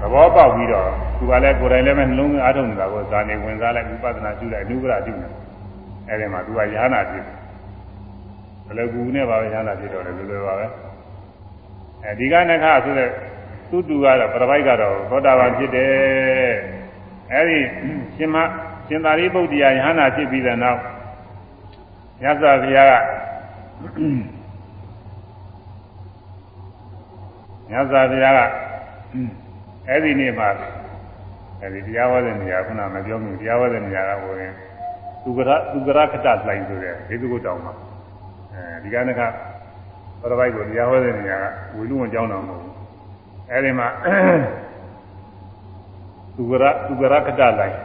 သဘောပေါက်ပြီးတော့သူကလည်းကိုယ်တိုင်လည်းပဲနှလုံးသွင်းအားထုတ်နေတာကိုဇာနေဝင်စားလိုက်ဝိပဿနာကျူလိုက်အနုပရကျူနေအဲဒီမှာသူကရဟနာဖြစ်ဘယ်လိုကူနဲ့ပါပဲရဟနာဖြစ်တော့တယ်လွယ်လွယ်ပါပဲ အဲဒီကနခဆိုတဲ့သူတူကတော့ပြပိုက်ကတော့သောတာပန်ဖြစ်တယ်အဲဒီရှင်မရှင်သာရိပုတ္တရာယဟနာဖြစ်ပြီးတဲ့နောက်မြတ်စွာဘုရားကမြတ်စွာဘုရားကအဲ့ဒီနေ့မှာအဲ့ဒီတရားဟောတဲ့နေရာခုနမပြောမိတရားဟောတဲ့နေရာကဟိုရင်သူကရသူကရခတလိုင်းဆိုတဲ့ဒေသကုတ်တောင်မှာအဲဒီကနေ့က ပရပိုက်ကိုတရားဟောတဲ့နေရာကဝီလူဝန်ကျောင်းတော်မဟုတ်ဘူးအဲ့ဒီမှာသူကရသူကရခတလိုင်း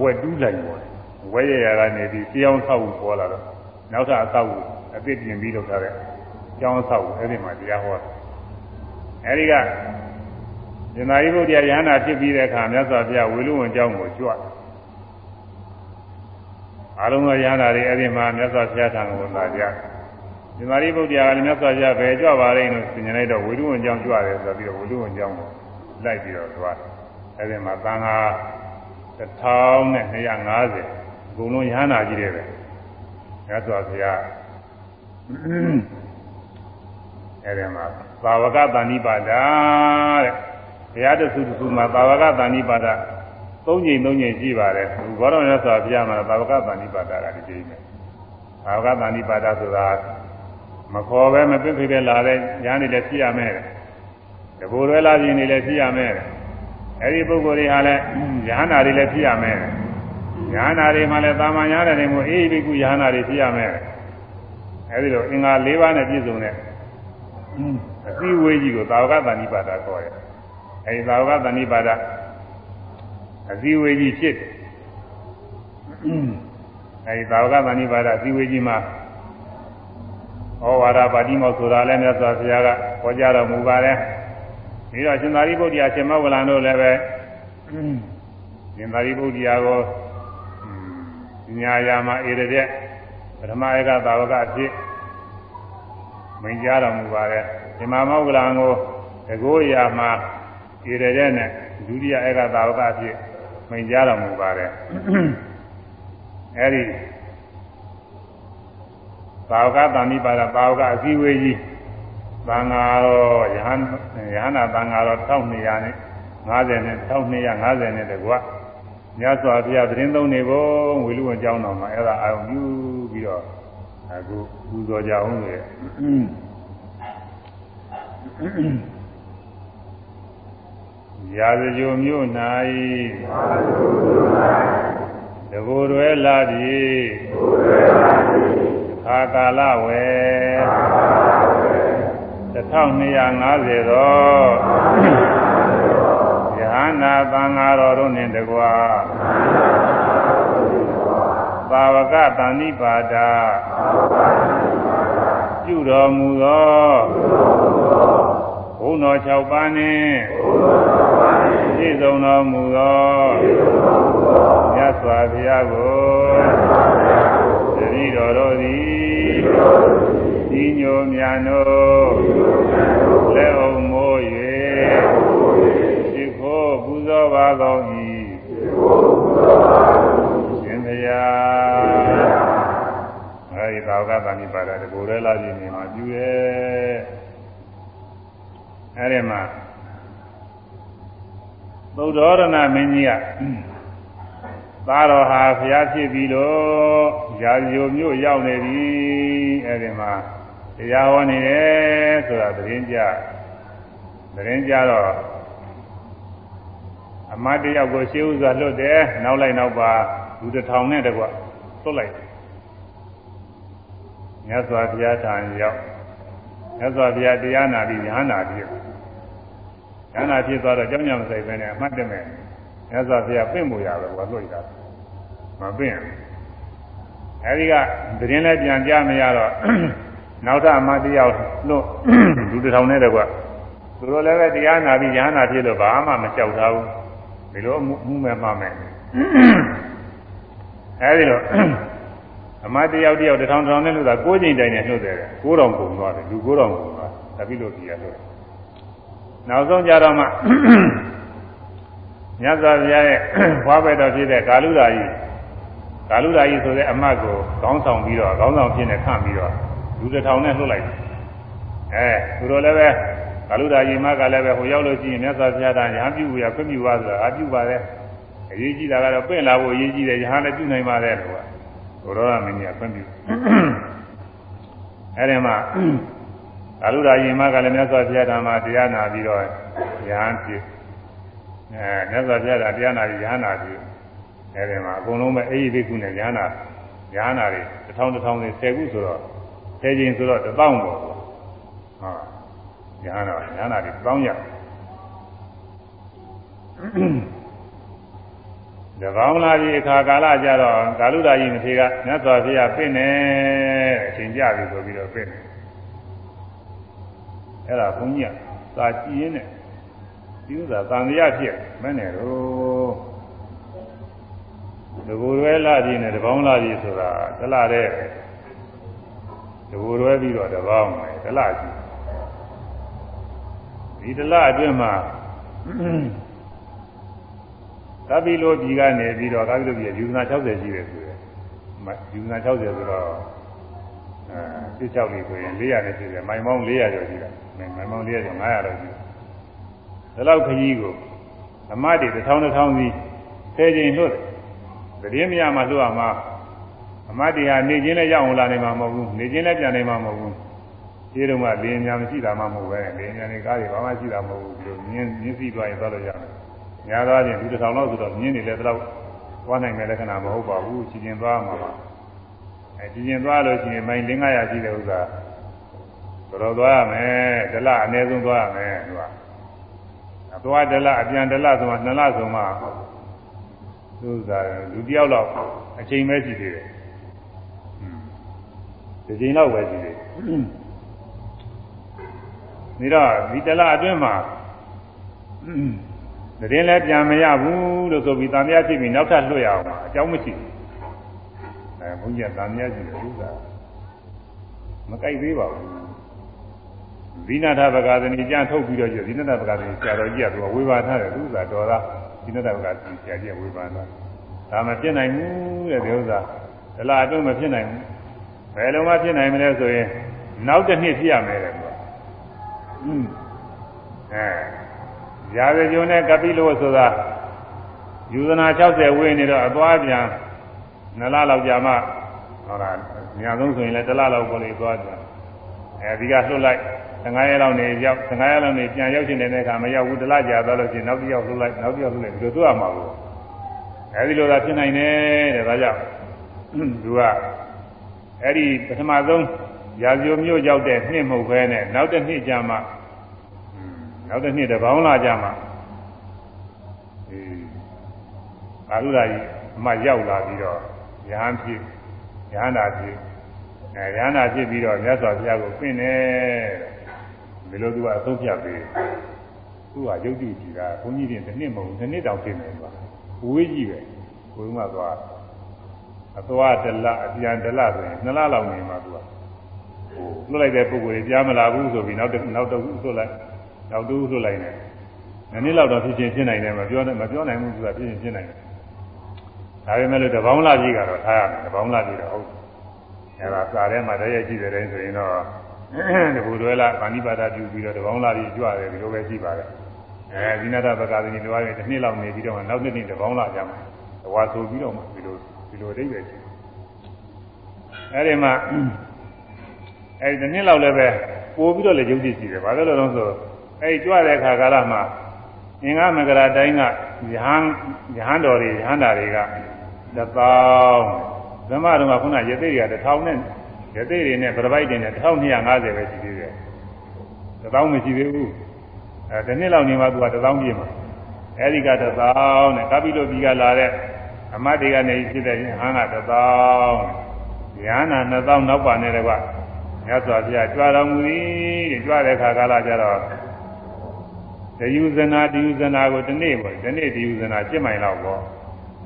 ဝက်တူးလိုင်းပေါ်တယ်ဝဲရရကနေပြီးကြောင်းဆောက်ပေါ်လာတော့နောက်ထပ်အဆောက်အဦအသစ်ပြင်ပြီးလုပ်ထားတဲ့ကြောင်းဆောက်အဲ့ဒီမှာတရားဟောတယ်အဲဒီကဒီမာရိဘုရားယဟနာဖြစ်ပြီးတဲ့အခါမြတ်စွာဘုရားဝေလူဝန်ကျောင်းကိုကြွအလုံးစုံယဟနာတွေအဲ့ဒီမှာမြတ်စွာဘုရားထံကိုလာကြ ဒီမာရိဘုရားကလည်းမြတ်စွာဘုရားပဲကြွပါလိမ့်လို့သင်ញလိုက်တော့ဝေလူဝန်ကျောင်းကြွတယ်ဆိုပြီးတော့ဝေလူဝန်ကျောင်းကိုလိုက်ပြီးတော့သွားအဲ့ဒီမှာသံဃာ1250အကုန်လုံးယဟနာကြီးတွေပဲမြတ်စွာဘုရားအဲ့ဒီမှာသာဝကတဏိပါဒတဲ့ဘုရားတဆူတဆူမှာသာဝကတဏိပါဒသုံးချိန်သုံးချိန်ရှိပါတယ်ဘောတော်ရသော်ဘုရားမှာသာဝကတဏိပါဒကဒီကြိမ်ပဲသာဝကတဏိပါဒဆိုတာ မခေါ်ပဲမပြစ်ဖိပဲလာတဲ့ညာနေလည်းရှိရမယ်တဘူရွယ်လာခြင်းနေလည်းရှိရမယ်အဲ့ဒီပုဂ္ဂိုလ်တွေဟာလည်းယဟနာတွေလည်းဖြစ်ရမယ်ယဟနာတွေမှလည်းတာမန်ရတယ်နေမို့အေးဘိကုယဟနာတွေဖြစ်ရမယ်အဲ့ဒီလိုအင်္ဂါ၄ပါးနဲ့ပြည့်စုံတဲ့အစည်းအဝေးကြီးကိုသာဝကတဏိပါဒခေါ်တယ်အဲဒီသာဝကတဏိပါဒအစည်းအဝေးကြီးဖြစ်တယ်အဲဒီသာဝကတဏိပါဒအစည်းအဝေးကြီးမှာ ဩဝါဒပါတိမောဆိုတာလည်းမြတ်စွာဘုရားကဟောကြားတော်မူပါတယ်ပြီးတော့ရှင်သာရိပုတ္တရာရှင်မောဂလန်တို့လည်းပဲရှင်သာရိပုတ္တရာကိုညာယာမှာဧရတဲ့ပထမဧကသာဝကအဖြစ်မိန်ကြားတော်မူပါတယ်ဒီမှာမောဂလန်ကိုတကိုးရာမှာဧရတဲ့နဲ့ဒုတိယဧကသာဝကအဖြစ်မိန်ကြားတော်မူပါတယ်အဲဒီ သာဝကတဏိပါဒသာဝကအစည်းအဝေးကြီးသံဃာတော်ယဟန်ယဟနာသံဃာတော်1250နဲ့50နဲ့1250နဲ့တကွမြတ်စွာဘုရားသတင်းသုံးနေကုန်ဝေလူဝန်ကျောင်းတော်မှာအဲ့ဒါအာရုံပြုပြီးတော့အခုပူဇော်ကြအောင်လေရာဇဂျိုမြို့၌တဘူရွယ်လာပြီ ခါကာလဝေ1250သောယဟနာသံဃာတော်တို့နှင့်တကွာသာဝကတဏိပါဒပြုတော်မူသောဘုန်းတော်6ပါးနှင့်ပြည့်စုံတော်မူသောမြတ်စွာဘုရားကို တတိတော်တို့သည်ဤညိုမြတ်တို့လက်အောင်မိုး၍ဒီခိုးပူဇော်ပါကောင်း၏ရှင်ဘုရားအဲဒီသာဝကသံဃိပါဒတကူရဲလာခြင်းနေမှာပြုရဲ့အဲဒီမှာသုဒ္ဓရဏမင်းကြီးက သားတော်ဟာဘုရားဖြစ်ပြီလို့ရာဇိုမြို့ရောက်နေပြီအဲဒီမှာတရားဟောနေတယ်ဆိုတာသတင်းကြသတင်းကြတော့အမတ်တယောက်ကိုရှေးဥစွာလွတ်တယ်နောက်လိုက်နောက်ပါလူတစ်ထောင်နဲ့တကွလွတ်လိုက်မြတ်စွာဘုရားထံရောက်မြတ်စွာဘုရားတရားနာပြီးညာနာပြီးညာနာဖြစ်သွားတော့ကြောင်းကြမစိတ်ပဲနဲ့အမှတ်တမဲ့မြတ်စွာဘုရားပြင့်မှုရပဲဝါလွတ်ရတာ မပြင့်အဲဒီကသတင်းလည်းပြန်ကြမရတော့နောက်ထပ်အမတ်တယောက်လွတ်လူတစ်ထောင်နဲ့တကွသူတို့လည်းပဲတရားနာပြီးညာနာဖြစ်လို့ဘာမှမကြောက်ထားဘူးဒီလိုမှုမဲ့မှမဲ့အဲဒီတော့အမတယောက်တယောက်တထောင်ထောင်နဲ့လို့သာကိုးချိန်တိုင်နဲ့နှုတ်တယ်ကိုးတော်ကုန်သွားတယ်လူကိုးတော်ကုန်သွားတပိလို့ပြရလို့နောက်ဆုံးကြတော့မှမြတ်စွာဘုရားရဲ့ဘွားပဲတော်ဖြစ်တဲ့ကာလူရာကြီး ကာလူရာကြီးဆိုတဲ့အမတ်ကိုခေါင်းဆောင်ပြီးတော့ခေါင်းဆောင်ဖြစ်နေခန့်ပြီးတော့လူတစ်ထောင်နဲ့လှုပ်လိုက်တယ်အဲသူတို့လည်းပဲကာလူဒါကြီးမကလည်းပဲဟိုရောက်လို့ရှိရင်မြတ်စွာဘုရားကရဟန်းပြုရခွင့်ပြုပါဆိုတာအပြုပါတယ်အရေးကြီးတာကတော့ပြင့်လာဖို့အရေးကြီးတယ်ရဟန်းလည်းပြုနိုင်ပါတယ်လို့ကဘုရောမင်းကြီးကခွင့်ပြုအဲဒီမှာကာလူဒါကြီးမကလည်းမြတ်စွာဘုရားဓမ္မတရားနာပြီးတော့ရဟန်းဖြစ်အဲမြတ်စွာဘုရားကတရားနာပြီးရဟန်းနာပြီး အဲဒီမှာအကုန်လုံးပဲအေးဘိက္ခုနဲ့ရဟန်းနာရဟန္တာတွေတစ်ထောင်တစ်ထောင်တွေ10ခုဆိုတော့10ချိန်ဆိုတော့1000ပေါ့ဟာရဟန္တာရဟန္တာတွေ1000ရတပေါင်းလာပြီအခါကာလကြတော့ကာလုဒာကြီးမထေကမြတ်စွာဘုရားပြင့်နေအချိန်ကြပြီဆိုပြီးတော့ပြင့်နေအဲ့ဒါဘုန်းကြီးကသာကြည့်ရင်းနဲ့ဒီဥစ္စာတန်တရားဖြစ်မဲ့နေတော့ တဘူရွဲလာပြီနဲ့တပေါင်းလာပြီဆိုတာတလတဲ့တဘူရွဲပြီးတော့တပေါင်းမယ်တလကြီးဒီတလအတွင်းမှာကပိလိုပြည်ကနေပြီးတော့ကပိလိုပြည်ယူဇနာ60ရှိတယ်ဆိုရယ်ယူဇနာ60ဆိုတော့အဲစစ်6လေးဆိုရင်400နဲ့ရှိတယ်မိုင်ပေါင်း400ကျော်ရှိတာမိုင်ပေါင်း400ကျော်900လောက်ရှိတယ်ဒါလောက်ခကြီးကိုအမတ်တွေတစ်ထောင်တစ်ထောင်စီ10ချိန်လွတ်တယ် တည်င်းမရမှလွတ်ရမှာအမတ်တွေဟာနေချင်းလည်းရောက်လာနိုင်မှာမဟုတ်ဘူးနေချင်းလည်းပြန်နိုင်မှာမဟုတ်ဘူးဒီတော့ကလင်းညာမရှိတာမှမဟုတ်ပဲလင်းညာနေကားတွေဘာမှရှိတာမဟုတ်ဘူးဒီလိုမြင်းမြင်းစီသွားရင်သွားလို့ရတယ်များသောအားဖြင့်ဒီတစ်ထောင်လောက်ဆိုတော့မြင်းနေလည်းတော့သွားနိုင်တဲ့လက္ခဏာမဟုတ်ပါဘူးချင်းချင်းသွားမှာပါအဲချင်းချင်းသွားလို့ရှိရင်မိုင်900ရှိတဲ့ဥစ္စာတော်တော်သွားရမယ်ဒလအနည်းဆုံးသွားရမယ်သူကအသွားဒလအပြန်ဒလဆိုမှ2လဆိုမှ သူကလူတယောက်လောက်အချိန်ပဲရှိသေးတယ်ဒီချိန်လောက်ပဲရှိသေးတယ်နေတော့ဒီတလအတွင်းမှာတရင်လည်းပြန်မရဘူးလို့ဆိုပြီးတန်မြတ်ဖြစ်ပြီးနောက်ထပ်လွှတ်ရအောင်အကြောင်းမရှိဘူးအဲဘုန်းကြီးကတန်မြတ်ရှိတယ်ဥစ္စာမကြိုက်သေးပါဘူးဇိနထဗကာသနီကြံထုတ်ပြီးတော့ဇိနထဗကာသနီဆရာတော်ကြီးကသူကဝေဘာထားတယ်ဥစ္စာတော်သား ဇိနထဗကာသနီဆရာကြီးကဝေဘာထားဒါမဖြစ်နိုင်ဘူးတဲ့ဒီဥစ္စာဒလအတွင်းမဖြစ်နိုင်ဘူးဘယ်လိုမှဖြစ်နိုင်မလဲဆိုရင်နောက်တစ်နှစ်ဖြစ်ရမယ်တဲ့ကွာอืมအဲရာဇဂျုံနဲ့ကပိလို့ဆိုတာယူဇနာ60ဝေးနေတော့အသွားပြန်နလလောက်ကြာမှဟောလားညာဆုံးဆိုရင်လည်းတစ်လလောက်ပေါ်လေသွားပြန်အဲဒီကလှုပ်လိုက် 15ရက်လောက်နေရောက်15ရက်လောက်နေပြန်ရောက်ချင်တဲ့အခါမရောက်ဘူးတစ်လကြာသွားလို့ရှိရင်နောက်တစ်ယောက်လှုပ်လိုက်နောက်တစ်ယောက်လှုပ်လိုက်ဒီလိုသွားရမှာပေါ့အဲဒီလိုသာဖြစ်နိုင်တယ်တဲ့ဒါကြောင့်သူကအဲ့ဒီပထမဆုံးရာဇိုမျိုးရောက်တဲ့နှစ်မဟုတ်ဘဲနဲ့နောက်တစ်နှစ်ကြာမှနောက်တစ်နှစ်တပေါင်းလာကြမှာအဲအာရုဒာကြီးအမှရောက်လာပြီးတော့ရဟန်းဖြစ်ရဟန္တာဖြစ်အဲရဟန္တာဖြစ်ပြီးတော့မြတ်စွာဘုရားကိုပြင်တယ် ဒီလိုသူကအဆုံးဖြတ်ပြီးသူကယုတ်တိကြီးကဘုန်းကြီးတွေတစ်နှစ်မဟုတ်တစ်နှစ်တောင်ပြင်တယ်ကွာဝေးကြီးပဲဘုန်းကသွားအသွားတလအပြန်တလဆိုရင်နှစ်လလောက်နေမှသူကဟိုလွတ်လိုက်တဲ့ပုဂ္ဂိုလ်ကြီးကြားမလာဘူးဆိုပြီးနောက်တစ်နောက်တစ်ခုလွတ်လိုက်နောက်တူးလွတ်လိုက်တယ်။နည်းနည်းလောက်တော့ဖြစ်ချင်းဖြစ်နိုင်တယ်မပြောမပြောနိုင်ဘူးဆိုတာဖြစ်ချင်းဖြစ်နိုင်တယ်။ဒါပေမဲ့လို့တပေါင်းလာကြီးကတော့ထားရမယ်တပေါင်းလာကြီးတော့ဟုတ်။အဲဒါစာထဲမှာတည်းရဲ့ကြည့်တဲ့တိုင်းဆိုရင်တော့ တပူတွဲလာဗာဏိပါဒပြုပြီးတော့တပေါင်းလာကြီးကြွတယ်ဒီလိုပဲရှိပါတယ်။အဲဒီနတပကာသနီလွားရင်တစ်နှစ်လောက်နေပြီးတော့နောက်တစ်နှစ်တပေါင်းလာကြမှာ။ဟွာဆိုပြီးတော့မှဒီလိုဒီလိုအဓိပ္ပာယ်ရှိတယ်။အဲဒီမှာအဲဒီတစ်နှစ်လောက်လည်းပဲပို့ပြီးတော့လည်းယုံကြည်ရှိတယ်။ဘာလို့လဲတော့ဆိုတော့အဲဒီကြွတဲ့အခါကာလမှာအင်္ဂမကရာတိုင်းကယဟန်ယဟန်တော်တွေယဟန်တာတွေကတပေါင်းဓမ္မတော်ကခုနရသေးတွေကတစ်ထောင်နဲ့ ရသေးတွေနဲ့ပြပိုက်တွေနဲ့1250ပဲရှိသေးတယ်။တစ်သောင်းမရှိသေးဘူး။အဲတစ်နှစ်လောက်နေမှသူကတစ်သောင်းပြည့်မှာ။အဲဒီကတစ်သောင်းနဲ့ကပိလုပြည်ကလာတဲ့အမတ်တွေကနေဖြစ်တဲ့ဟန်ကတစ်သောင်းယဟန်နာ2000နောက်ပါနေတယ်ကွမြတ်စွာဘုရားကြွတော်မူသည်တဲ့ကြွတဲ့အခါကာလကျတော့တယူဇနာတယူဇနာကိုဒီနေ့ပေါ့ဒီနေ့တယူဇနာ7မိုင်လောက်ပေါ့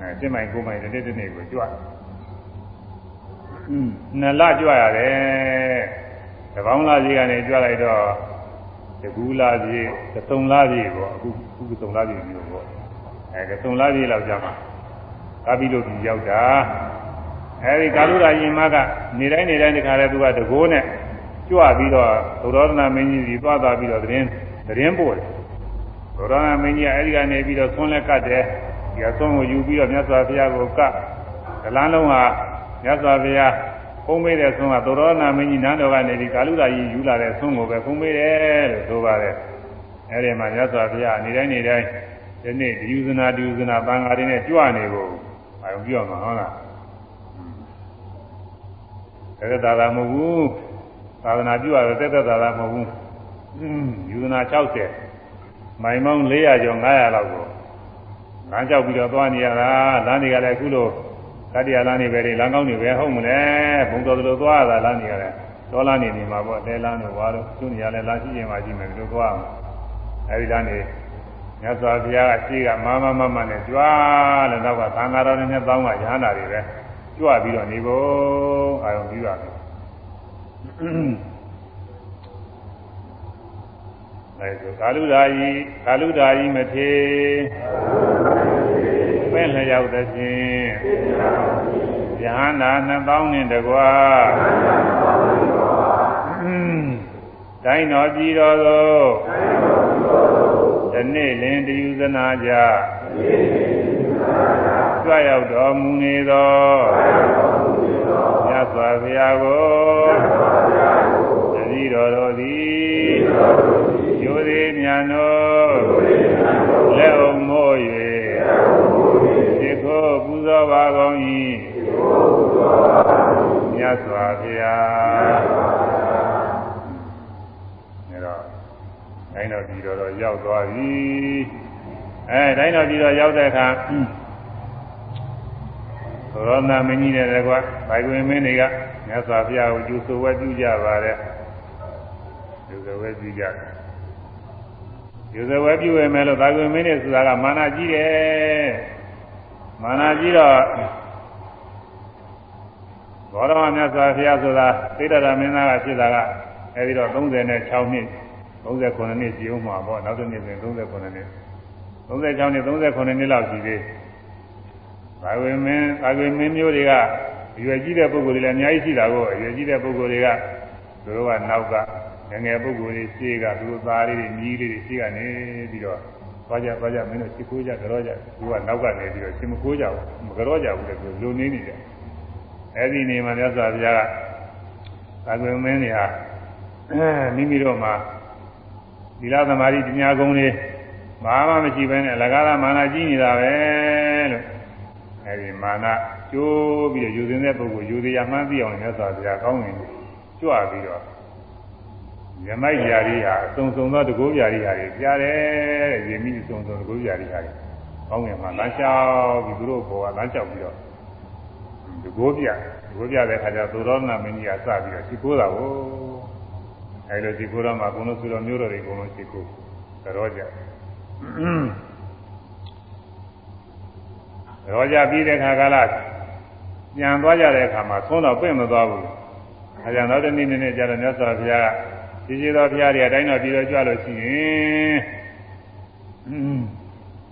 အဲ7မိုင်9မိုင်ဒီနေ့ဒီနေ့ကိုကြွอืม နှစ်လကြွရတယ်တပေါင်းလာကြီးကနေကြွလိုက်တော့တကူလာကြီးသုံးလာကြီးပေါ့အခုအခုသုံးလာကြီးမျိုးပေါ့အဲသုံးလာကြီးလောက်ကြာမှာကာပြီးလို့ဒီရောက်တာအဲဒီကာလုရာရင်မကနေတိုင်းနေတိုင်းတခါလဲသူကတကိုးနဲ့ကြွပြီးတော့သုရောဒနာမင်းကြီးကြီးသွားသွားပြီးတော့သတင်းသတင်းပို့တယ်သုရောဒနာမင်းကြီးအဲဒီကနေပြီးတော့ဆွန်းလက်ကတ်တယ်ဒီကဆွန်းကိုယူပြီးတော့မြတ်စွာဘုရားကိုကပ်ဒလန်းလုံးဟာ မြတ်စွာဘုရားဖုံးမေးတဲ့ဆွန်းကသုရောဒနာမင်းကြီးနန်းတော်ကနေဒီကာလူသာကြီးယူလာတဲ့ဆွန်းကိုပဲဖုံးမေးတယ်လို့ဆိုပါတယ်အဲဒီမှာမြတ်စွာဘုရားနေတိုင်းနေတိုင်းဒီနေ့ဒီယူဇနာဒီယူဇနာပန်ဃာတွေနဲ့ကြွနေဖို့အာရုံပြုအောင်ဟုတ်လားဒါကသာသာမဟုတ်ဘူးသာသနာပြုရတယ်တက်တက်သာသာမဟုတ်ဘူးယူဇနာ60မိုင်မောင်း400ကျော်900လောက်ကိုလမ်းကြောက်ပြီးတော့သွားနေရတာလမ်းတွေကလည်းအခုလို တတိယလမ်းတွေပဲလမ်းကောင်းတွေပဲဟုတ်မလဲဘုံတော်တို့သွားရတာလမ်းတွေရတယ်တောလမ်းနေနေမှာပေါ့တဲလမ်းတို့ဘာလို့သူနေရလဲလမ်းရှိရင်မှရှိမယ်ဒီလိုသွားအောင်အဲဒီလမ်းနေမြတ်စွာဘုရားကရှိကမမမမနဲ့ကြွားလို့တော့ကသံဃာတော်တွေနဲ့တောင်းကရဟန္တာတွေပဲကြွပြီးတော့နေဖို့အာရုံပြီးပါမယ်အဲဆိုကာလူဓာယီကာလူဓာယီမထေ ပဲ့လျောက်တဲ့ဖြင့်ယဟန္တာနှစ်ပေါင်းနဲ့တကွာတိုင်းတော်ပြည်တော်သို့ဒီနေ့လင်းတယူဇနာကြကြွရောက်တော်မူနေသောမြတ်စွာဘုရားကိုတတိတော်တို့သည်ကျိုးသေးမြန်တို့လက်အောင်မို့၍ဒီ ကိုပူဇော်ပါကုန်၏မြတ်စွာဘုရားအဲတော့တိုင်းတော်ပြည်တော်ရောက်သွားပြီအဲတိုင်းတော်ပြည်တော်ရောက်တဲ့အခါသောနာမင်းကြီးတဲ့ကွာဘိုင်ဝင်မင်းတွေကမြတ်စွာဘုရားကိုကျူဆိုဝဲပြုကြပါတယ်ကျူဆိုဝဲပြုကြတယ်ကျူဆိုဝဲပြုဝဲမယ်လို့ဘိုင်ဝင်မင်းတွေဆိုတာကမာနကြီးတယ် မာနကြီးတော့ဘောရမမြတ်စွာဘုရားဆိုတာသိတ္တရမင်းသားကဖြစ်တာကအဲဒီတော့36နှစ်39နှစ်ကြည်ဦးမှာပေါ့နောက်တစ်နှစ်ဆိုရင်39နှစ်36နှစ်39နှစ်လောက်ရှိသေးဘာဝေမင်းဘာဝေမင်းမျိုးတွေကရွယ်ကြီးတဲ့ပုဂ္ဂိုလ်တွေလည်းအများကြီးရှိတာကိုရွယ်ကြီးတဲ့ပုဂ္ဂိုလ်တွေကသူတို့ကနောက်ကငငယ်ပုဂ္ဂိုလ်တွေရှေ့ကသူတို့သားလေးတွေမြည်လေးတွေရှေ့ကနေပြီးတော့ သွားကြသွားကြမင်းတို့ရှ िख ိုးကြကြောကြသူကနောက်ကနေပြီးတော့ရှင်မခိုးကြဘူးမကြောကြဘူးလေသူလုံနေနေတယ်အဲ့ဒီနေမှာမြတ်စွာဘုရားကဘာဝေမင်းတွေဟာမိမိတို့မှာသီလသမာဓိပညာဂုဏ်တွေဘာမှမရှိဘဲနဲ့အလကားမာနကြီးနေတာပဲလို့အဲဒီမာနကျိုးပြီးတော့ယူသိတဲ့ပုဂ္ဂိုလ်ယူသေးရမှန်းသိအောင်လည်းဆိုစရာကောင်းရင်ကြွပြီးတော့ ရမိုက်ယာရီဟာအစုံစုံသောတကူယာရီဟာတွေကြားတယ်တဲ့ရေမိအစုံစုံတကူယာရီဟာတွေကောင်းငင်မှာလမ်းလျှောက်ပြီးသူတို့ဘောကလမ်းလျှောက်ပြီးတော့တကူပြတကူပြတဲ့ခါကျသုရောနာမင်းကြီးကစပြီးတော့ဒီကိုးတာကိုအဲလိုဒီကိုးတော့မှအကုန်လုံးသူတော်မျိုးတော်တွေအကုန်လုံးဒီကိုးတော်ကြရောကြပြီးတဲ့ခါကလာညံသွားကြတဲ့အခါမှာသုံးတော့ပြင့်မသွားဘူး။အကြံတော်တနည်းနည်းနဲ့ကြတော့မြတ်စွာဘုရားက ကြီးကြီးတော်ဘုရားတွေအတိုင်းတော်ပြီးတော့ကြွလို့ရှိရင်အင်း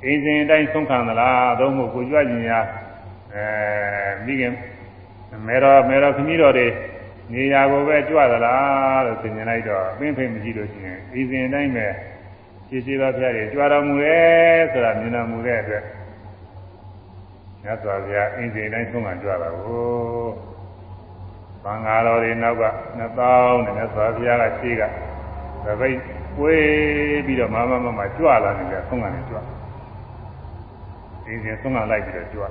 အင်းစဉ်အတိုင်းဆုံးခံသလားသို့မဟုတ်ကိုကြွကျင်ရအဲမိခင်မေတော်မေတော်ခမည်းတော်တွေနေရာကိုပဲကြွသလားလို့သင်ញလိုက်တော့အပင်းဖိမရှိလို့ရှိရင်အင်းစဉ်အတိုင်းပဲကြီးကြီးတော်ဘုရားတွေကြွတော်မူတယ်ဆိုတာမြင်တော်မူတဲ့အတွက်မြတ်စွာဘုရားအင်းစိန်တိုင်းဆုံးခံကြွတာကို ဘင်္ဂါတော်တွေနောက်က2000နဲ့မြတ်စွာဘုရားကရှေ့ကသပိတ်ပွေးပြီးတော့မမမမကြွလာနေကြဆုံးခံနေကြွအင်းစိန်ဆုံးခံလိုက်ပြီးတော့ကြွ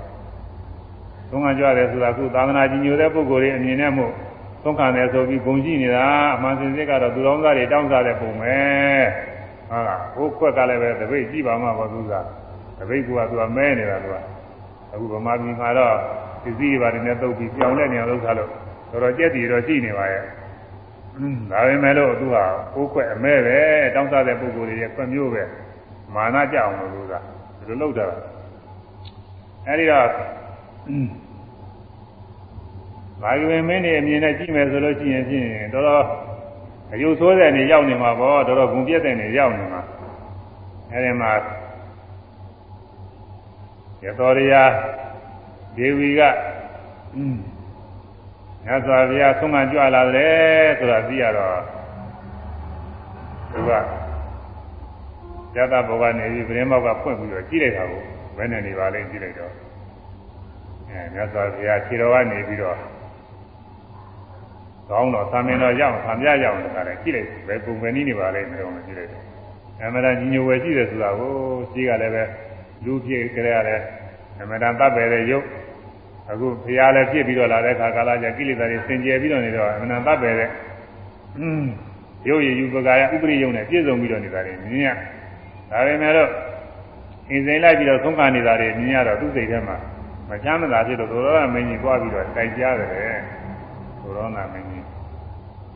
ဆုံးခံကြွတယ်ဆိုတာခုသာသနာကြီးညိုတဲ့ပုဂ္ဂိုလ်တွေအမြင်နဲ့မို့ဆုံးခံတယ်ဆိုပြီးဂုံကြည့်နေတာအမှန်စင်စစ်ကတော့သူတော်သားတွေတောင်းစားတဲ့ပုံပဲဟုတ်လားဘိုးခွက်ကလည်းပဲသပိတ်ကြည့်ပါမှပေါ့သူကသပိတ်ကသူကမဲနေတာသူကအခုဗမာပြည်မှာတော့ပစ္စည်းတွေပါတယ်နဲ့တုပ်ပြီးပြောင်းလဲနေအောင်လုပ်ထားလို့ တော်တော်ကြက်တီတော့ရှိနေပါရဲ့ဒါပေမဲ့လို့သူဟာကိုယ်ခွက်အမဲပဲတောင်းစားတဲ့ပုဂ္ဂိုလ်တွေရဲ့ခွက်မျိုးပဲမာနကြအောင်လို့ကဒီလိုလုပ်တာအဲဒီတော့ဘာကြီးမင်းနေအမြင်နဲ့ကြည့်မယ်ဆိုလို့ရှိရင်ဖြင့်တော်တော်အယုဆိုးတဲ့နေရောက်နေမှာပေါ့တော်တော်ဂုံပြက်တဲ့နေရောက်နေမှာအဲဒီမှာရသော်ရယာဒေဝီက မြတ်စွာဘုရားဆုံးမကြွလာတယ်ဆိုတာသိရတော့သူကဇာတဘောကနေပြီးပြင်းမောက်ကဖွင့်ပြီးတော့ကြည့်လိုက်တာကိုဘယ်နဲ့နေပါလဲကြည့်လိုက်တော့အဲမြတ်စွာဘုရားခြေတော်ကနေပြီးတော့ကောင်းတော့သမင်တော်ရောက်ဆံပြရောက်နေတာလည်းကြည့်လိုက်ဘယ်ပုံပဲနည်းနေပါလဲမလို့ကြည့်လိုက်တော့အမှန်တန်ကြီးညိုဝယ်ရှိတယ်ဆိုတာကိုရှိကလည်းပဲလူဖြစ်ကြရတယ်အမှန်တန်တပ်ပဲတဲ့ရုပ် အခုဖရာလည်းဖြစ်ပြီးတော့လာတဲ့အခါကာလကျကိလေသာတွေစင်ကြယ်ပြီးတော့နေတော့အမှန်တန်တပ်ပဲတဲ့အင်းရုပ်ရည်ယူပကာယဥပရိယုံနဲ့ပြည့်စုံပြီးတော့နေတာတွေမြင်ရဒါပေမဲ့တော့အင်းစိန်လိုက်ပြီးတော့သုံးခါနေတာတွေမြင်ရတော့သူ့စိတ်ထဲမှာမချမ်းမသာဖြစ်တော့သောရမင်းကြီးကြွားပြီးတော့တိုက်ကြတယ်သောရနာမင်းကြီး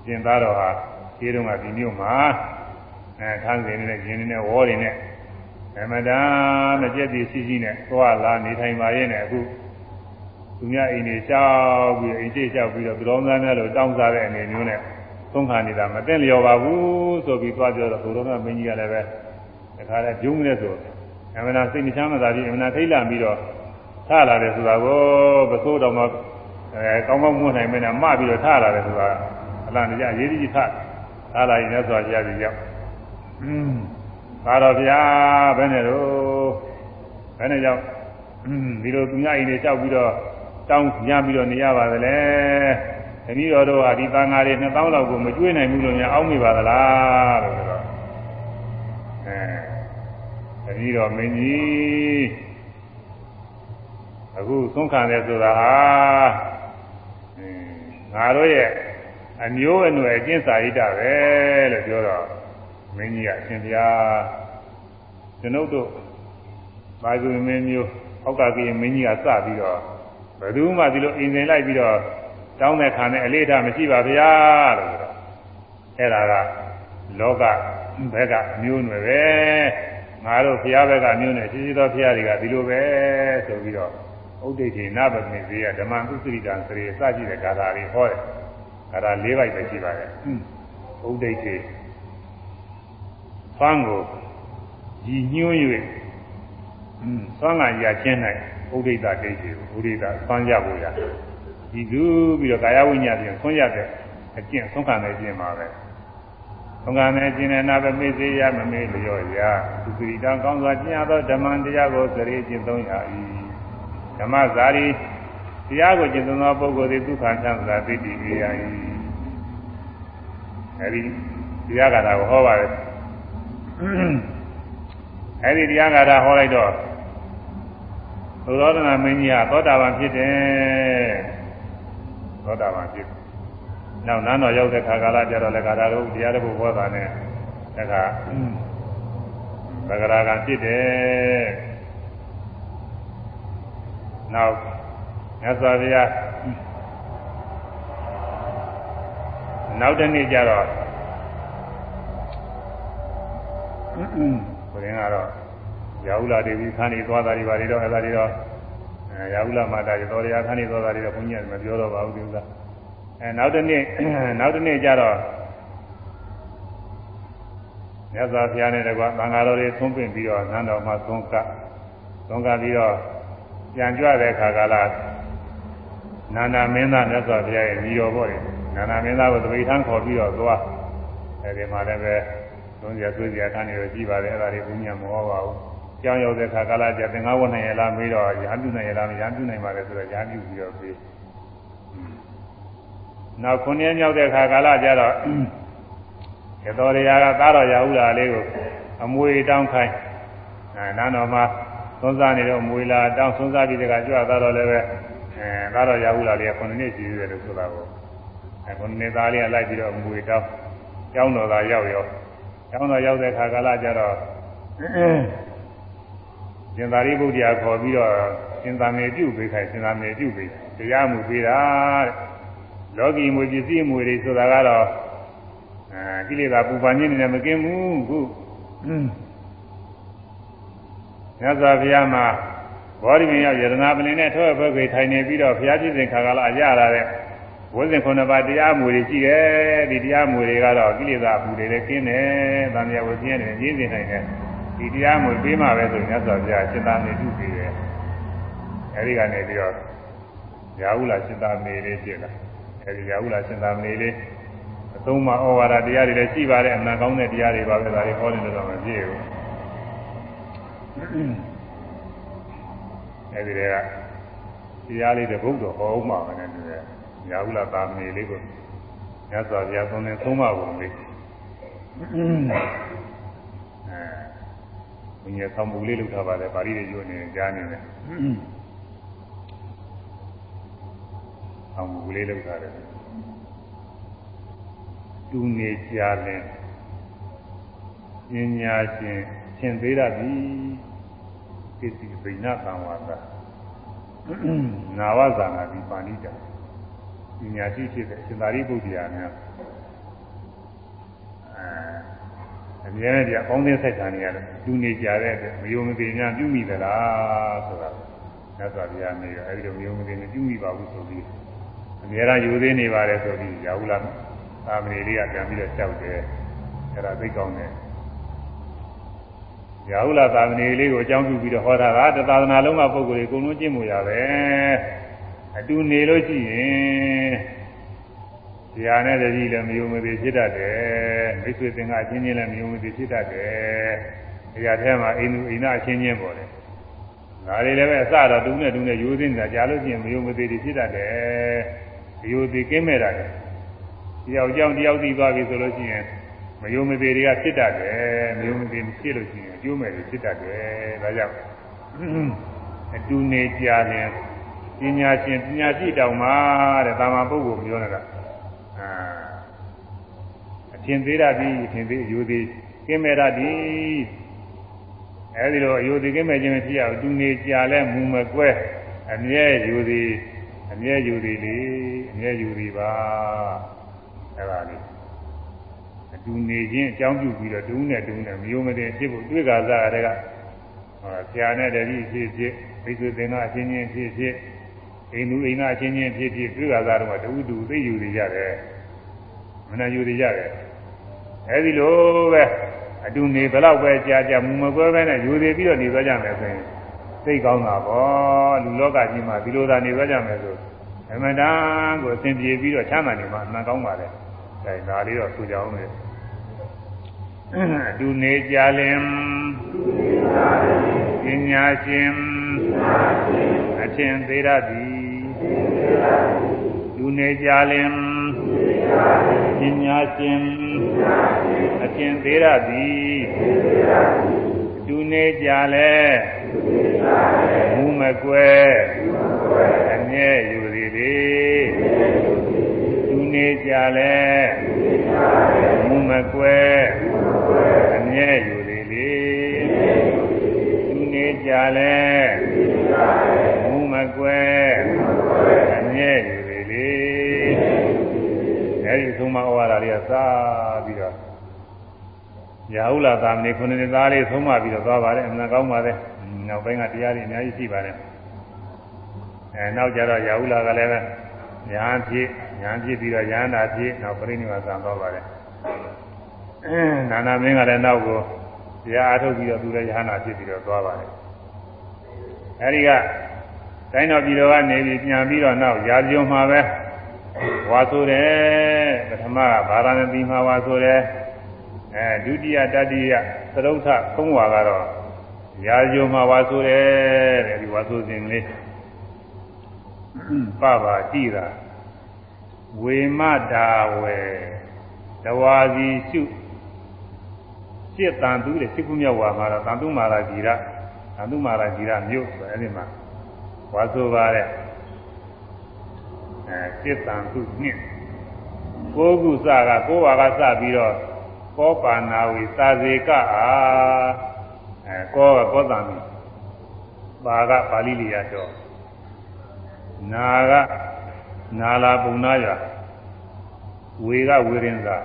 ကျင်သားတော်ဟာခြေတုံးကဒီမျိုးမှာအဲထမ်းစင်နဲ့ရှင်နေနဲ့ဝေါ်တွေနဲ့အမတန်မကြက်တည်ရှိရှိနဲ့သွားလာနေထိုင်ပါရဲ့နဲ့အခု သူများအိမ်တွေရှောက်ပြီးအိမ်ရှိရှောက်ပြီးတော့သူတော်များများလို့တောင်းစားတဲ့အနေမျိုးနဲ့သုံးခါနေတာမသိလျော်ပါဘူးဆိုပြီးသွားပြောတော့ဘုရားမင်းကြီးကလည်းပဲတခါလဲဂျုံနဲ့ဆိုအမနာစိတ်မချမ်းသာပြီးအမနာထိတ်လန့်ပြီးတော့ထလာတယ်ဆိုတာကိုပစိုးတော်မှာအဲကောင်းကောင်းမွတ်နိုင်မနဲ့မပြီးတော့ထလာတယ်ဆိုတာအလားတရားရေးကြီးထထလာရင်လည်းဆိုကြရစီရောက်อืมသာတော်ဗျာဘယ်နဲ့တော့ဘယ်နဲ့ကြောင့်ဒီလိုသူများအိမ်တွေကြောက်ပြီးတော့ တောင်းညပြီးတော့နေရပါသလဲတတိတော်တို့ဟာဒီသံဃာတွေ2000လောက်ကိုမကျွေးနိုင်ဘူးလို့များအောက်မိပါသလားလို့ဆိုတော့အဲတတိတော်မင်းကြီးအခုသုံးခံတယ်ဆိုတာဟာငါတို့ရဲ့အမျိုးအနွယ်အကျင့်စာရိတ္တပဲလို့ပြောတော့မင်းကြီးကအရှင်ဘုရားကျွန်ုပ်တို့ဘာသူမင်းမျိုးအောက်ကကြီးမင်းကြီးကစပြီးတော့ ဘယ်သူမှဒီလိုအင်စင်လိုက်ပြီးတော့တောင်းတဲ့ခံနဲ့အလေးထားမရှိပါဗျာလို့ဆိုတော့အဲ့ဒါကလောကဘက်ကအမျိုးနွယ်ပဲငါတို့ဘုရားဘက်ကအမျိုးနွယ်ရှိရှိသောဘုရားတွေကဒီလိုပဲဆိုပြီးတော့ဥဒိဋ္ဌိနဗမေဇေယဓမ္မဥစ္စရိတံစရေစကြည့်တဲ့ဂါထာတွေဟောတယ်ဂါထာ၄ပိုက်ပဲရှိပါတယ်ဥဒိဋ္ဌိဖန်းကိုရည်ညွှန်း၍อืมသွမ်းကရချင်း၌ ဥဒိဋ္ဌဒိဋ္ဌိကိုဥဒိဋ္ဌသွမ်းရဖို့ရဒီသူပြီးတော့ကာယဝိညာဉ်ပြင်ဆွမ်းရတဲ့အကျင့်ဆုံးခံတဲ့အကျင့်ပါပဲဆုံးခံတဲ့အကျင့်နဲ့နာပဲမေ့စေရမမေ့လျော့ရသူသတိတံကောင်းစွာကျင့်ရသောဓမ္မတရားကိုစရိကျင့်သုံးရ၏ဓမ္မဇာတိတရားကိုကျင့်သုံးသောပုဂ္ဂိုလ်သည်ဒုက္ခချမ်းသာသိတည်ရ၏အဲဒီတရားကတာကိုဟောပါတယ်အဲဒီတရားဂါထာဟောလိုက်တော့ သုသောဒနာမင်းကြီးဟာသောတာပန်ဖြစ်တယ်သောတာပန်ဖြစ်နောက်နန်းတော်ရောက်တဲ့ခါကာလကျတော့လည်းဂါထာတို့တရားတစ်ခုဟောတာနဲ့တခါသဂရာကဖြစ်တယ်နောက်မြတ်စွာဘုရားနောက်တနေ့ကျတော့ဘုရင်ကတော့ ရာဟုလာဒေဝီခန်းနေသွားတာတွေပါတွေတော့အဲ့ဒါတွေတော့အဲရာဟုလာမာတာတွေတော်ရခန်းနေသွားတာတွေတော့ဘုန်းကြီးကမပြောတော့ပါဘူးဒီဥစ္စာအဲနောက်တနေ့နောက်တနေ့ကျတော့မြတ်စွာဘုရားနဲ့တကွာသံဃာတော်တွေသုံးပင်ပြီးတော့နန်းတော်မှာသုံးကသုံးကပြီးတော့ပြန်ကြွတဲ့အခါကလာနာနာမင်းသားမြတ်စွာဘုရားရဲ့ညီတော်ပေါ့လေနာနာမင်းသားကိုတပိဋ္ဌာန်ခေါ်ပြီးတော့သွားအဲဒီမှာလည်းပဲသုံးရဆွေးကြခန်းနေတော့ကြည့်ပါတယ်အဲ့ဒါတွေဘုညာမဟောပါဘူး ကြောင်းရောက်တဲ့ခါကာလကျသင်္ဃဝတ်နိုင်ရလားမေးတော့ရဟန်းပြုနိုင်ရလားမရဟန်းပြုနိုင်ပါလေဆိုတော့ရဟန်းပြုပြီးတော့ပြီးနောက်ခုနှစ်မြောက်တဲ့ခါကာလကျတော့ရတော်ရရာကသားတော်ရာဟုလာလေးကိုအမွေတောင်းခိုင်းအဲနန်းတော်မှာသုံးစားနေတော့မွေလာတောင်းသုံးစားပြီးတကကြွသားတော်လည်းပဲအဲသားတော်ရာဟုလာလေးကခုနှစ်နှစ်ရှိသေးတယ်လို့ဆိုတာကိုအဲခုနှစ်သားလေးကလိုက်ပြီးတော့မွေတောင်းကျောင်းတော်သာရောက်ရောကျောင်းတော်ရောက်တဲ့ခါကာလကျတော့ ရှင်သာရိပုတ္တရာခေါ်ပြီးတော့ရှင်သာမေပြုပေးခိုင်းရှင်သာမေပြုပေးတရားမှုပေးတာတဲ့လောကီမွေပစ္စည်းမွေတွေဆိုတာကတော့အဲကိလေသာပူပန်ခြင်းနဲ့မကင်းဘူးခုမြတ်စွာဘုရားမှာဘောဓိပင်ရောက်ယရနာပလင်နဲ့ထောဘက်ကြီးထိုင်နေပြီးတော့ဘုရားပြည့်စင်ခါကာလရလာတဲ့ဝိဇ္ဇင်ခုနှစ်ပါးတရားမူတွေရှိတယ်ဒီတရားမူတွေကတော့ကိလေသာအပူတွေလည်းကင်းတယ်။တန်မြတ်ဝိဇ္ဇင်နဲ့ရင်းစင်နိုင်တယ် ဒီတရားမူပေးမှပဲဆိုရင်မြတ်စွာဘုရားစေတမေပြုပေးတယ်။အဲဒီကနေပြီးတော့ရာဟုလာစေတမေလေးဖြစ်လာအဲဒီရာဟုလာရှင်သာမဏေလေးအသုံးမဩဝါဒတရားတွေလည်းရှိပါတယ်အမှန်ကောင်းတဲ့တရားတွေပါပဲဒါတွေဟောနေလို့တော့မပြည့်ဘူးအဲဒီတွေကတရားလေးတစ်ပုဒ်တော့ဟောအောင်ပါမယ်တူတယ်ရာဟုလာသာမဏေလေးကိုညစွာဘုရားသုံးနေသုံးပါပုံလေးအဲ ဘုရားဆောင်မှုလေးလုပ်ထားပါတယ်ပါဠိတွေညွှန်နေကြားနေတယ်ဆောင်မှုလေးလုပ်ထားတယ်တူနေကြလင်ပညာရှင်သင်သေးရပြီကိစ္စဗိနာသံဝါဒနာဝဇာနာဒီပါဠိတာပညာရှိဖြစ်တဲ့ရှင်သာရိပုတ္တရာများအဲ အမြဲတည်းအကောင်းသေးဆက်ဆံနေရတယ်တူနေကြတဲ့အတွက်မယုံမသိများပြုမိသလားဆိုတာမြတ်စွာဘုရားနေရအဲဒီလိုမယုံမသိနဲ့ပြုမိပါဘူးဆိုပြီးအမြဲတမ်းယူသေးနေပါတယ်ဆိုပြီးရာဟုလာသာမဏေလေးကပြန်ပြီးတော့ကြောက်တယ်အဲ့ဒါသိကောင်းတယ်ရာဟုလာသာမဏေလေးကိုအကြောင်းပြုပြီးတော့ဟောတာကတသာသနာလုံးကပုဂ္ဂိုလ်တွေအကုန်လုံးကျင့်မှုရပဲအတူနေလို့ရှိရင် ဇာနဲ့တတိလည်းမယုံမသိဖြစ်တတ်တယ်မိတ်ဆွေသင်္ကအချင်းချင်းလည်းမယုံမသိဖြစ်တတ်တယ်ဒီရထဲမှာအိမ်သူအိမ်သားအချင်းချင်းပေါ်တယ်ဒါတွေလည်းပဲအစတော့တူနဲ့တူနဲ့ယူသိနေတာကြားလို့ရှိရင်မယုံမသိဖြစ်တတ်တယ်ယူသိကင်းမဲ့တာတယ်တယောက်ကြောင့်တယောက်သိသွားပြီဆိုလို့ရှိရင်မယုံမသေးတွေကဖြစ်တတ်တယ်မယုံမသေးဖြစ်လို့ရှိရင်အကျိုးမဲ့တွေဖြစ်တတ်တယ်ဒါကြောင့်အတူနေကြရင်ပညာရှင်ပညာရှိတောင်မှတဲ့တာမန်ပုဂ္ဂိုလ်ပြောနေတာ အာအထင်သေးရသည်အထင်သေးအယူသေးကင်းမဲ့ရသည်အဲဒီလိုအယူသေးကင်းမဲ့ခြင်းဖြစ်ရအတူနေကြလဲမူမကွဲအမြဲယူသည်အမြဲယူသည်လေအမြဲယူသည်ပါအဲ့ဒါလေးအတူနေခြင်းအကြောင်းပြုပြီးတော့တူးနဲ့တူးနဲ့မျိုးမတင်ဖြစ်ဖို့တွေ့ကာစားရတဲ့ကဟောဆရာနဲ့တတိဖြစ်ဖြစ်ဘိသုသင်္ကအချင်းချင်းဖြစ်ဖြစ် အိမ်သူအိမ်သားအချင်းချင်းဖြစ်ဖြစ်တွေ့ကာစားတော့တူတူသိယူနေကြတယ်မနာယူနေကြတယ်အဲဒီလိုပဲအတူနေဘလောက်ပဲကြာကြာမူမကွဲပဲနဲ့ယူသေးပြီးတော့နေသွားကြမယ်ဆိုရင်သိကောင်းတာပေါ့လူလောကကြီးမှာဒီလိုသာနေသွားကြမယ်ဆိုအမှန်တန်ကိုအစဉ်ပြေပြီးတော့ချမ်းသာနေမှာအမှန်ကောင်းပါလေ။အဲဒါလေးတော့ဆိုကြအောင်လေ။အတူနေကြလင်ပညာရှင်အချင်းသေးရသည် လူနေကြလင်ပညာရှင်အချင်းသေးရသည်လူနေကြလဲမူမကွယ်အမြဲယူသည်လေသူနေကြလဲမူမကွယ်အမြဲယူသည်လေသူနေကြလဲမူမကွယ်အ မြဲယူသည်လေအဲဒီသုံးမဩဝါဒလေးကသာပြီးတော့ရာဟုလာသာမဏေခုနှစ်နှစ်သားလေးသုံးမပြီးတော့သွားပါတယ်အမှန်ကောင်းပါတယ်နောက်ပိုင်းကတရားတွေအများကြီးရှိပါတယ်အဲနောက်ကြတော့ရာဟုလာကလည်းပဲညာဖြစ်ညာဖြစ်ပြီးတော့ရဟန္တာဖြစ်နောက်ပြိဋိနိဗ္ဗာန်ဆံသွားပါတယ်အဲနာနာမင်းကလည်းနောက်ကိုတရားအားထုတ်ပြီးတော့သူလည်းရဟန္တာဖြစ်ပြီးတော့သွားပါတယ်အဲဒီက တိုင်းတော်ပြည်တော်ကနေပြီးပြန်ပြီးတော့နောက်ရာဇုံမှာပဲဝါဆိုတယ်ပထမကဗာရာဏသီမှာဝါဆိုတယ်အဲဒုတိယတတိယသရုပ်ထသုံးဝါကတော့ရာဇုံမှာဝါဆိုတယ်တဲ့ဒီဝါဆိုစဉ်လေးပပါတိတာဝေမတာဝေတဝါစီရှုစိတ်တန်သူတဲ့စိတ်ကူးမြောက်ဝါမှာတော့တန်သူမာလာကြီးရတန်သူမာလာကြီးရမြို့ဆိုအဲဒီမှာ ဝါဆိုပါတဲ့အဲစိတ်တန်သူနှစ်ကိုးခုစကကိုးဝါကစပြီးတော့ကောပါနာဝီသာဇေကအာအဲကောကကောတံပါကပါဠိလိယတော့နာကနာလာပုံနာရဝေကဝေရင်သာ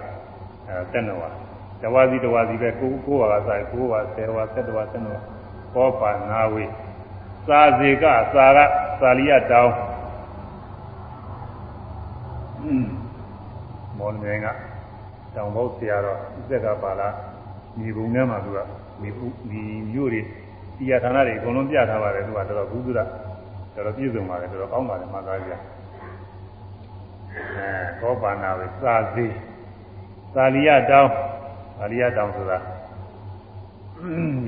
အဲတက်နဝတဝါစီတဝါစီပဲကိုကိုဝါကစားကိုဝါ10ဝါ7ဝါ7ဝါကောပါနာဝေ သာဇေကသာကသာလိယတောင်းမော်လမြိုင်ကတောင်ဘုတ်ဆရာတော်ဥစ္စာကပါလာဒီဘုံထဲမှာသူကဒီဒီမြို့တွေတရားဌာနတွေအကုန်လုံးပြထားပါတယ်သူကတော်တော်ဘုဒ္ဓတော်တော်ပြည့်စုံပါတယ်တော်တော်ကောင်းပါတယ်မှတ်သားကြအဲအဲကောပါဏဝေစာစီသာလီယတောင်းသာလီယတောင်းဆိုတာ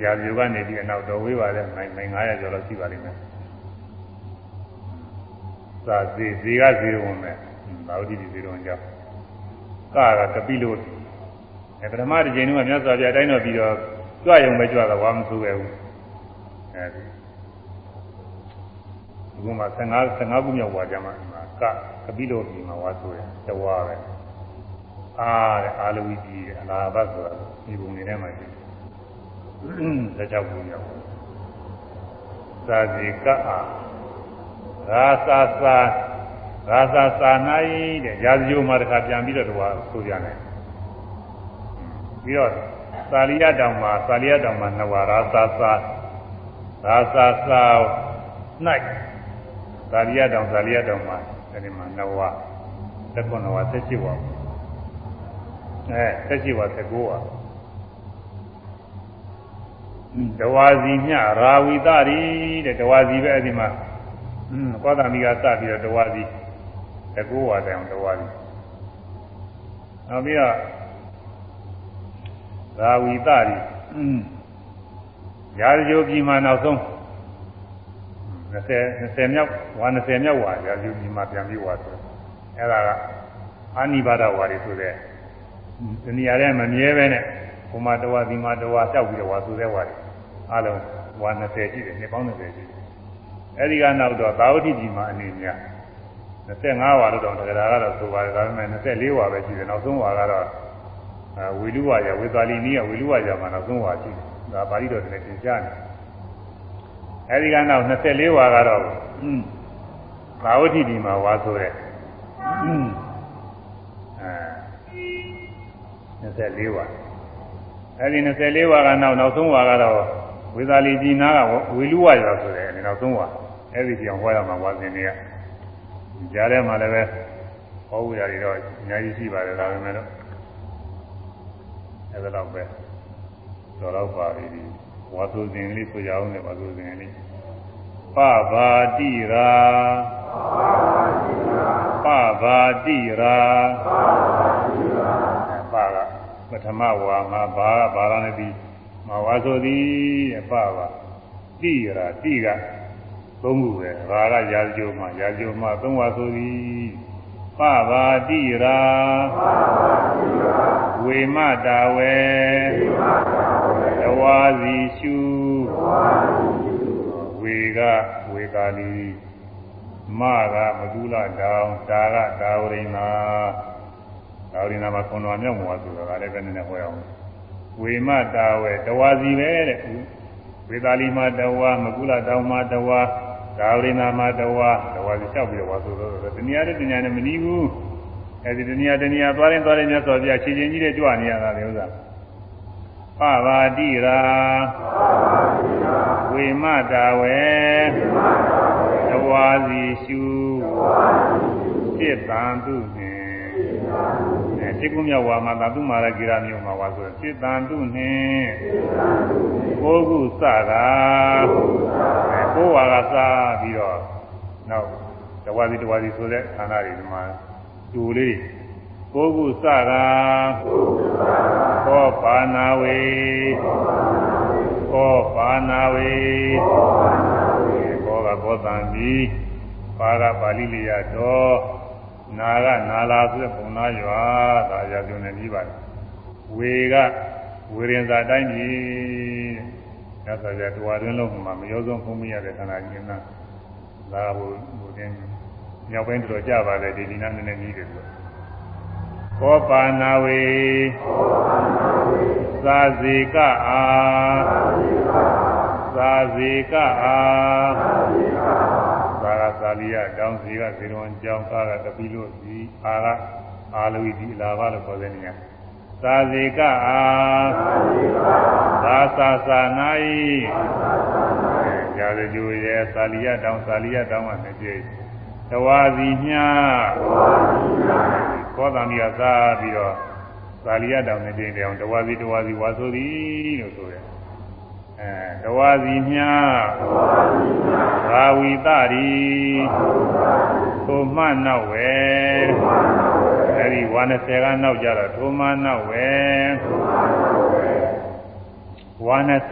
ရာဇယုကနေပြီးအနောက်တော်ဝေးပါလေမိုင်မိုင်900ကျော်လောက်ရှိပါလိမ့်မယ်သာစီဇီကဇီဝင်မယ်ဘာဝတိဒီဇီဝင်ကြောင့်ကာကကပိလို့အဲပထမတစ်ချိန်တုန်းကမြတ်စွာဘုရားအတိုင်းတော်ပြီးတော့ကြွရုံပဲကြွတော့ဘာမှမဆိုးပဲဘူးအဲဒီဒီမှာ15 15ခုမြောက်ဝါကြမှာကကပိလို့ပြီးမှာဝါဆိုတယ်တဝါပဲအားတဲ့အာလဝီကြီးတဲ့အလားဘတ်ဆိုတာဒီပုံနေထဲမှာရှိတယ် 16ခုမြောက်သာဇေကအားရာသာသာရာသာသာနိုင်တဲ့ရာဇယိုမှာတခါပြန်ပြီးတော့တဝါဆိုကြတယ်ပြီးတော့သာလိယတောင်မှာသာလိယတောင်မှာနဝရာသာသာရာသာသာ၌သာလိယတောင်သာလိယတောင်မှာအဲဒီမှာနဝသက်ကွန်နဝသက်ရှိဝါအဲသက်ရှိဝါသက်ကိုဝါ တဝါစီမြရာဝိတရီတဲ့တဝါစီပဲအဲဒီမှာကောသမီကစပြီးတော့တဝါစီတကိုးဝါတိုင်အောင်တဝါစီနောက်ပြီးတော့ရာဝိတရီရာဇဂိုပြည်မှာနောက်ဆုံး20 20မြောက်ဝါ20မြောက်ဝါရာဇဂိုပြည်မှာပြန်ပြီးဝါဆိုအဲ့ဒါကအာနိဘာဒဝါတွေဆိုတဲ့ဒီနေရာထဲမမြဲပဲနဲ့ ဟိုမှာတဝါဒီမှာတဝါလျှောက်ပြီးတော့ဝါဆိုတဲ့ဝါတွေအလုံးဝါ20ရှိတယ်နှစ်ပေါင်း20ရှိတယ်အဲဒီကနောက်တော့သာဝတိပြည်မှာအနေများ25ဝါလို့တော့တရားကတော့ဆိုပါတယ်ဒါပေမဲ့24ဝါပဲရှိတယ်နောက်ဆုံးဝါကတော့ဝီလူဝါရဝေသာလီနီးကဝီလူဝါရမှာနောက်ဆုံးဝါရှိတယ်ဒါပါဠိတော်တွေသင်ကြားနေအဲဒီကနောက်24ဝါကတော့သာဝတိပြည်မှာဝါဆိုတဲ့အဲ24ဝါ အဲဒီ24ဝါကနောက်နောက်ဆုံးဝါကတော့ဝေသာလီပြည်နာကဝေလူဝါရဆိုတဲ့နောက်ဆုံးဝါအဲ့ဒီကြောင်ဟောရမှာဝါစင်တွေကကြားထဲမှာလည်းပဲဟောဝေရတွေတော့အများကြီးရှိပါတယ်ဒါပေမဲ့လို့အဲ့ဒါတော့ပဲတော်တော့ပါပြီဝါဆိုစဉ်လေးဆိုကြအောင်လေဝါဆိုစဉ်လေးပဘာတိရာပဘာတိရာပက ပထမဝါမှာဘာဘာရနဲ့ပြီးမဝါဆိုသည်တဲ့ပဘာတိရာတိကသုံးခုပဲဘာကရာဇဂိုမှာရာဇဂိုမှာသုံးဝါဆိုသည်ပဘာတိရာဝေမတာဝေတဝါစီရှုဝေကဝေကာလီမကမကုလတောင်တာကတာဝရိနာ တာဝရိနာမှာခွန်တော်မြောက်မှာဆိုတာကလည်းပဲနည်းနည်းဟောရအောင်ဝေမတာဝေတဝါစီပဲတဲ့ဝေကာလီမှာတဝါမကုလတောင်မှာတဝါဒါဝိနာမတဝါတဝါစီလျှောက်ပြီးတော့ဝါဆိုတော့တဏှာနဲ့တဏှာနဲ့မနီးဘူးအဲဒီတဏှာတဏှာသွားရင်သွားရင်မြတ်စွာဘုရားခြေချင်းကြီးတဲ့ကြွနေရတာလေဥစ္စာပဘာတိရာဝေမတာဝေတဝါစီရှုစိတ်တန်သူနှင့် စိတ်ကူးမြောက်ဝါမှာသာသူမာရဂိရမျိုးမှာဝါဆိုစိတ်တန်သူနှင့်ကိုကုစတာကိုဝါကစားပြီးတော့နောက်တဝါစီတဝါစီဆိုတဲ့ဌာနတွေဒီမှာတူလေးကိုကုစတာကောပါနာဝေကောပါနာဝေကောကကောတံဒီပါကပါဠိလိယတော် နာကနာလာဆိုတဲ့ပုံနာရွာဒါရပြုံနေပြီးပါတယ်ဝေကဝေရင်သာတိုင်းကြီးညသာကြတဝါတွင်းလုံးမှာမရောဆုံးဖုံးမရတဲ့ခန္ဓာကျင်းသားလာဟိုဟိုတင်းမြောက်ပိုင်းတော်ကြပါလေဒီဒီနာနည်းနည်းကြီးတယ်လို့ကောပါနာဝေသာဇေကအာသာဇေကအာသာက သာလိယတောင်းစီကဇေရွန်ကျောင်းကားကတပိလို့ဒီအာကအာလဝီဒီအလာဘလို့ခေါ်တဲ့နေရာသာဇေကအာသာသာသာနာယီရာဇဂျူရဲ့သာလိယတောင်းသာလိယတောင်းကနှစ်ပြည့်တဝါစီမြကောသံကြီးကစားပြီးတော့သာလိယတောင်းနှစ်ပြည့်တောင်တဝါစီတဝါစီဝါဆိုသည်လို့ဆိုတယ်အဲ တဝါစီမြဘာဝီတရီသိုမှနောက်ဝဲအဲဒီဝါ20ကနောက်ကြတော့သိုမှနောက်ဝဲဝါ20နှစ်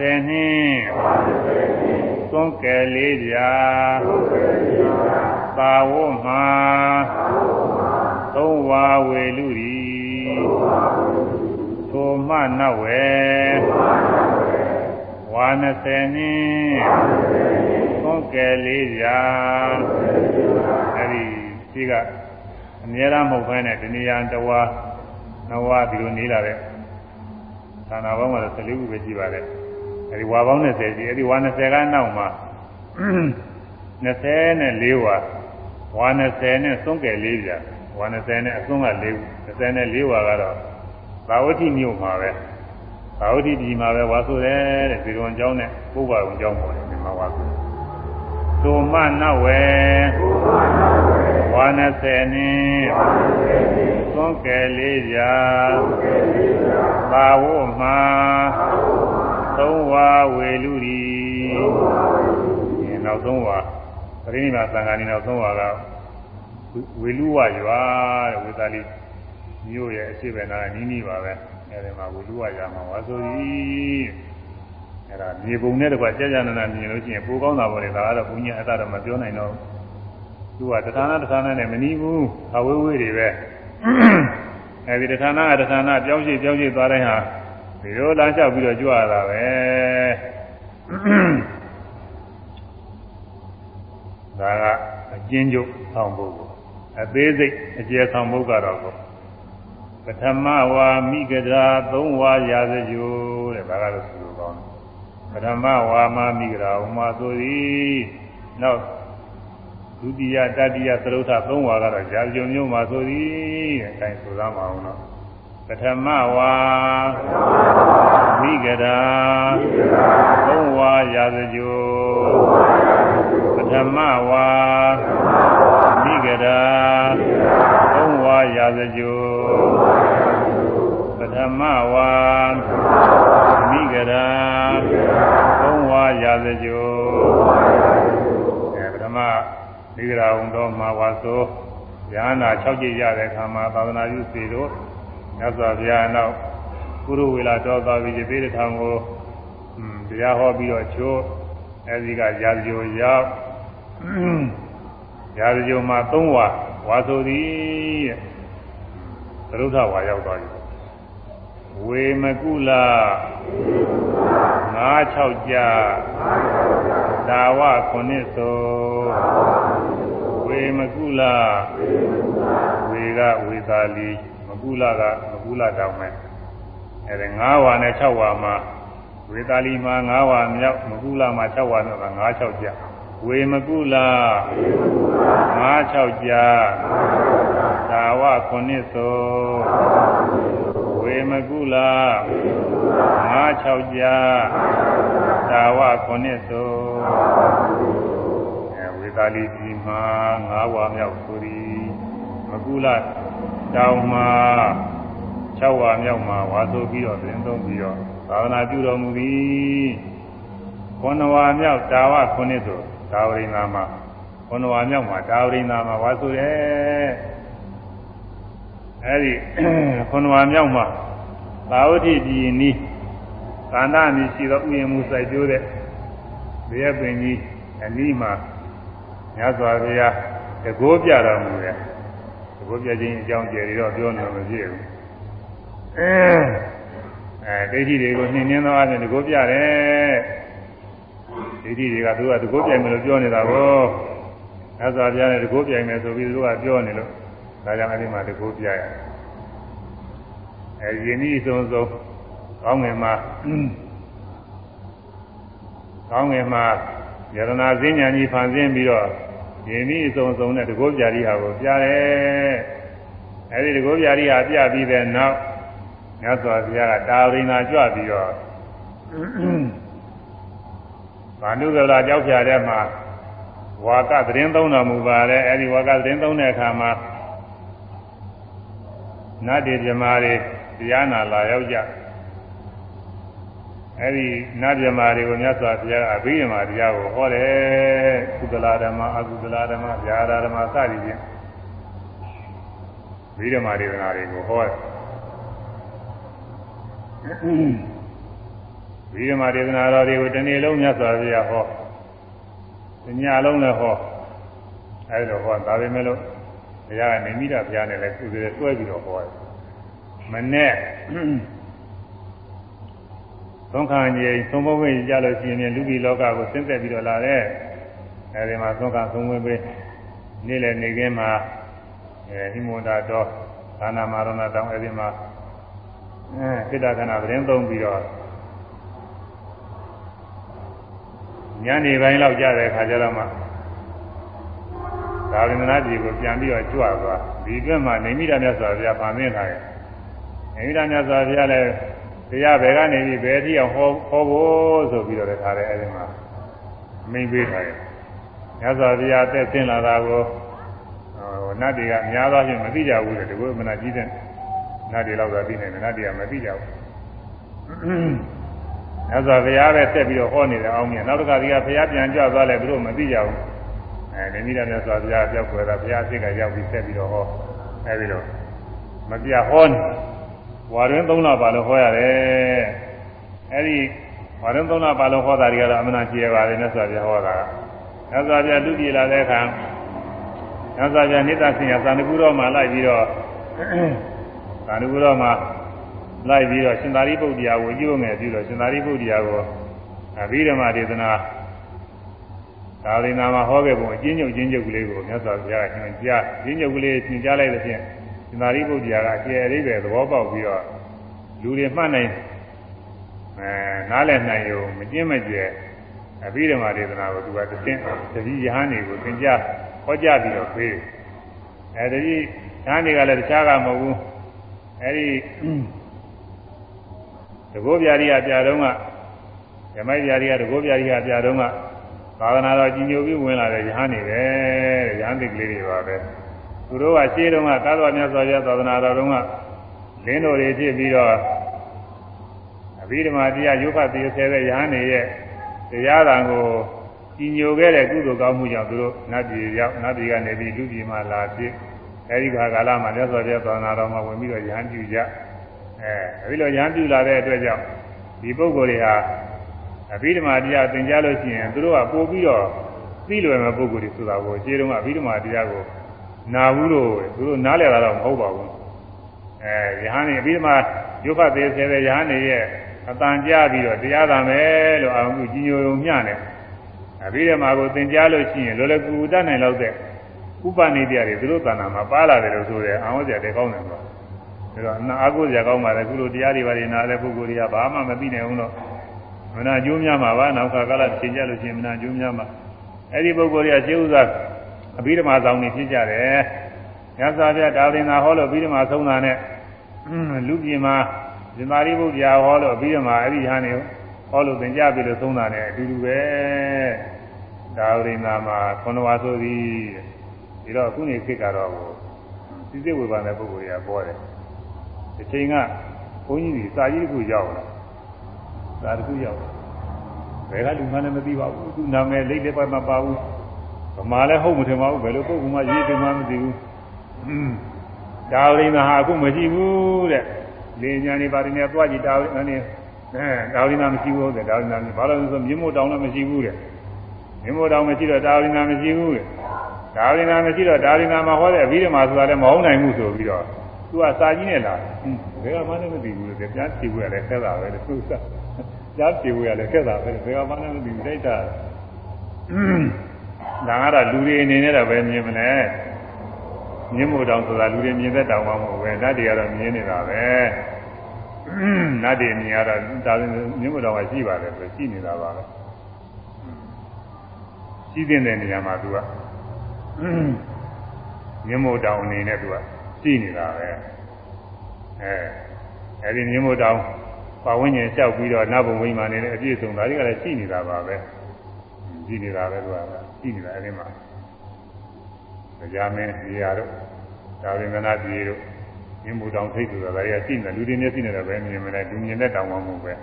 သွန်းကယ်လေးပြာသာဝမှာသုံးဝါဝေလူရီသိုမှနောက်ဝဲ ဝါ20နှစ်သွန်းကယ်လေးပြာအဲဒီဒီကအများအားမဟုတ်ဘဲနဲ့တဏှာတဝါနဝဒီလိုနေလာတဲ့သာနာပေါင်းကတော့14ခုပဲရှိပါတယ်အဲဒီဝါပေါင်း20ရှိအဲဒီဝါ20ကနောက်မှာ24ဝါဝါ20နဲ့သုံးကယ်လေးပြဝါ20နဲ့အဆုံးက4ခု24ဝါကတော့သာဝတိမြို့မှာပဲ သာဝတိပြည်မှာပဲဝါဆိုတယ်တဲ့ဒီလိုအကြောင်းနဲ့ပုဗ္ဗာုံအကြောင်းပေါ်တယ်ဒီမှာဝါဆိုသုမနဝေဝါ20နှစ်သုံးကယ်လေးပြသာဝမှာသုံးဝါဝေလူရီနောက်ဆုံးဝါပရိနိဗ္ဗာန်သံဃာနေနောက်ဆုံးဝါကဝေလူဝရွာတဲ့ဝေသာလီမြို့ရဲ့အရှိပဲနာနီးနီးပါပဲ အဲဒီမှာဝေလူဝရွာမှာဝါဆိုသည်အဲဒါမြေပုံနဲ့တကွကြာကြာနာနာမြင်လို့ရှိရင်ပိုကောင်းတာပေါ့လေဒါကတော့ဘုညာအတ္တတော့မပြောနိုင်တော့သူကတဌာနတဌာနနဲ့မနီးဘူးအဝေးဝေးတွေပဲအဲဒီတဌာနကတဌာနပြောင်းရှိပြောင်းရှိသွားတိုင်းဟာဒီလိုလမ်းလျှောက်ပြီးတော့ကြွရတာပဲဒါကအကျဉ်းချုပ်ဆောင်ဖို့အသေးစိတ်အကျယ်ဆောင်ဖို့ကတော့ ပထမဝါမိဂရာသုံးဝါရာဇဂျိုတဲ့ဒါကတော့ဆိုလိုကောင်းတယ်ပထမဝါမမိဂရာဥမာဆိုသည်နောက်ဒုတိယတတိယသရုပ်ထသုံးဝါကတော့ရာဇဂျိုမျိုးမှာဆိုသည်တဲ့အဲဒါဆိုသားမအောင်တော့ပထမဝါမိဂရာသုံးဝါရာဇဂျိုဓမ္မဝါမိဂရာသုံးဝါ ရာဇကြိုပထမဝါမိဂရာသုံးဝါရာဇကြိုအဲပထမမိဂရာဝန်တော်မှာဝါဆိုဉာဏ်နာ6ကြိတ်ရတဲ့အခါမှာသာသနာပြုစီတို့မြတ်စွာဘုရားနောက်ကုရဝေလာတော်သာဝိဇေပေတထောင်ကိုတရားဟောပြီးတော့ချိုးအဲဒီကရာဇကြိုရောက်ရာဇကြုံမှာ၃ဝါဝါဆိုသည်တဲ့ သရုဒ္ဓဝါရောက်သွားပြီဝေမကုလ၅6ကြဒါဝခုနှစ်ဆိုဝေမကုလဝေကဝေသာလီမကုလကမကုလတောင်မဲ့အဲဒါ9ဝါနဲ့6ဝါမှာဝေသာလီမှာ9ဝါမြောက်မကုလမှာ6ဝါနဲ့9 6ကြ ဝေမကုလာငါး၆ကြာသာဝခုနှစ်သောဝေမကုလာငါး၆ကြာသာဝခုနှစ်သောအဲဝေသာလီကြီးမှာငါးဝါမြောက်ဆိုသည်မကုလာတောင်မှာ6ဝါမြောက်မှာဝါဆိုပြီးတော့ပြင်သုံးပြီးတော့သာသနာပြုတော်မူသည်ခွန်ဝါမြောက်တာဝခုနှစ်သော ဒါဝရိနာမှာဘုန်းတော်မြောက်မှာဒါဝရိနာမှာဝါဆိုတယ်အဲဒီဘုန်းတော်မြောက်မှာသာဝတိပြည်နီးကာဏမီရှိသောဥယျာဉ်မှုစိုက်ကျိုးတဲ့ဘေးပင်ကြီးအနီးမှာမြတ်စွာဘုရားတကိုးပြတော်မူတယ်တကိုးပြခြင်းအကြောင်းကျယ်တော့ပြောနေလို့မပြည့်ဘူးအဲဒိဋ္ဌိတွေကိုနှင်းနှင်းသောအချင်းတကိုးပြတယ် ဒိဋ္ဌိတွေကသူကတကုတ်ပြိုင်မယ်လို့ပြောနေတာကိုသစ္စာပြနဲ့တကုတ်ပြိုင်မယ်ဆိုပြီးသူကပြောနေလို့ဒါကြောင့်အဲ့ဒီမှာတကုတ်ပြရအဲယင်းဤဆုံးဆုံးကောင်းငင်မှာကောင်းငင်မှာယရနာစဉ္ညာကြီးဖန်ဆင်းပြီးတော့ယင်းဤဆုံးဆုံးနဲ့တကုတ်ပြာရီဟာကိုပြတယ်အဲဒီတကုတ်ပြာရီဟာပြပြီးတဲ့နောက်မြတ်စွာဘုရားကတာဝိနာကြွပြီးတော့ ဘာနုကလာကြောက်ဖြာတဲ့မှာဝါကသတင်းသုံးတော်မူပါတယ်အဲဒီဝါကသတင်းသုံးတဲ့အခါမှာနတ်တွေမြမာတွေတရားနာလာရောက်ကြအဲ့ဒီနတ်မြမာတွေကိုမြတ်စွာဘုရားအဘိဓမ္မာတရားကိုဟောတယ်ကုသလာဓမ္မအကုသလာဓမ္မဗျာဒဓမ္မစသည်ဖြင့်ဘိဓမ္မာဒေသနာတွေကိုဟောတယ် ဘိဓမ္မာဒေသနာတော်တွေကိုတစ်နေ့လုံးမြတ်စွာဘုရားဟောတညလုံးလည်းဟောအဲဒီလိုဟောဒါပေမဲ့လို့ဘုရားကနေမိတာဘုရားနဲ့လည်းသူတွေတွဲပြီးတော့ဟောတယ်မနဲ့သုံးခါကြီးသုံးဘုံဝင်ကြလို့ရှိရင်လူပြည်လောကကိုဆင်းသက်ပြီးတော့လာတဲ့အဲဒီမှာသုံးခါသုံးဝင်ပေးနေ့လည်းနေခင်းမှာအဲဟိမဝန္တာတော်သာနာမာရဏတောင်းအဲဒီမှာအဲစိတ္တခဏသတင်းသုံးပြီးတော့ ညနေပိုင်းလောက်ကြတဲ့ခါကျတော့မှသာဝိန္ဒနာကြီးကိုပြန်ပြီးတော့ကြွသွားဒီအတွက်မှနေမိတာမြတ်စွာဘုရားဗာမင်းထားတယ်နေမိတာမြတ်စွာဘုရားလည်းတရားဘယ်ကနေပြီးဘယ်ထိအောင်ဟောဟောဖို့ဆိုပြီးတော့လည်းထားတယ်အဲဒီမှာမိန်ပေးထားတယ်မြတ်စွာဘုရားတက်ဆင်းလာတာကိုဟိုနတ်တွေကများသောဖြင့်မသိကြဘူးလေတကူမနာကြီးတဲ့နတ်တွေလောက်သာသိနေတယ်နတ်တွေကမသိကြဘူး မြတ်စွာဘုရားပဲတက်ပြီးတော့ဟောနေတယ်အောင်မြင်နောက်တစ်ခါဒီကဘုရားပြန်ကြွသွားလဲသူတို့မသိကြဘူးအဲဒီမိသားမြတ်စွာဘုရားပြောက်ွယ်တာဘုရားအစ်ကရောက်ပြီးဆက်ပြီးတော့ဟောအဲဒီတော့မပြဟောနေဝါရင်း၃လပါလို့ဟောရတယ်အဲဒီဝါရင်း၃လပါလို့ဟောတာတွေကတော့အမှန်ကြီးရပါတယ်မြတ်စွာဘုရားဟောတာမြတ်စွာဘုရားလူပြည်လာတဲ့အခါမြတ်စွာဘုရားနိတ္တဆင်ရသံဃုတော်မှာလိုက်ပြီးတော့သံဃုတော်မှာ လိုက်ပြီးတော့ရှင်သာရိပုတ္တရာကိုကြည့်ုံငယ်ပြီးတော့ရှင်သာရိပုတ္တရာကိုအဘိဓမ္မာဒေသနာသာသနာမှာဟောခဲ့ပုံအကျဉ်းချုပ်ကျဉ်းချုပ်ကလေးကိုမြတ်စွာဘုရားကညွှန်ကြားကျဉ်းချုပ်ကလေးညွှန်ကြားလိုက်တဲ့ဖြင့်ရှင်သာရိပုတ္တရာကအကျယ်အလေးပဲသဘောပေါက်ပြီးတော့လူတွေမှတ်နိုင်အဲနားလည်နိုင်ရုံမကျင်းမကျဲအဘိဓမ္မာဒေသနာကိုသူကသင်တတိယဟန်တွေကိုသင်ကြားဟောကြားပြီးတော့ပေးအဲတတိယဟန်တွေကလည်းတခြားကမဟုတ်ဘူးအဲဒီ တကောပြာရိယပြတော်ကဓမ္မပြာရိယတကောပြာရိယပြတော်ကသာသနာတော်ကြီးညိုပြီးဝင်လာတဲ့ယဟန်တွေပဲတဲ့ယဟန်တိကလေးတွေပါပဲသူတို့ကရှင်းတုန်းကကာသောမြတ်စွာဘုရားသာသနာတော်တုန်းကလင်းတော်တွေဖြစ်ပြီးတော့အဘိဓမ္မာတရားယုခတိဆဲတဲ့ယဟန်တွေရဲ့တရားတော်ကိုကြီးညိုခဲ့တဲ့ကုသိုလ်ကောင်းမှုကြောင့်သူတို့နတ်ပြည်ရောက်နတ်ပြည်ကနေပြီးလူပြည်မှာလာဖြစ်အဲဒီခါကာလမှာမြတ်စွာဘုရားသာသနာတော်မှာဝင်ပြီးတော့ယဟန်ပြုကြ အဲအဲဒီလိုယဟန်ပြုလာတဲ့အတွက်ကြောင့်ဒီပုဂ္ဂိုလ်တွေဟာအဘိဓမ္မာတရားသင်ကြားလို့ရှိရင်သူတို့ကပို့ပြီးတော့သိလွယ်မဲ့ပုဂ္ဂိုလ်တွေဆိုတာကိုခြေတုံးကအဘိဓမ္မာတရားကိုနာဘူးလို့သူတို့နားလည်တာတော့မဟုတ်ပါဘူးအဲယဟန်နေအဘိဓမ္မာယုဖသေးဆဲတဲ့ယဟန်နေရဲ့အတန်ကြားပြီးတော့တရားသာမယ်လို့အောင်သူကြီးညိုုံမျှနေအဘိဓမ္မာကိုသင်ကြားလို့ရှိရင်လောလောကူတတ်နိုင်လောက်တဲ့ဥပနိတရားတွေသူတို့တဏ္ဍာမှာပါလာတယ်လို့ဆိုတယ်အောင်စရာတဲကောင်းတယ်ဆိုတော့ ဒါတော့အနာအကုစရာကောင်းပါလေခုလိုတရားတွေပါနေနာတဲ့ပုဂ္ဂိုလ်တွေကဘာမှမသိနိုင်ဘူးတော့မနာကျိုးများမှာပါနောက်ခါကာလသင်ကြလို့ရှိရင်မနာကျိုးများမှာအဲ့ဒီပုဂ္ဂိုလ်တွေကရှင်းဥစွာအဘိဓမ္မာဆောင်နေဖြစ်ကြတယ်ညဇာပြဒါဝိနာဟောလို့အဘိဓမ္မာဆုံးတာနဲ့လူပြည်မှာဇင်မာရိပုတ္တရာဟောလို့အဘိဓမ္မာအဲ့ဒီဟာနေဟောလို့သင်ကြပြီလို့ဆုံးတာနဲ့အတူတူပဲဒါဝိနာမှာခொနဝါဆိုသည်ဒီတော့အခုနေခေတ်ကတော့စိစိဝေဘာနဲ့ပုဂ္ဂိုလ်တွေကပေါ်တယ် ဒီချိန်ကဘုန်းကြီးတွေစာကြီးတစ်ခုရောက်လာဒါတစ်ခုရောက်ဘယ်ကလူမှလည်းမသိပါဘူးသူနာမည်လိတ်လည်းပါမပါဘူးဗမာလည်းဟုတ်မထင်ပါဘူးဘယ်လိုပုဂ္ဂိုလ်မှရေးတယ်မှမသိဘူးဒါဝိနာဟာအခုမရှိဘူးတဲ့လေညာနေပါတယ်နဲ့သွားကြည့်ဒါဝိနာနေအဲဒါဝိနာမရှိဘူးတဲ့ဒါဝိနာဘာလို့လဲဆိုမြင်းမို့တောင်းလည်းမရှိဘူးတဲ့မြင်းမို့တောင်းမရှိတော့ဒါဝိနာမရှိဘူးတဲ့ဒါဝိနာမရှိတော့ဒါဝိနာမှာဟောတဲ့အဘိဓမ္မာဆိုတာလည်းမဟုတ်နိုင်ဘူးဆိုပြီးတော့ သူကစာကြီးနဲ့လာတယ်ဘယ်ကမှလည်းမသိဘူးလေပြန်ဖြေဖို့ရတယ်ခက်တာပဲလို့သူကကြားပြေဖို့ရလဲခက်တာပဲဘယ်ကမှလည်းမသိဘူးတိုက်တာဒါကတော့လူတွေအနေနဲ့တော့ပဲမြင်မလဲမြင်မို့တောင်ဆိုတာလူတွေမြင်တဲ့တောင်မှမဟုတ်ပဲနတ်တွေကတော့မြင်နေတာပဲနတ်တွေမြင်ရတော့ဒါမြင်မို့တောင်ကရှိပါတယ်ဆိုရှိနေတာပါပဲရှိတဲ့နေရာမှာသူကမြင်မို့တောင်အနေနဲ့သူက ရှိနေတာပဲအဲအဲဒီမြင်မို့တောင်ပါဝိညာဉ်လျှောက်ပြီးတော့နတ်ဘုံဝိမာန်နေတဲ့အပြည့်စုံဒါတွေကလည်းရှိနေတာပါပဲရှိနေတာပဲသူကရှိနေတာအဲဒီမှာကြာမင်းနေရာတို့ဒါဝိမနာပြည်တို့မြင်မှုတောင်ထိတ်ဆိုတာဒါတွေကရှိနေလူတွေနဲ့ရှိနေတယ်ပဲမြင်မလဲလူမြင်တဲ့တောင်မှမဟုတ်ပဲ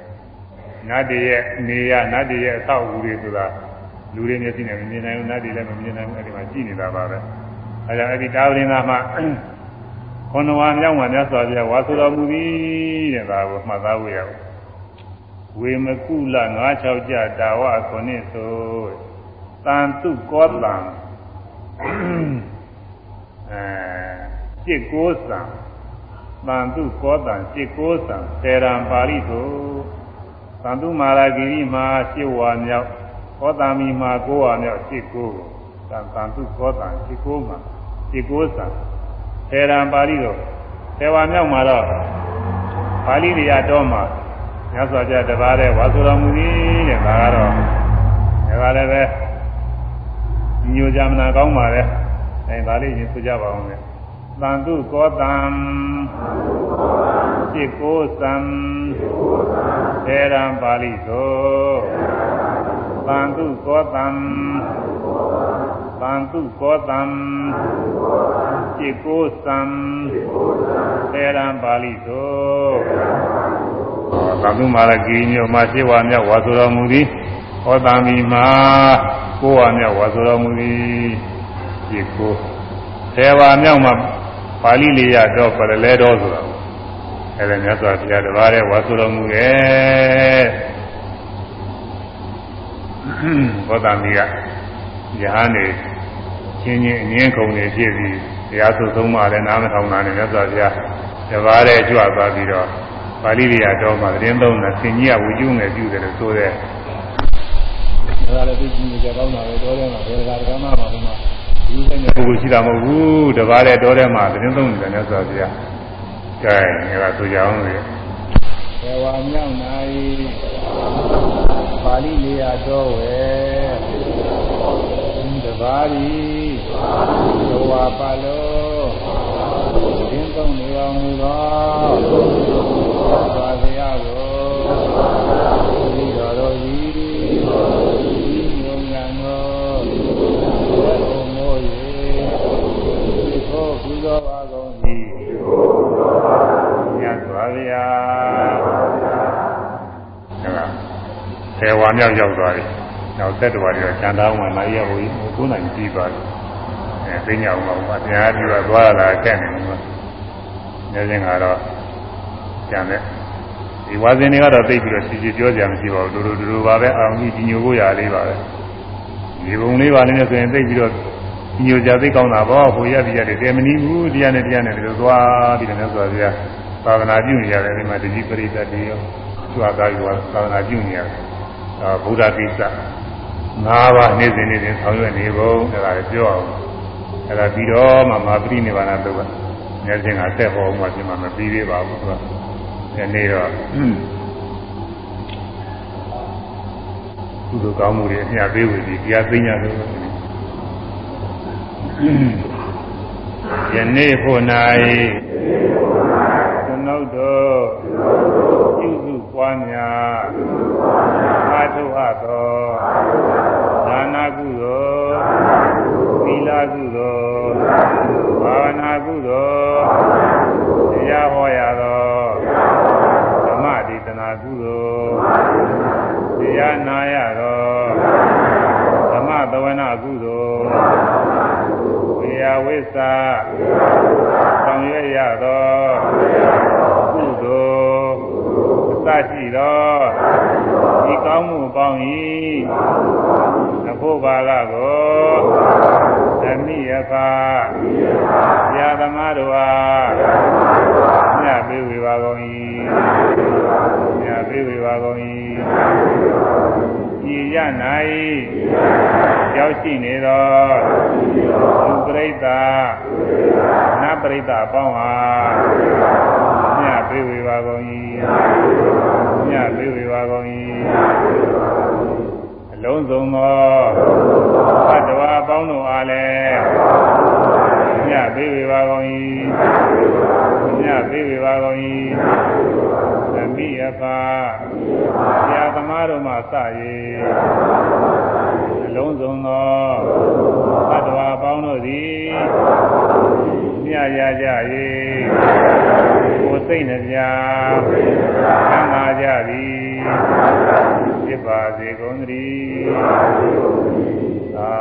နတ်တွေရဲ့နေရနတ်တွေရဲ့အဆောက်အဦတွေဆိုတာလူတွေမျက်စိနဲ့မမြင်နိုင်ဘူးနတ်တွေလည်းမမြင်နိုင်ဘူးအဲ့ဒီမှာကြည့်နေတာပါပဲအဲဒါအဲ့ဒီတာဝရင်းသားမှာ ခွန်တော်ဝါမြောက်မှာမြတ်စွာဘုရားဝါဆိုတော်မူသည်တဲ့ဒါကိုမှတ်သားဖို့ရအောင်ဝေမကုလ96ကြတာဝခုနှစ်ဆိုတန်တုကောတံအဲจิตကိုးစံတန်တုကောတံจิตကိုးစံတေရံပါဠိဆိုတန်တုမာရဂိရိမှာရှစ်ဝါမြောက်ကောတံမီမှာ9ဝါမြောက်จิตကိုးတန်တန်တုကောတံจิตကိုးမှာจิตကိုးစံ တေရံပါဠိဆိုတေဝါမြောက်မှာတော့ပါဠိတရားတော်မှာမြတ်စွာဘုရားတပါးတဲ့ဝါဆိုတော်မူသည်တဲ့ဒါကတော့ဒါကလည်းပဲညိုကြမနာကောင်းပါလေအဲဒါလေးရင်ဆိုကြပါအောင်လေတန်တုကောတံจิตကိုသံသေရံပါဠိသောတန်တုကောတံ တန်တုကောတံจิตကိုသံသေရံပါဠိသောသံတုမာရဂိညောမှာရှိဝါမြောက်ဝါဆိုတော်မူသည်ဟောတံမီမှာကိုးဝါမြောက်ဝါဆိုတော်မူသည်จิตကိုသေဝါမြောက်မှာပါဠိလေးရတော့ပရလဲတော်ဆိုတာအဲ့ဒါမြတ်စွာဘုရားတပါးတဲ့ဝါဆိုတော်မူရဲ့ဘောဓမီက ယဟန်နေချင်းချင်းအငင်းကုန်နေဖြစ်ပြီးတရားသုဆုံးမှလည်းနားမထောင်တာနဲ့မြတ်စွာဘုရားတပါးတဲ့ကြွသွားပြီးတော့ပါဠိလေးရတော့မှသတင်းသုံးတာသင်ကြီးကဝူကျုံငယ်ပြုတယ်လို့ဆိုတဲ့ဒါလည်းသိကြည့်ကြကောင်းတာပဲတော်တယ်မှာဘယ်ကကမှမဟုတ်မှာဒီစနေပုဂ္ဂိုလ်ရှိတာမဟုတ်ဘူးတပါးတဲ့တော်ထဲမှာသတင်းသုံးတယ်မြတ်စွာဘုရားကဲဒါဆိုကြအောင်လေေဝမြောက်၌ပါဠိလေးရတော်ဝဲ တပါးရီသောဝါပါလောသင်သုံးနေတော်မူသောသာဗျာကိုဒီတော်တော်ကြီးဒီညုံညာသောဘုမိုး၍ဒီဖို့ပူဇော်ပါကုန်၏မြတ်စွာဘုရားဟုတ်ဆယ်ဝါမြောက်ရောက်သွားပြီ နောက်သက်တော်တွေကျန်သားဝင်လာရဟိုကိုနိုင်ပြီးသွားတယ်အဲသိညာအောင်ပါတရားပြသွားလာခဲ့နေမှာနေခြင်းကတော့ကျန်တဲ့ဒီဝါစဉ်တွေကတော့သိပြီးတော့စီစီပြောကြမရှိပါဘူးဒူဒူဒူပါပဲအောင်ကြီးဒီညိုဖို့ရလေးပါပဲဒီပုံလေးပါလေးနဲ့ဆိုရင်သိပြီးတော့ဒီညိုကြသိကောင်းတာပေါ့ဟိုရက်ဒီရက်တွေတဲမနီးဘူးတရားနဲ့တရားနဲ့ဒီလိုသွားပြီးတော့ဆိုပြသာသနာပြုနေရတယ်ဒီမှာတတိပရိသတ်တွေရောသူအကားရောသာသနာပြုနေရတယ်အာဗုဒ္ဓကိစ္စ ၅ပါးနေ့စဉ်နေ့စဉ်ဆောင်ရွက်နေဖို့အဲ့ဒါလည်းပြောအောင်အဲ့ဒါပြီးတော့မှမာပရိနိဗ္ဗာန်တုတ်ကမျက်စင်ကဆက်ဟောမှပြင်မှမပြီးသေးပါဘူးသူကဒီနေ့တော့ကုသိုလ်ကောင်းမှုတွေအမြတ်ပေးဝေပြီးတရားသိညာလို့ယနေ့ဖို့၌ကျွန်ုပ်တို့ပြုစုပွားများအားထုတ်အပ်သောဒါနာ ကုသိုလ်သီလကုသိုလ်ဘာဝနာကုသိုလ်တရားဟောရသောဓမ္မဒေသနာကုသိုလ်တရားနာရသောဓမ္မသဝနာကုသိုလ်ဝေယဝိသဆောင်ရွက်ရသောကုသိုလ်အစရှိသောဒီကောင်းမှုပေါင်း၏ အဖို့ပါကကိုသမိယဖာဆရာသမားတို့အားမြတ်ပေးဝေပါကုန်၏မြတ်ပေးဝေပါကုန်၏ဤရ၌ရောက်ရှိနေသောသူပရိသတ်နတ်ပရိသတ်အပေါင်းဟာမြတ်ပေးဝေပါကုန်၏မြတ်ပေးဝေပါကုန်၏ အလုံးစုံသောဘတ်တော်အပေါင်းတို့အားလည်းမြတ်ပေးဝေပါကုန်၏မြတ်ပေးဝေပါကုန်၏သမီးအဖာဆရာသမားတို့မှစ၍အလုံးစုံသောဘတ်တော်အပေါင်းတို့သည်မြတ်ရကြ၍ကိုယ်စိတ်နှပြချမ်းသာကြသည် ဖြစ်ပါစေကုန်သတည်းသာ